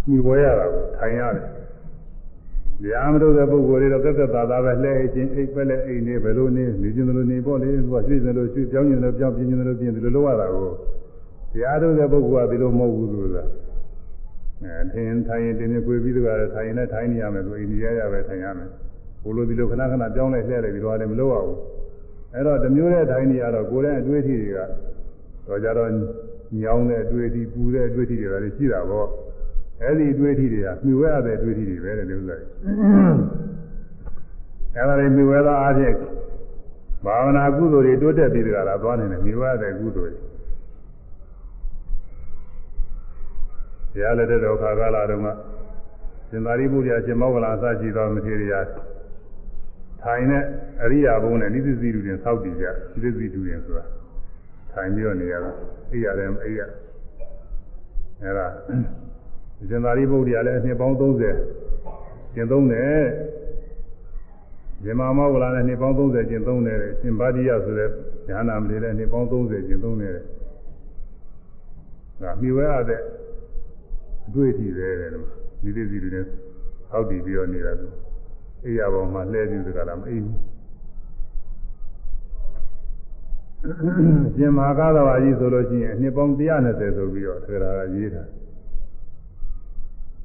ဖြေဝဲရတာကိုထိုင်ရတယ်တရားမထုတ်တဲ့ပုဂ္ဂိုလ်တွေတော့သက်သက်သာသာပဲလှဲခြင်းအိပ်ပဲလဲအိမ်နေဘယ်လိုနေနေခြင်းလိုနေပေါ့လေသူကရွှေ့စလို့ရွှေ့ပြောင်းခြင်းလို့ပြောင်းပြင်းခြင်းလို့ပြင်းဒီလိုလုပ်ရတာကိုတရားထုတ်တဲ့ပုဂ္ဂိုလ်ကဒီလိုမဟုတ်ဘူးသူကအဲထင်ထိုင်ရင်တင်းမြွေပြီးတကားထိုင်ရင်လည်းထိုင်နေရမယ်သူအိန္ဒိယရပဲထိုင်ရမယ် ဘို့လိုဒီလိုခဏခဏပြောင်းလဲလှဲလိုက်ဒီလိုလည်းမလုပ်ရဘူးအဲ့တော့တမျိုးတဲ့ထိုင်နေရတော့ကိုယ်ရဲ့အတွေ့အထိတွေကတော့ကြတော့ညောင်းတဲ့အတွေ့အထိပူတဲ့အတွေ့အထိတွေလည်းရှိတာပေါ့အဲ့ဒီအတွေ့အထိတွေကမြှဝဲရတဲ့အတွေ့အထိတွေပဲတဲ့ဥစ္စာတွေအဲ့ဒါတွေမြှဝဲသောအားဖြင့်ဘာဝနာကုသိုလ်တွေတိုးတက်ပြီးတကလားသွားနေတယ်မြှဝဲရတဲ့ကုသိုလ်တွေတရားလက်တဲ့တော်ခါကာလတုန်းကရှင်သာရိပုတ္တရာရှင်မောဂလာအစရှိသောမထေရ ထိုင်နဲ့အရိယာဘုံနဲ့နိသစီတူတင်စောက်တည်ကြနိသစီတူတင်ဆိုတာထိုင်ပြီးတော့နေရတာအိရတယ်အိရအဲ့ဒါရှင်သာရိပုတ္တရာလည်းအနှစ်ပေါင်း30ကျင့်သုံးတယ်ဇမမောဂလာနဲ့နှစ်ပေါင်း30ကျင့်သုံးတယ်ရှင်ဗာတိယဆိုတဲ့ဉာဏ်နာမလေးလည်းနှစ်ပေါင်း30ကျင့်သုံးတယ်ဒါမြှဝဲရတဲ့အတွေ့အထိပဲတဲ့လို့ဒီသိစီတွေနဲ့ဟောက်တည်ပြီးတော့နေတာသူ အိယာပေါ်မှာလှဲပြီးတကလားမအိဘူးရှင်မဟာကာသဝါကြီးဆိုလို့ရှိရင်နှစ်ပေါင်း120ဆိုပြီးတော့ထေရကရေးတာ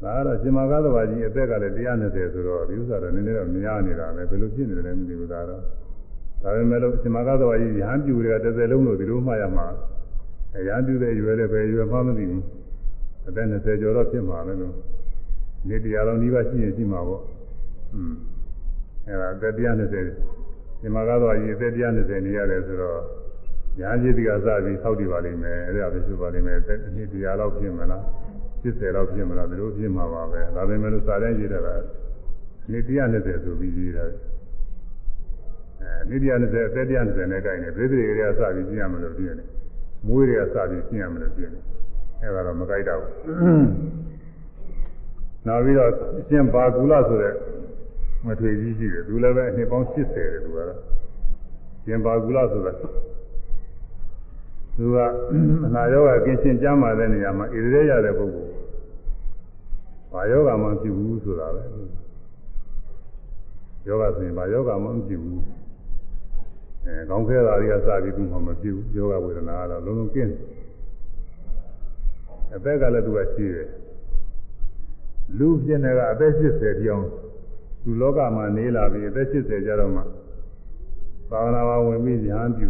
ဒါကတော့ရှင်မကားသဘာကြီးအသက်ကလည်း120ဆိုတော့ဒီဥစ္စာတော့နည်းနည်းတော့များနေတာပဲဘယ်လိုဖြစ်နေတယ်လဲမသိဘူးဒါတော့ဒါပေမဲ့လို့ရှင်မကားသဘာကြီးရဟန်းပြူတွေကတစ်သက်လုံးလို့ဒီလိုမှရမှာရဟန်းပြူတဲ့ရွယ်လည်းပဲရွယ်မှမသိဘူးအသက်20ကျော်တော့ဖြစ်မှာပဲလို့နေတရားတော်နှီးပါရှိရင်ရှိမှာပေါ့อืม အဲဒါအသက်120ရှင်မကားသဘာကြီးအသက်120နေရတယ်ဆိုတော့ညာကြီးတိကစပြီးဆောက်တည်ပါလိမ့်မယ်အဲ့ဒါပဲဆိုပါလိမ့်မယ်အနှစ်တရားလောက်ဖြစ်မလား80လောက်ဖြစ်မလားဒီလိုဖြစ်မှာပါပဲဒါပေမဲ့လို့စာတန်းရေးတာကနေ့120ဆိုပြီးရေးတာအဲနေ့120အသက်120နဲ့ကိုင်းနေပြည်သူတွေကစပြီးပြင်ရမလို့ပြင်နေမွေးတွေကစပြီးပြင်ရမလို့ပြင်နေအဲဒါတော့မကိုက်တော့ဘူးနောက်ပြီးတော့အရှင်ဘာကူလဆိုတဲ့ မထွေကြီးရှိတယ်သူလည်းပဲအနှစ်ပေါင်း80တယ်သူကတော့ရှင်ဘာကူလဆိုတာသူကအနာရောဂါကင်းရှင်းကြမ်းပါတဲ့နေရာမှာဣရိရရတဲ့ပုဂ္ဂိုလ်ဘာယောဂမှမဖြစ်ဘူးဆိုတာပဲယောဂဆိုရင်ဘာယောဂမှမဖြစ်ဘူးအဲကောင်းခဲတာတွေကစပြီးသူ့မှာမဖြစ်ဘူးယောဂဝေဒနာကတော့လုံးလုံးကင်းအသက်ကလည်းသူကရှိတယ်လူဖြစ်နေကအသက်80ပြောင်း သူလောကမှာနေလာပြီးအသက်80ကျတော့မှသာဝနာဝဝင်ပြီးဉာဏ်ပြု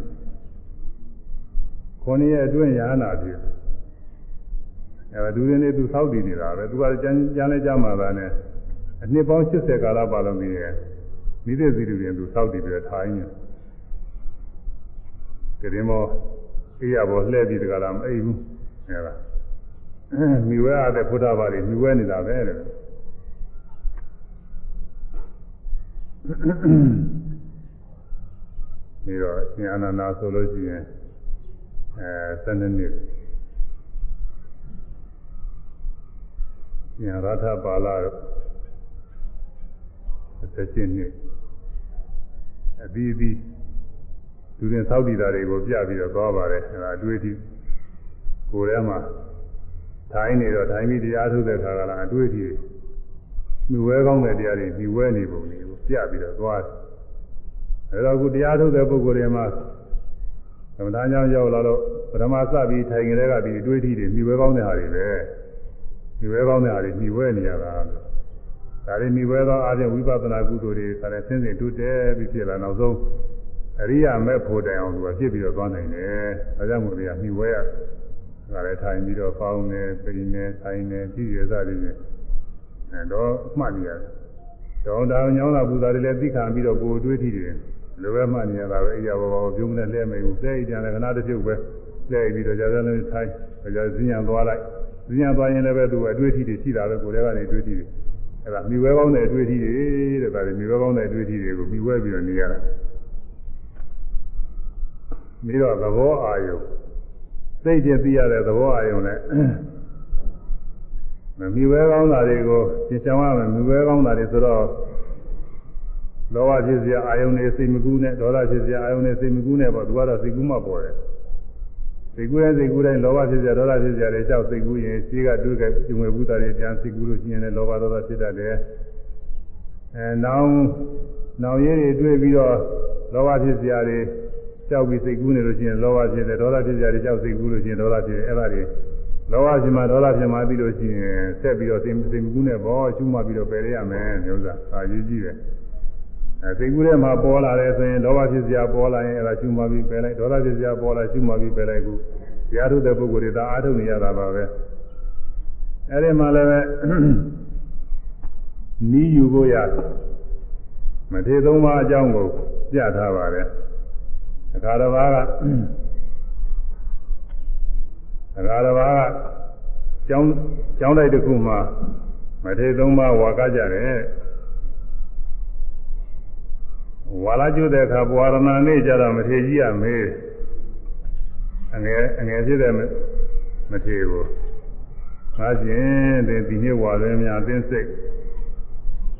ခொနည်းရဲ့အတွင်းရဟနာဖြစ်အဲဒူရင်းလေးသူသောက်တည်နေတာပဲသူကကြမ်းကြမ်းလဲကြမှာပါနဲ့အနှစ်ပေါင်း80ကာလပါလုံးပြီးရဲ့မိသက်စီတူရင်သူသောက်တည်ပြီးထိုင်းနေကြရင်မောအေးရပေါ်လှည့်ပြီးတကလားမအိပ်ဘူးအဲဒါမိဝဲရတဲ့ဘုရားဘာတွေမိဝဲနေတာပဲတဲ့ ပြီးတော့ရှင်အနန္ဒာဆိုလို့ရှိရင်အဲ7နှစ်ရှင်ရထပါဠိ17နှစ်အပြီးပြီးသူရင်သောက်တည်တာတွေကိုပြပြီးတော့သွားပါတယ်အဲဒါအတွေ့အထိကိုယ်ထဲမှာထိုင်းနေတော့ထိုင်းပြီးတရားထုတ်တဲ့ခါကလာအတွေ့အထိမြဝဲကောင်းတဲ့တရားတွေမြဝဲနေပုံတွေကို ပြပြီးတော့သွားတယ်အဲတော့ခုတရားထုတ်တဲ့ပုဂ္ဂိုလ်တွေမှာသမထကြောင့်ရောက်လာတော့ပထမစပြီးထိုင်ကြတဲ့ကဒီအတွေ့အထိတွေမြဝဲကောင်းတဲ့ဟာတွေပဲမြဝဲကောင်းတဲ့ဟာတွေမြဝဲနေရတာလို့ဒါတွေမြဝဲသောအားဖြင့်ဝိပဿနာကုသိုလ်တွေဒါလည်းဆင်းဆင်းတိုးတက်ပြီးဖြစ်လာနောက်ဆုံးအရိယာမဲ့ဖို့တိုင်အောင်သူကဖြစ်ပြီးတော့သွားနိုင်တယ်။ဒါကြောင့်မို့လို့မြဝဲရဒါလည်းထိုင်ပြီးတော့ပေါင်းနေပိန်နေထိုင်နေကြည့်ရစသည်ဖြင့်အဲတော့မှတ်နေရတယ် တော့တောင်ညောင်းတာပူတာတွေလည်းသိခံပြီးတော့ကိုယ်တွေးထီတယ်လိုပဲမှတ်နေရတာပဲအိယာဘောဘောပြုံးနဲ့လဲမိဘူးတဲ့ကြံလည်းခဏတစ်ပြုတ်ပဲလဲပြီးတော့ကြာကြာလေးထိုင်ကြာဇင်းရံသွားလိုက်ဇင်းရံသွားရင်လည်းပဲသူအတွေးထီတွေရှိတာပဲကိုယ်ထဲကနေတွေးထီတွေအဲ့ဒါမိဝဲကောင်းတဲ့အတွေးထီတွေတဲ့ဒါတွေမိဝဲကောင်းတဲ့အတွေးထီတွေကိုမိဝဲပြီးတော့နေရတယ်ပြီးတော့သဘောအာယုစိတ်ချင်းသိရတဲ့သဘောအာယုနဲ့ မမိဝဲကောင်းတာတွေကိုသင်ချောင်းရမယ်မိဝဲကောင်းတာတွေဆိုတော့လောဘဖြစ်စရာအာယုန်နဲ့စိတ်မကူးနဲ့ဒေါသဖြစ်စရာအာယုန်နဲ့စိတ်မကူးနဲ့ပေါ့သူကတော့စိတ်ကူးမှပေါ်တယ်စိတ်ကူးတဲ့စိတ်ကူးတိုင်းလောဘဖြစ်စရာဒေါသဖြစ်စရာတွေကြောက်စိတ်ကူးရင်ရှိကတွေးကြပြုံဝေဘူးတာတွေပြန်စိတ်ကူးလို့ရှိရင်လည်းလောဘဒေါသဖြစ်တတ်တယ်အဲနောင်နောင်ရည်တွေတွေးပြီးတော့လောဘဖြစ်စရာတွေကြောက်ပြီးစိတ်ကူးနေလို့ရှိရင်လောဘဖြစ်တယ်ဒေါသဖြစ်စရာတွေကြောက်စိတ်ကူးလို့ရှိရင်ဒေါသဖြစ်တယ်အဲ့ဒါတွေ လောဘဖြစ်မှဒေါသဖြစ်မှပြီးလို့ရှိရင်ဆက်ပြီးတော့စိတ်စိတ်ကူးနေပေါ့ရှုမှပြီးတော့ပယ်ရရမယ်မျိုးစားအာရေးကြည့်တယ်အဲစိတ်ကူးထဲမှာပေါ်လာတယ်ဆိုရင်လောဘဖြစ်စရာပေါ်လာရင်အဲ့ဒါရှုမှပြီးပယ်လိုက်ဒေါသဖြစ်စရာပေါ်လာရှုမှပြီးပယ်လိုက်ခုတရားထုတ်တဲ့ပုဂ္ဂိုလ်တွေဒါအားထုတ်နေရတာပါပဲအဲ့ဒီမှာလည်းပဲနီးယူဖို့ရမထေသုံးပါးအကြောင်းကိုပြထားပါတယ်အခါတစ်ပါးက အခါတစ်ပါးကကျောင်းကျောင်းတိုက်တစ်ခုမှာမထေသုံးပါးဝါကကြတယ်ဝါလာကျွတဲ့အခါဘဝရဏနေ့ကျတော့မထေကြီးကမေးအငယ်အငယ်ဖြစ်တဲ့မထေကိုငါရှင်တဲ့ဒီနေ့ဝါလွဲများအသိစိတ်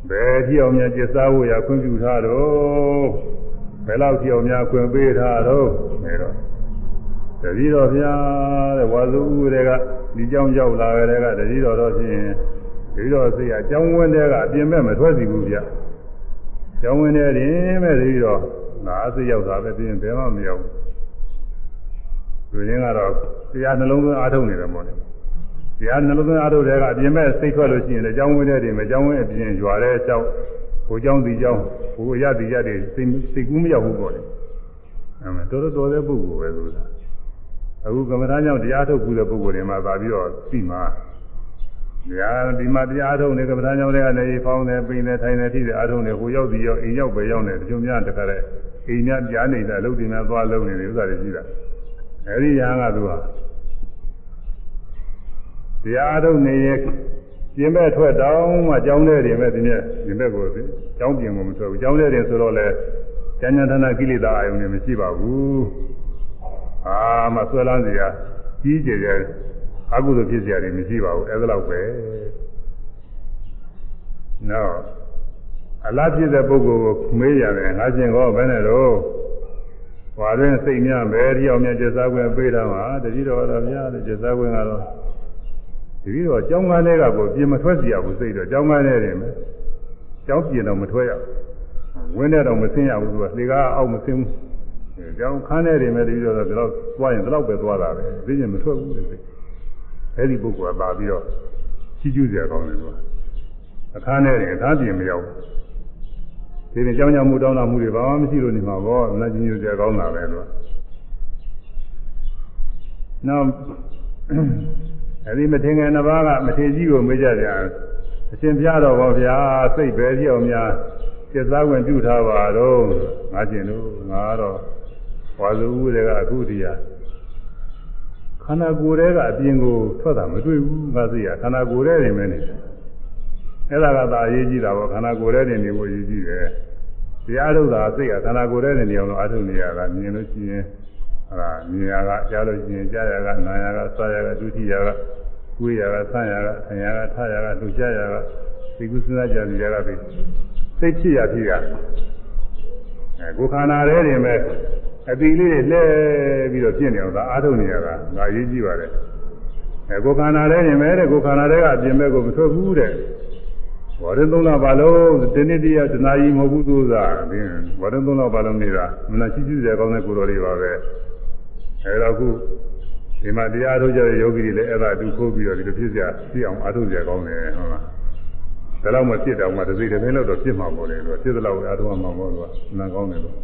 ဘယ်ကြည့်အောင်များကျက်စားဖို့ရခွင့်ပြုထားတော့ဘယ်လောက်ကြည့်အောင်များခွင့်ပေးထားတော့မဲတော့ တတိတော်ဗျာတဲ့ဝါစုဥတွေကဒီကြောင်းရောက်လာကြတဲ့ကတတိတော်တော့ဖြင့်တတိတော်စိတ်အကြောင်းဝင်တဲ့ကအပြင်မဲ့မထွက်စီဘူးဗျာကြောင်းဝင်တဲ့ရင်မဲ့တတိတော်ငါအစိရောက်တာပဲပြင်ဘယ်မှမရောက်ဘူးလူရင်းကတော့တရားနှလုံးသွင်းအားထုတ်နေတယ်မို့လေတရားနှလုံးသွင်းအားထုတ်တဲ့ကအပြင်မဲ့စိတ်ထွက်လို့ရှိရင်လည်းကြောင်းဝင်တဲ့တွေမကြောင်းဝင်အပြင်ရွာတဲ့အကြောင်းကိုကြောင်းဒီကြောင်းကိုရသည်ရတဲ့စိတ်စိတ်ကူးမရောက်ဘူးပေါ့လေအဲတော်တော်တော်တဲ့ပုဂ္ဂိုလ်ပဲဆိုတာ အခုကမ္မထာကြောင့်တရားထုတ်ဘူးတဲ့ပုဂ္ဂိုလ်တွေမှာသာပြီးတော့သိမှာတရားဒီမှာတရားထုတ်နေကမ္မထာကြောင့်လည်းကနေဖောင်းတယ်ပိန်တယ်ထိုင်တယ်ထိတယ်အားထုတ်နေကိုရောက်သည်ရောက်အိမ်ရောက်ပဲရောက်နေတချို့များတခါတဲ့အိမ်များကြားနေတဲ့အလုပ်တွေများသွားလုပ်နေတယ်ဥစ္စာတွေရှိတာအဲဒီရဟန်းကသူဟာတရားထုတ်နေရဲ့ပြင်ဘက်ထွက်တောင်းမှကြောင်းတဲ့တွေမဲ့ဒီနေ့ပြင်ဘက်ကိုကြောင်းပြင်ကိုမထွက်ဘူးကြောင်းတဲ့တွေဆိုတော့လေဉာဏ်ဉာဏ်ဌာနကိလေသာအယုံတွေမရှိပါဘူး အာမဆွဲလန်းစရာကြီးကျယ်ကျယ်အကုသိုလ်ဖြစ်စရာတွေမရှိပါဘူးအဲဒါတော့ပဲနော်အလားဖြစ်တဲ့ပုဂ္ဂိုလ်ကိုမေးရတယ်ငါရှင်ကောဘယ်နဲ့တော့ဟွာတွင်စိတ်များပဲတယောက်များကျစားခွင့်ပေးတာမှာတတိတော်တော်များတယ်ကျစားခွင့်ကတော့တတိတော်ကျောင်းကားလေးကကိုပြင်မထွက်စီရဘူးစိတ်တော့ကျောင်းကားလေးတွေမယ်ကျောင်းပြင်တော့မထွက်ရဘူးဝင်းတဲ့တော့မဆင်းရဘူးသူကလေကားအောက်မဆင်းဘူး ကျောင်းခန်းတဲ့တွေမဲ့တတိတော်တော့ဒီတော့သွားရင်ဒီတော့ပဲသွားတာပဲသိရင်မထွက်ဘူးလေစိတ်အဲ့ဒီပုဂ္ဂိုလ်ကပါပြီးတော့ကြီးကျူးစရာကောင်းတယ်ကွာအခန်းထဲတွေအခန်းပြင်မရောက်ဘူးဒီပြင်ကြောင်းကြောင်မှုတောင်းတာမှုတွေဘာမှမရှိလို့နေမှာပေါ့နတ်ကြီးညိုစရာကောင်းတာပဲကွာနောက်အဲဒီမထင်ငယ်နှစ်ပါးကမထေကြီးကိုမေးကြကြအရှင်ပြတော်ဘောဗျာစိတ်ပဲကြည့်အောင်များကျက်စားဝင်ပြုထားပါတော့ငါကျင်တို့ငါတော့ ဝါစုဦးတွေကအခုတည်းကခန္ဓာကိုယ်ရဲ့ကအပြင်ကိုထွက်တာမတွေ့ဘူးငါသိရခန္ဓာကိုယ်ရဲ့နေမယ်နေအဲ့ဒါကသာအရေးကြီးတာပေါ့ခန္ဓာကိုယ်ရဲ့နေနေဖို့အရေးကြီးတယ်တရားထုတ်တာစိတ်ကခန္ဓာကိုယ်ရဲ့နေနေအောင်လို့အထုတ်နေရတာမြင်လို့ရှိရင်ဟာမြင်ရကကြားလို့ရှိရင်ကြားရကနာရကစားရကဒုတိယကကိုယ်ရကဆန်းရကဆံရကထရကလူချရကဒီကုသနာကြံရကပြီးစိတ်ဖြစ်ရဖြစ်ရအဲကိုယ်ခန္ဓာရဲ့နေမဲ့ အတိလေးတွေလှဲပြီးတော့ပြင့်နေအောင်ဒါအားထုတ်နေရတာငါရေးကြည့်ပါတယ်အဲကိုယ်ခန္ဓာရဲ့နေမဲ့တဲ့ကိုယ်ခန္ဓာရဲ့ကအပြင်ဘက်ကိုမထွက်ဘူးတဲ့ဘောရင်သုံးလပါလုံးဒီနေ့တည်းရတနာကြီးမဟုတ်ဘူးသူစားဒီဘောရင်သုံးလပါလုံးနေတာမနာချီးကျူးစရာကောင်းတဲ့ကိုယ်တော်တွေပါပဲအဲတော့ခုဒီမှာတရားထုတ်ကြတဲ့ယောဂီတွေလည်းအဲ့ဒါသူခိုးပြီးတော့ဒီလိုဖြစ်စရာသိအောင်အားထုတ်ကြကောင်းတယ်ဟုတ်လားဒါတော့မဖြစ်တော့မှတစ်စိတ်တစ်ပိုင်းလောက်တော့ဖြစ်မှာပေါ့လေသူကဖြစ်သလောက်အားထုတ်မှာပေါ့သူကနာကောင်းတယ်လို့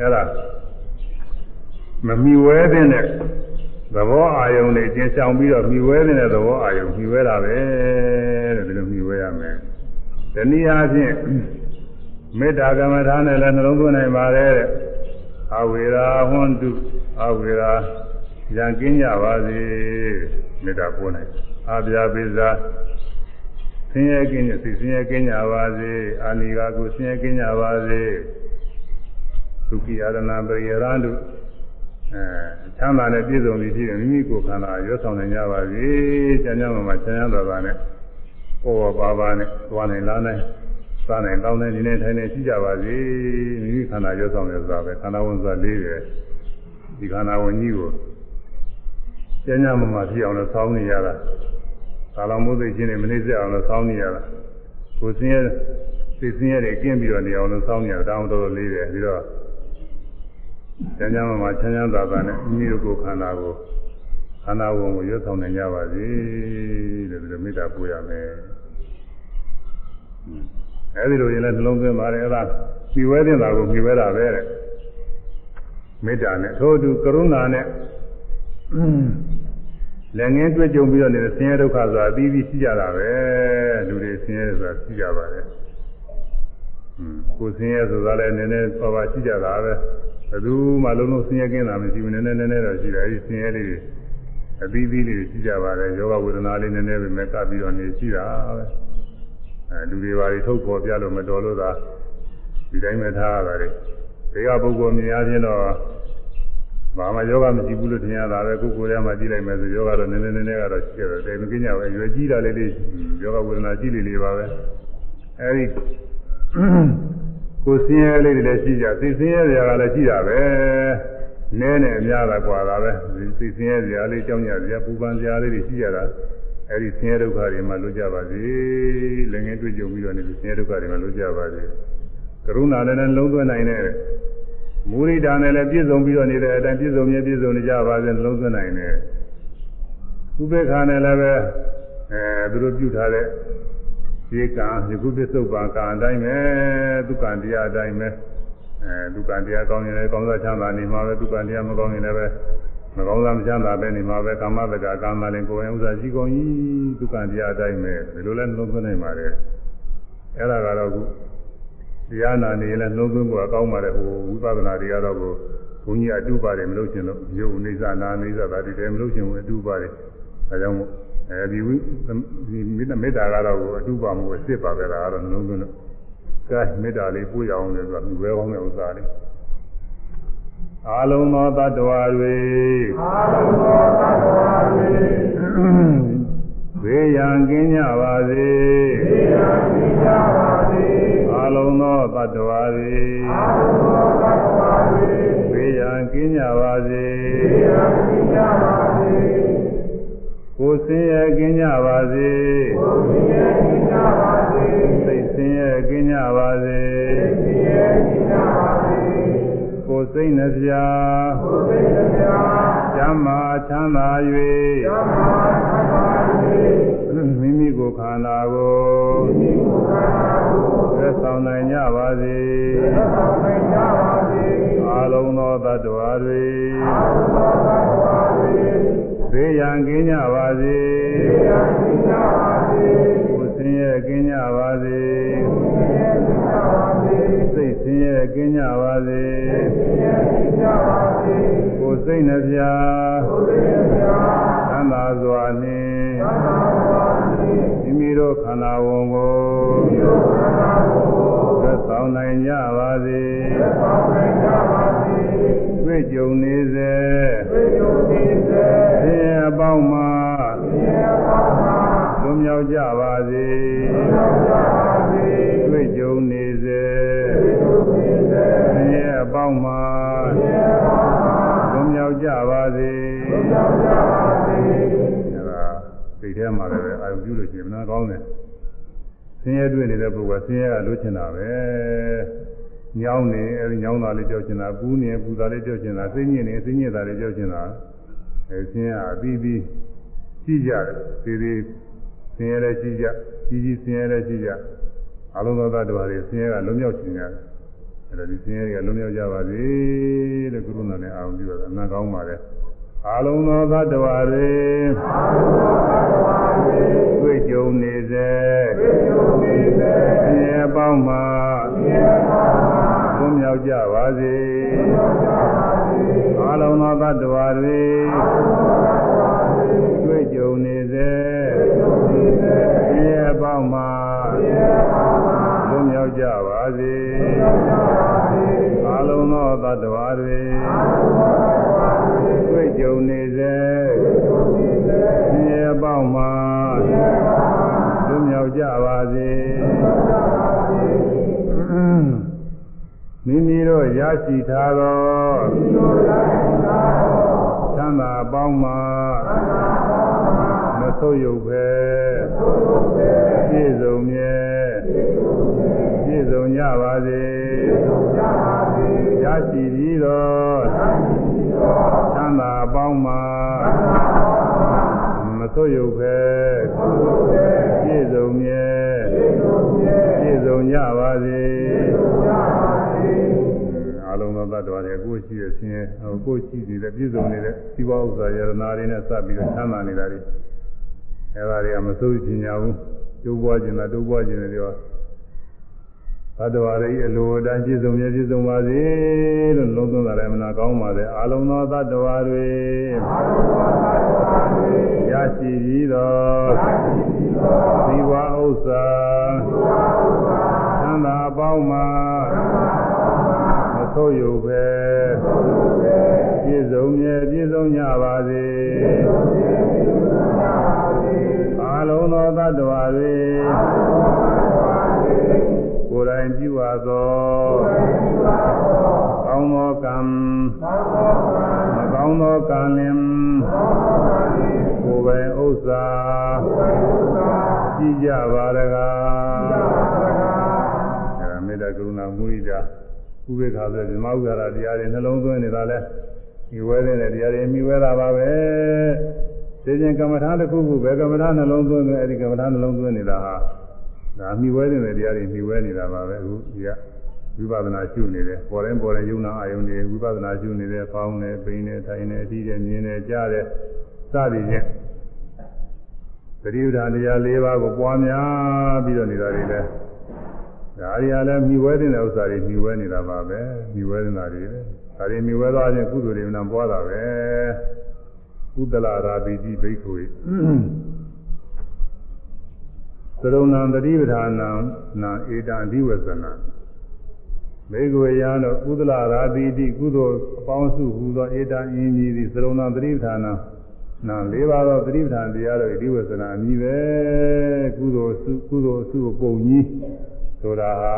အဲ့ဒါ မမီဝဲတဲ့နဲ့သဘောအာယုံတွေကျင်ဆောင်ပြီးတော့မြှဝဲနေတဲ့သဘောအာယုံမြှဝဲတာပဲတဲ့ဒီလိုမြှဝဲရမယ်။တနည်းအားဖြင့်မေတ္တာကမ္မထာနဲ့လည်းနှလုံးသွင်းနိုင်ပါတယ်တဲ့အဝေရာဟွန်တုအဝေရာရံကင်းကြပါစေမေတ္တာပို့နိုင်အာဗျာပိဇာဆင်းရဲကင်းစိတ်ဆင်းရဲကင်းကြပါစေအာနိကာကိုဆင်းရဲကင်းကြပါစေဒုက္ခိယရဏပရိယရန္တု အဲချမ်းသာနဲ့ပြည့်စုံပြီးရှိတယ်မိမိကိုယ်ခန္ဓာရွတ်ဆောင်နိုင်ကြပါစေကျမ်းကျမ်းမှာချမ်းသာတော်ပါနဲ့ဟောပါပါနဲ့သွားနိုင်လားနိုင်စားနိုင်တောင်းနိုင်ဒီနေ့ထိုင်နေရှိကြပါစေမိမိခန္ဓာရွတ်ဆောင်ရဆိုတာပဲခန္ဓာဝန်ဆိုတာလေးတယ်ဒီခန္ဓာဝန်ကြီးကိုကျမ်းကျမ်းမှာဖြစ်အောင်လို့ဆောင်းနေရတာကာလမိုးသိချင်းနဲ့မနှိမ့်ဆက်အောင်လို့ဆောင်းနေရတာကိုယ်စင်းရဲစိတ်စင်းရဲတွေကျင်းပြီးတော့နေအောင်လို့ဆောင်းနေရတာတောင်းတော်တော်လေးတယ်ပြီးတော့ ကျမ်းကျမ်းမှာချမ်းချမ်းသာသာနဲ့မိမိတို့ကိုယ်ခန္ဓာကိုခန္ဓာဝန်ကိုရွတ်ဆောင်နိုင်ကြပါစေတဲ့ဒီလိုမေတ္တာပို့ရမယ်အဲဒီလိုရင်လည်းနှလုံးသွင်းပါတယ်အဲ့ဒါပြီးဝဲတင်တာကိုပြီးဝဲတာပဲတဲ့မေတ္တာနဲ့ထို့သူကရုဏာနဲ့လည်းငင်းတွေ့ကြုံပြီးတော့နေတဲ့ဆင်းရဲဒုက္ခဆိုတာအပြီးပြီးရှိကြတာပဲလူတွေဆင်းရဲဆိုတာရှိကြပါတယ်ကိုယ်ဆင်းရဲဆိုတာလည်းနည်းနည်းပါးပါးရှိကြတာပဲ ဘယ်သူမှလုံးလုံးဆင်းရဲကင်းတာမရှိဘူးနည်းနည်းနည်းနည်းတော့ရှိတယ်အဲဒီဆင်းရဲလေးတွေအပြီးပြီးလေးရှိကြပါတယ်ယောဂဝေဒနာလေးနည်းနည်းပဲမဲ့ကပ်ပြီးတော့နေရှိတာပဲအဲလူတွေပါတွေထုတ်ပေါ်ပြလို့မတော်လို့သာဒီတိုင်းပဲထားရတာလေဒီကပုဂ္ဂိုလ်မြင်ရခြင်းတော့ဘာမှယောဂမရှိဘူးလို့ထင်ရတာပဲကိုယ်ကိုယ်ထဲမှာကြည့်လိုက်မယ်ဆိုယောဂတော့နည်းနည်းနည်းနည်းကတော့ရှိတယ်တယ်မကင်းကြပဲရွယ်ကြီးတာလေးလေးယောဂဝေဒနာရှိလေးလေးပါပဲအဲဒီ ကိုယ်ဆင်းရဲလေးတွေလည်းရှိကြသိဆင်းရဲတွေကလည်းရှိတာပဲနည်းနဲ့အများတာกว่าတာပဲသိဆင်းရဲစရာလေးကြောင်းကြစရာပူပန်စရာလေးတွေရှိကြတာအဲဒီဆင်းရဲဒုက္ခတွေမှလွတ်ကြပါစေလည်းငင်းတွေ့ကြုံပြီးတော့နေဆင်းရဲဒုက္ခတွေမှလွတ်ကြပါစေကရုဏာနဲ့လုံးသွင်းနိုင်တဲ့မူရိတာနဲ့လည်းပြည့်စုံပြီးတော့နေတဲ့အတိုင်းပြည့်စုံမြဲပြည့်စုံနေကြပါစေလုံးသွင်းနိုင်တဲ့ဥပေက္ခာနဲ့လည်းပဲအဲသူတို့ပြုထားတဲ့ဒီ ကံယခုပစ္စုပန်ကံအတိုင်းပဲဒုက္ခတရားအတိုင်းပဲအဲဒုက္ခတရားကောင်းရင်လည်းကောင်းစားချမ်းသာနေမှာပဲဒုက္ခတရားမကောင်းရင်လည်းပဲမကောင်းစားမချမ်းသာပဲနေမှာပဲကာမတက္ကကာမလည်းကိုယ်ရင်ဥစ္စာရှိကုန်ကြီးဒုက္ခတရားအတိုင်းပဲဒီလိုလဲနှုတ်သွင်းနိုင်ပါတယ်အဲ့ဒါကတော့ခုတရားနာနေရင်လည်းနှုတ်သွင်းဖို့အကောင်းပါတယ်ဟိုဝိပဿနာတွေကတော့ကိုဘုန်းကြီးအတုပါတယ်မလို့ရှင်လို့ယုတ်နေစာနာနေစာဒါတည်းမလို့ရှင်ဘူးအတုပါတယ်ဒါကြောင့်မို့ အဲဒီဝိဒီမေတ္တာကတော့အတုပါမှုအစ်စ်ပါပဲလားကတော့နှလုံးသွင်းလို့ကဲမေတ္တာလေးပို့ရအောင်လေဆိုတာမြွယ်ကောင်းတဲ့ဥစ္စာလေးအာလုံးသောတ attva တွေအာလုံးသောတ attva တွေဘေးရန်ကင်းကြပါစေဘေးရန်ကင်းကြပါစေအာလုံးသောတ attva တွေအာလုံးသောတ attva တွေဘေးရန်ကင်းကြပါစေဘေးရန်ကင်းကြပါစေ ကိုယ်ဆင်းရဲကင်းကြပါစေကိုယ်ဆင်းရဲကင်းကြပါစေစိတ်ဆင်းရဲကင်းကြပါစေစိတ်ဆင်းရဲကင်းကြပါစေကိုယ်စိတ်နှပြကိုယ်စိတ်နှပြကျမ်းမာချမ်းသာ၍ကျမ်းမာချမ်းသာ၍မိမိကိုယ်ခန္ဓာကိုမိမိကိုယ်ခန္ဓာကိုသက်ဆောင်နိုင်ကြပါစေသက်ဆောင်နိုင်ကြပါစေအာလုံးသောတ attva တွေအာလုံးသောတ attva တွေ ဘေးရန်ကင်းကြပါစေဘေးရန်ကင်းကြပါစေကိုယ်ဆင်းရဲကင်းကြပါစေကိုယ်ဆင်းရဲကင်းကြပါစေစိတ်ဆင်းရဲကင်းကြပါစေစိတ်ဆင်းရဲကင်းကြပါစေကိုယ်စိတ်နှပြကိုယ်စိတ်နှပြသံသာစွာနှင့်သံသာစွာနှင့်မိမိတို့ခန္ဓာဝန်ကိုမိမိတို့ခန္ဓာဝန်ကိုသ က်ဆောင်နိုင်ကြပါစေသက်ဆောင်နိုင်ကြပါစေတွေ့ကြုံနေစေတွေ့ကြုံနေစေဆင်းရဲပေါင်းမှာဆင်းရဲပေါင်းမှာလွန်မြောက်ကြပါစေလွန်မြောက်ကြပါစေတွေ့ကြုံနေစေတွေ့ကြုံနေစေဆင်းရဲပေါင်းမှာဆင်းရဲပေါင်းမှာလွန်မြောက်ကြပါစေလွန်မြောက်ကြပါစေအဲဒါစိတ်ထဲမှာလည်းအာရုံပြုလို့ရှိရင်မနာကောင်းတယ် ဆင်းရဲတွေ့နေတဲ့ပုဂ္ဂိုလ်ကဆင်းရဲကလွတ်ချင်တာပဲညောင်းနေအဲဒီညောင်းတာလေးကြောက်ချင်တာပူးနေပူတာလေးကြောက်ချင်တာစိတ်ညစ်နေစိတ်ညစ်တာလေးကြောက်ချင်တာအဲဆင်းရဲအပြီးပြီးရှိကြတယ်ဒီဒီဆင်းရဲလည်းရှိကြကြီးကြီးဆင်းရဲလည်းရှိကြအလုံးစုံသောတ attva တွေဆင်းရဲကလွတ်မြောက်ခြင်းရတယ်အဲဒါဒီဆင်းရဲတွေကလွတ်မြောက်ကြပါစေလို့ကရုဏာနဲ့အာရုံပြုရတာအမှန်ကောင်းပါလေ အာလုံးသောသတ္တဝါတွေတွေ့ကြုံနေစေဆင်းရဲပေါင်းမှသွမြောက်ကြပါစေအာလုံးသောသတ္တဝါတွေတွေ့ကြုံနေစေဆင်းရဲပေါင်းမှသွမြောက်ကြပါစေအာလုံးသောသတ္တဝါတွေ တွေ့ကြုံနေစေဆင်းရဲပေါင်းမှသွမြောက်ကြပါစေမိမိတို့ရရှိထားသောသံသာပေါင်းမှမဆုပ်ယုပ်ပဲပြည့်စုံမြဲပြည့်စုံကြပါစေရရှိပြီး သောသံသာပေါင်းမှမဆုပ်ယုပ်ပဲပြည့်စုံမြဲပြည့်စုံကြပါစေအလုံးစုံသတ္တဝါတွေကိုယ်ရှိရခြင်းကိုယ်ရှိနေတဲ့ပြည့်စုံနေတဲ့သီဝဥစ္စာယရနာတွေနဲ့စပ်ပြီးတော့ချမ်းသာနေတာတွေအဲဒါတွေကမစိုးချင်ကြဘူးတိုးပွားခြင်းလားတိုးပွားခြင်းတွေရော သတ္တဝါတွေအလိုအတိုင်းပြည့်စုံမြဲပြည့်စုံပါစေလို့လုံးသွင်းတာလည်းမနာကောင်းပါလေအလုံးသောသတ္တဝါတွေရရှိပြီးတော့သီဝဥစ္စာသံသာအပေါင်းမှာမဆိုးရုပ်ပဲပြည့်စုံမြဲပြည့်စုံကြပါစေအလုံးသောသတ္တဝါတွေကို ယ်တိုင်ပြုအပ်သောကောင်းသောကံမကောင်းသောကံလင်ကိုယ်ပိုင်ဥစ္စာကြည့်ကြပါရကားအဲမေတ္တာကရုဏာမုရိဒာဥပေက္ခဆိုဓမ္မဥဒါရတရားတွေနှလုံးသွင်းနေတာလဲဒီဝဲတဲ့တရားတွေမိဝဲတာပါပဲသိချင်းကမ္မထာတစ်ခုခုပဲကမ္မထာနှလုံးသွင်းတယ်အဲဒီကမ္မထာနှလုံးသွင်းနေတာဟာ ဒါမိဝဲတဲ့တရားတွေမိဝဲနေတာပါပဲအခုဒီကဝိပဿနာရှုနေတယ်ပေါ်တိုင်းပေါ်တိုင်းယုံနာအာယုန်တွေဝိပဿနာရှုနေတယ်ဖောင်းတယ်ပိန်တယ်ထိုင်တယ်အတီးတယ်မြင်တယ်ကြားတယ်စသည်ဖြင့်သတိဥဒ္ဒါတရား၄ပါးကိုပွားများပြီးတော့နေတာတွေလဲဒါရီကလည်းမိဝဲတဲ့ဥစ္စာတွေမိဝဲနေတာပါပဲမိဝဲနေတာတွေပဲဒါတွေမိဝဲသွားခြင်းကုသိုလ်တွေမှပွားတာပဲကုသလရာပိတိဘိက္ခုသ ရုံဏံတတိပဌာနံနာဧတံအဓိဝဇနံမေဃဝေယံတို့ကုသလရာတိတိကုသိုလ်အပေါင်းစုဟူသောဧတံအင်းကြီးသည်သရုံဏံတတိပဌာနံနာ၄ပါးသောတတိပဌာန်တရားတို့အဓိဝဇနံအမည်ပဲကုသိုလ်စုကုသိုလ်စုပုံကြီးဆိုတာဟာ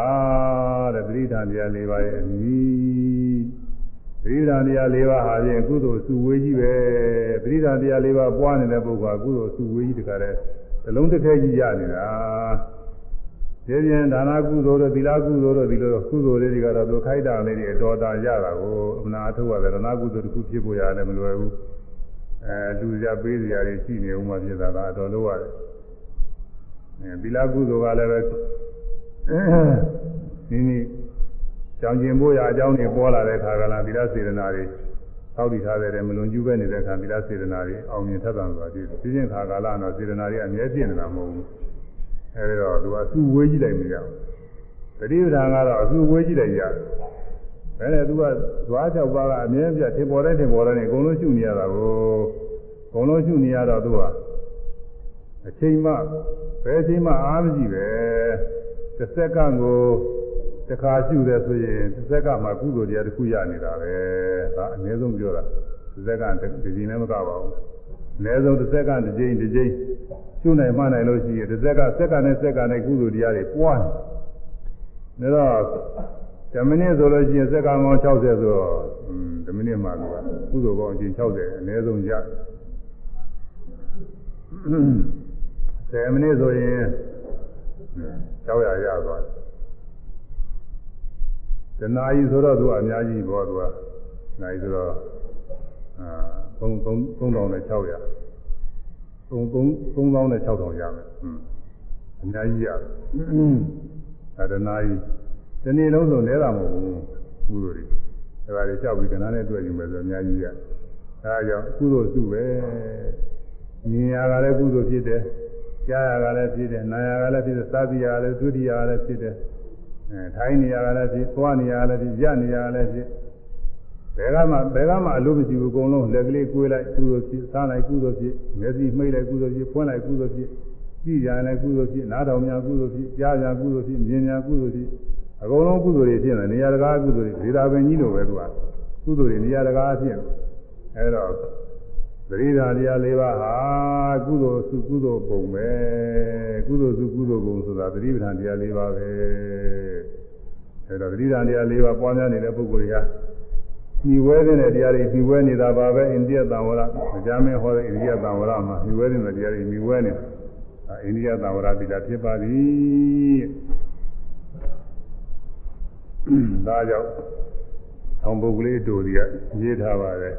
တဲ့တတိပဌာန်တရား၄ပါးရဲ့အမည်ပရိဒါတရား၄ပါးဟာဖြင့်ကုသိုလ်စုဝေးကြီးပဲပရိဒါတရား၄ပါးပွားနေတဲ့ပုဂ္ဂိုလ်ကကုသိုလ်စုဝေးကြီးတခါတည်း အလုံးတစ်ထည်ကြီးရနေတာဒီပြန်ဒါနကုသိုလ်တို့သီလကုသိုလ်တို့ဒီလိုကုသိုလ်လေးတွေကတော့သူခိုက်တာလေးတွေအတော်တာရတာကိုအမနာအထုတ်ရတယ်ဒါနကုသိုလ်တစ်ခုဖြစ်ဖို့ရတယ်မလွယ်ဘူးအဲလူကြပေးစရာတွေရှိနေဦးမှဖြစ်တာကအတော်လို့ရတယ်အဲသီလကုသိုလ်ကလည်းပဲနိနိကြောင်ကျင်ဖို့ရအကြောင်းတွေပေါ်လာတဲ့ခါကလာသီလစေတနာတွေ သောက်တည်ထားတဲ့မလွန်ကျူးပဲနေတဲ့ခါသီလစေတနာတွေအောင်မြင်ထက်သန်စွာပြည့်ပြင်းခါကာလတော့စေတနာတွေအမြဲပြည့်နေတာမဟုတ်ဘူးအဲဒီတော့သူကအစုဝေးကြည့်လိုက်မရဘူးတတိပဌာန်ကတော့အစုဝေးကြည့်လိုက်ရတယ်ဘယ်နဲ့သူကဇွား၆ပါးကအမြဲပြထင်ပေါ်တဲ့ထင်ပေါ်တဲ့နေအကုန်လုံးရှုနေရတာကိုအကုန်လုံးရှုနေရတော့သူကအချိန်မှဘယ်အချိန်မှအားမရှိပဲတစ်စက္ကန့်ကို တစ်ခါရှုတယ်ဆိုရင်တစ်စက္ကန့်မှာကုသိုလ်တရားတစ်ခုရနေတာပဲဒါအနည်းဆုံးပြောတာတစ်စက္ကန့်တစ်ချိန်လည်းမကပါဘူးအနည်းဆုံးတစ်စက္ကန့်တစ်ချိန်တစ်ချိန်ရှုနိုင်မှနိုင်လို့ရှိရင်တစ်စက္ကန့်စက္ကန့်နဲ့စက္ကန့်နဲ့ကုသိုလ်တရားတွေပွားနေဒါတော့10မိနစ်ဆိုလို့ရှိရင်စက္ကန့်ပေါင်း60ဆိုတော့10မိနစ်မှကကုသိုလ်ပေါင်းအချိန်60အနည်းဆုံးရ10မိနစ်ဆိုရင်600ရသွားတယ် တနာကြီးဆိုတော့သူကအများကြီးပေါ့သူကနိုင်ဆိုတော့အာ3 3600နဲ့600 3 3000နဲ့6000ရမယ်อืมအများကြီးရတယ်အဲတနာကြီးဒီနေ့လုံးဆိုလဲတာမဟုတ်ဘူးကုသိုလ်တွေဒါပါလေကြောက်ပြီးကဏ္ဍနဲ့တွေ့ယူမယ်ဆိုအများကြီးရအဲဒါကြောင့်ကုသိုလ်စုပဲမြင်ရကလည်းကုသိုလ်ဖြစ်တယ်ကြားရကလည်းဖြစ်တယ်နားရကလည်းဖြစ်တယ်စားပြရကလည်းဒုတိယကလည်းဖြစ်တယ် အဲထိုင်းနေရကလည်းဖြစ်သွားနေရကလည်းဖြစ်ရနေရကလည်းဖြစ်ဘယ်ကမှဘယ်ကမှအလို့မရှိဘူးအကုန်လုံးလက်ကလေးကွေးလိုက်ကုသိုလ်ဖြစ်စားလိုက်ကုသိုလ်ဖြစ်မျက်စိမှိတ်လိုက်ကုသိုလ်ဖြစ်ဖွင့်လိုက်ကုသိုလ်ဖြစ်ကြည့်ကြလည်းကုသိုလ်ဖြစ်နားထောင်များကုသိုလ်ဖြစ်ကြားကြကုသိုလ်ဖြစ်မြင်များကုသိုလ်ဖြစ်အကုန်လုံးကုသိုလ်တွေဖြစ်နေနေရာတကာကုသိုလ်တွေဒေတာပင်ကြီးလိုပဲသူကကုသိုလ်တွေနေရာတကာဖြစ်အဲတော့သတိဓာတရား၄ပါးဟာကုသိုလ်စုကုသိုလ်ပုံပဲကုသိုလ်စုကုသိုလ်ပုံဆိုတာသတိပဋ္ဌာန်တရား၄ပါးပဲ အဲတော့သတိဓာန်တရား၄ပါးပွားများနေတဲ့ပုဂ္ဂိုလ်တွေကညီဝဲတဲ့တရားတွေညီဝဲနေတာပါပဲအိန္ဒိယသံဝရမကြမ်းမဟောတဲ့အိန္ဒိယသံဝရမှာညီဝဲတဲ့တရားတွေညီဝဲနေတာအိန္ဒိယသံဝရတိတာဖြစ်ပါသည်ဒါကြောင့်ဆောင်းပုဂ္ဂလေးတို့တွေကရေးထားပါတယ်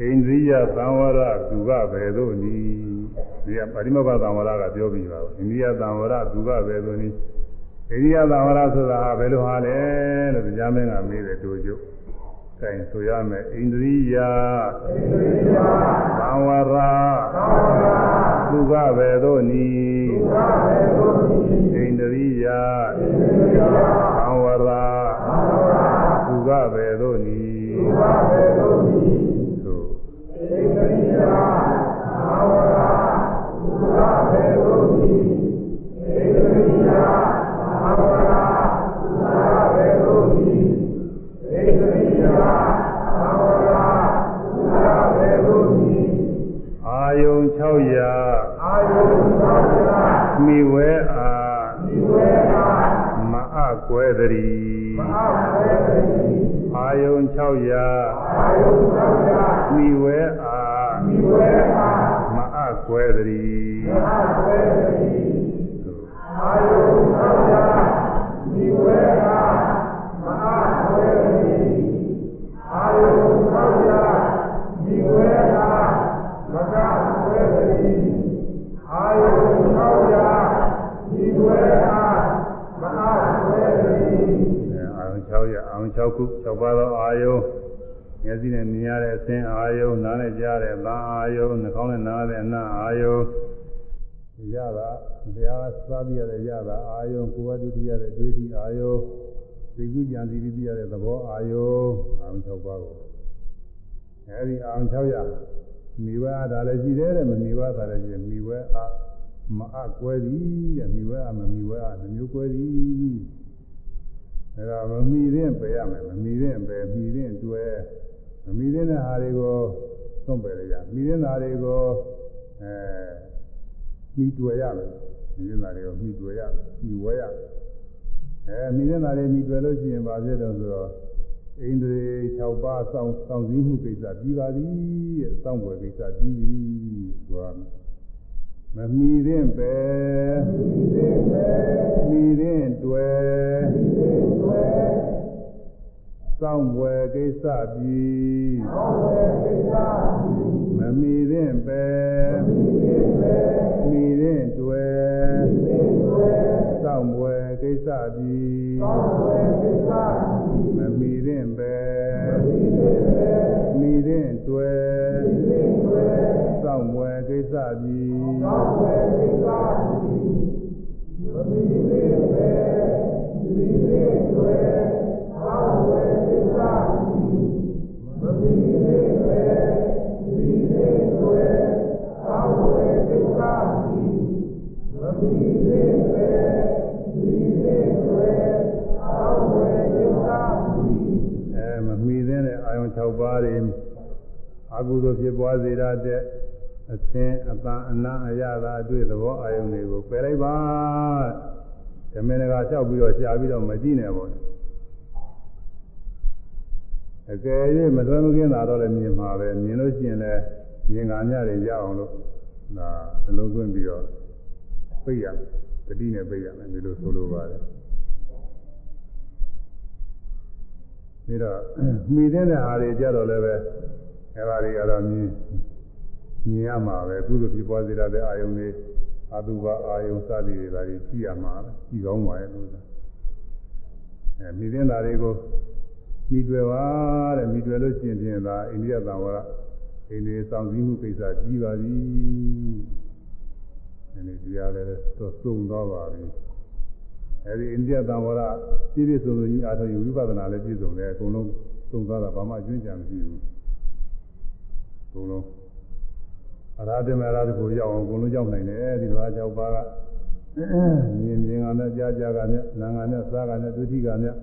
အိန္ဒိယသံဝရသူကဘယ်သို့နည်းဒီကပရိမဘသံဝရကပြောပြီးပါဘူးအိန္ဒိယသံဝရသူကဘယ်သို့နည်း အိန္ဒိယသံဝရဆိုတာဟာဘယ်လိုဟာလဲလို့ကြားမင်းကမေးတယ်တို့ကျုပ်အဲဆိုရမယ်အိန္ဒိယသံဝရသူကဘယ်သို့နည်းအိန္ဒိယသံဝရသူကဘယ်သို့န မိဝဲအားမိဝဲအားမအကွဲတည်းမအကွဲတည်းအာယုံ600အာယုံ600မိဝဲအားမိဝဲအားမအကွဲတည်းမအကွဲတည်းအာယုံ600မိဝဲအားမအကွဲတည်းအာယုံ600မိဝဲအားမကဝဲတိအာယုသောရာဒီဝဲအားမအားဝဲတိအာယု 6ရအာယု6ခု6ပါးသောအာယုမျက်စိနဲ့မြင်ရတဲ့အသင်အာယုနားနဲ့ကြားတဲ့အသံအာယုနှာခေါင်းနဲ့နားတဲ့အနံ့အာယုရတာတရားစားပြရတဲ့ရတာအာယုကိုယ်ဝတ္ထုရတဲ့ဒွေတိအာယုသိကုကြံစီပြီးရတဲ့သဘောအာယုအာယု6ပါးကိုအဲဒီအာယု6ရမိဝဲအားဒါလည်းရှိတယ်တဲ့မမိဝဲတာလည်းရှိတယ်မိဝဲအားမအကွဲသည်တဲ့မိဝဲအားမမိဝဲအားမျိုးကွဲသည် အဲဒါမမိရင်ပယ်ရမယ်မမိရင်ပယ်မိရင်တွဲမမိရင်တဲ့ဟာတွေကိုသွန့်ပယ်ရမိရင်ဟာတွေကိုအဲမိတွယ်ရမယ်မိရင်ဟာတွေကိုမိတွယ်ရမိဝဲရအဲမိရင်ဟာတွေမိတွယ်လို့ရှိရင်ဘာဖြစ်တော့ဆိုတော့ဣန္ဒြေ6ပါးစောင့်စောင့်စည်းမှုကိစ္စပြီးပါသည်တဲ့စောင့်ွယ်ကိစ္စပြီးပြီဆိုရမယ် မမီရင်ပဲမီရင်တွေ့စောင့်ွယ်ကိစ္စပြီးမမီရင်ပဲမီရင်တွေ့စောင့်ွယ်ကိစ္စပြီးမ 6ပါးတွေအကုသိုလ်ဖြစ်ပွားစေရတဲ့ အသင်အပန်းအနာအရသာအတွေ့သဘောအာယုံတွေကိုပယ်လိုက်ပါဓမ္မနကလျှောက်ပြီးတော့ရှားပြီးတော့မကြည့်နဲ့ပေါ့အကယ်၍မသွဲမကင်းတာတော့လည်းမြင်မှာပဲမြင်လို့ရှိရင်လည်းမြင်ကာမြတွေရအောင်လို့ဒါနှလုံးသွင်းပြီးတော့ပိတ်ရတတိနဲ့ပိတ်ရမယ်ဒီလိုဆိုလိုပါတယ်ပြီးတော့မှီတဲ့ဟာတွေကြတော့လည်းပဲအဲပါတွေကတော့မြင် မြင်ရမှာပဲကုသိုလ်ဖြစ်ပွားစေတဲ့အာယုန်တွေအတုပါအာယုန်စသည်တွေဒါတွေကြည့်ရမှာပဲကြည့်ကောင်းပါရဲ့လို့ဆိုအဲမိသင်္သာတွေကိုမိတွေ့ပါတဲ့မိတွေ့လို့ရှိရင်ဖြင့်ဒါအိန္ဒိယသံဝရအိန္ဒိယဆောင်စည်းမှုကိစ္စကြီးပါပြီ။အဲဒီတရားလည်းသွတ်ဆုံးသွားပါပြီ။အဲဒီအိန္ဒိယသံဝရပြည့်ပြည့်စုံစုံကြီးအားထုတ်ယူဝိပဿနာလည်းပြည့်စုံတယ်အကုန်လုံးသုံးသွားတာဘာမှအကျွမ်းကြံမရှိဘူး။အကုန်လုံး အရာဓမ္မအရာကိုရောက်အောင်အကုန်လုံးရောက်နိုင်တယ်ဒီလိုအားကြောက်ပါကမြင်မြင်ကနဲ့ကြားကြားကနဲ့နာငါနဲ့စားကနဲ့ဒုတိကနဲ့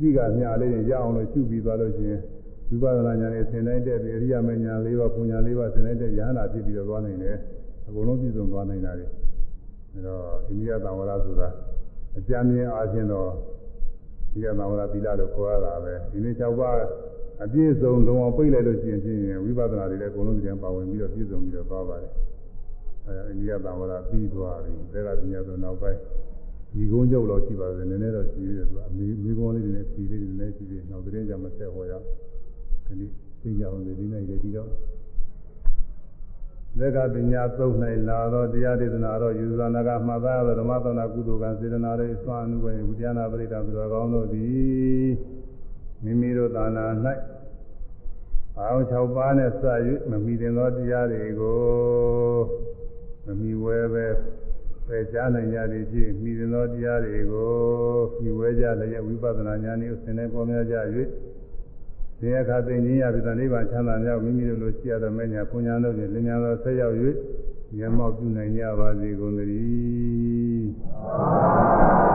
သိကမြလေးတွေရအောင်လို့ရှုပြီးသွားလို့ရှိရင်ဝိပဿနာဉာဏ်နဲ့ဆင်တိုင်းတဲ့ပြီးအရိယာမဉာဏ်၄ပါးပူညာ၄ပါးဆင်တိုင်းတဲ့ဉာဏ်နာဖြစ်ပြီးတော့သွားနိုင်တယ်အကုန်လုံးပြည့်စုံသွားနိုင်တာလေအဲတော့အိန္ဒိယသံဝရဆိုတာအကြမ်းမြင်အားဖြင့်တော့ဒီကသံဝရသီလလို့ခေါ်ရတာပဲဒီနေ့၆ပါး အပြည့်စုံလုံးအောင်ပြိတ်လိုက်လို့ရှိရင်ဖြင့်ဝိပဿနာတွေလည်းအကုန်လုံးဒီကပါဝင်ပြီးတော့ပြည့်စုံပြီးတော့သွားပါတယ်အဲအိန္ဒိယသံဝရပြီးသွားပြီဒါကပညာဆိုနောက်ပိုင်းဒီကုန်းကျုပ်တော့ရှိပါတယ်နည်းနည်းတော့ရှိသေးတယ်သူကအမေမိကုန်းလေးတွေနဲ့ဖြီးလေးတွေနဲ့ရှိသေးတယ်နောက်သတင်းကြမဆက်ဟောရဒီနေ့သိကြအောင်ဒီနေ့လည်းဒီတော့သက္ကပညာသုံးနိုင်လာတော့တရားဒေသနာတော့ယူဇာနာကမှတ်သားရသောဓမ္မသနာကုသိုလ်ကံစေတနာတွေအစွမ်းအမှုပဲဝိတ္တနာပရိဒသူတော်ကောင်းတို့သည် မိမိတို့သာနာ၌အောင်6ပါးနဲ့စ၍မမိတင်သောတရားတွေကိုမမိဝဲပဲပယ်ကြားနိုင်ကြသည်ဖြင့်မိတင်သောတရားတွေကိုမိဝဲကြလျက်ဝိပဿနာဉာဏ်ဤဆင်နေပေါ်များကြ၍သင်္ခါသိဉ္ဇင်းရပြီတနိဗ္ဗာန်ချမ်းသာမြောက်မိမိတို့လိုရှိရသောမညာပူညာတို့ဖြင့်လင်းများသောဆက်ရောက်၍မျက်မှောက်ပြုနိုင်ကြပါစေကုန်သတည်း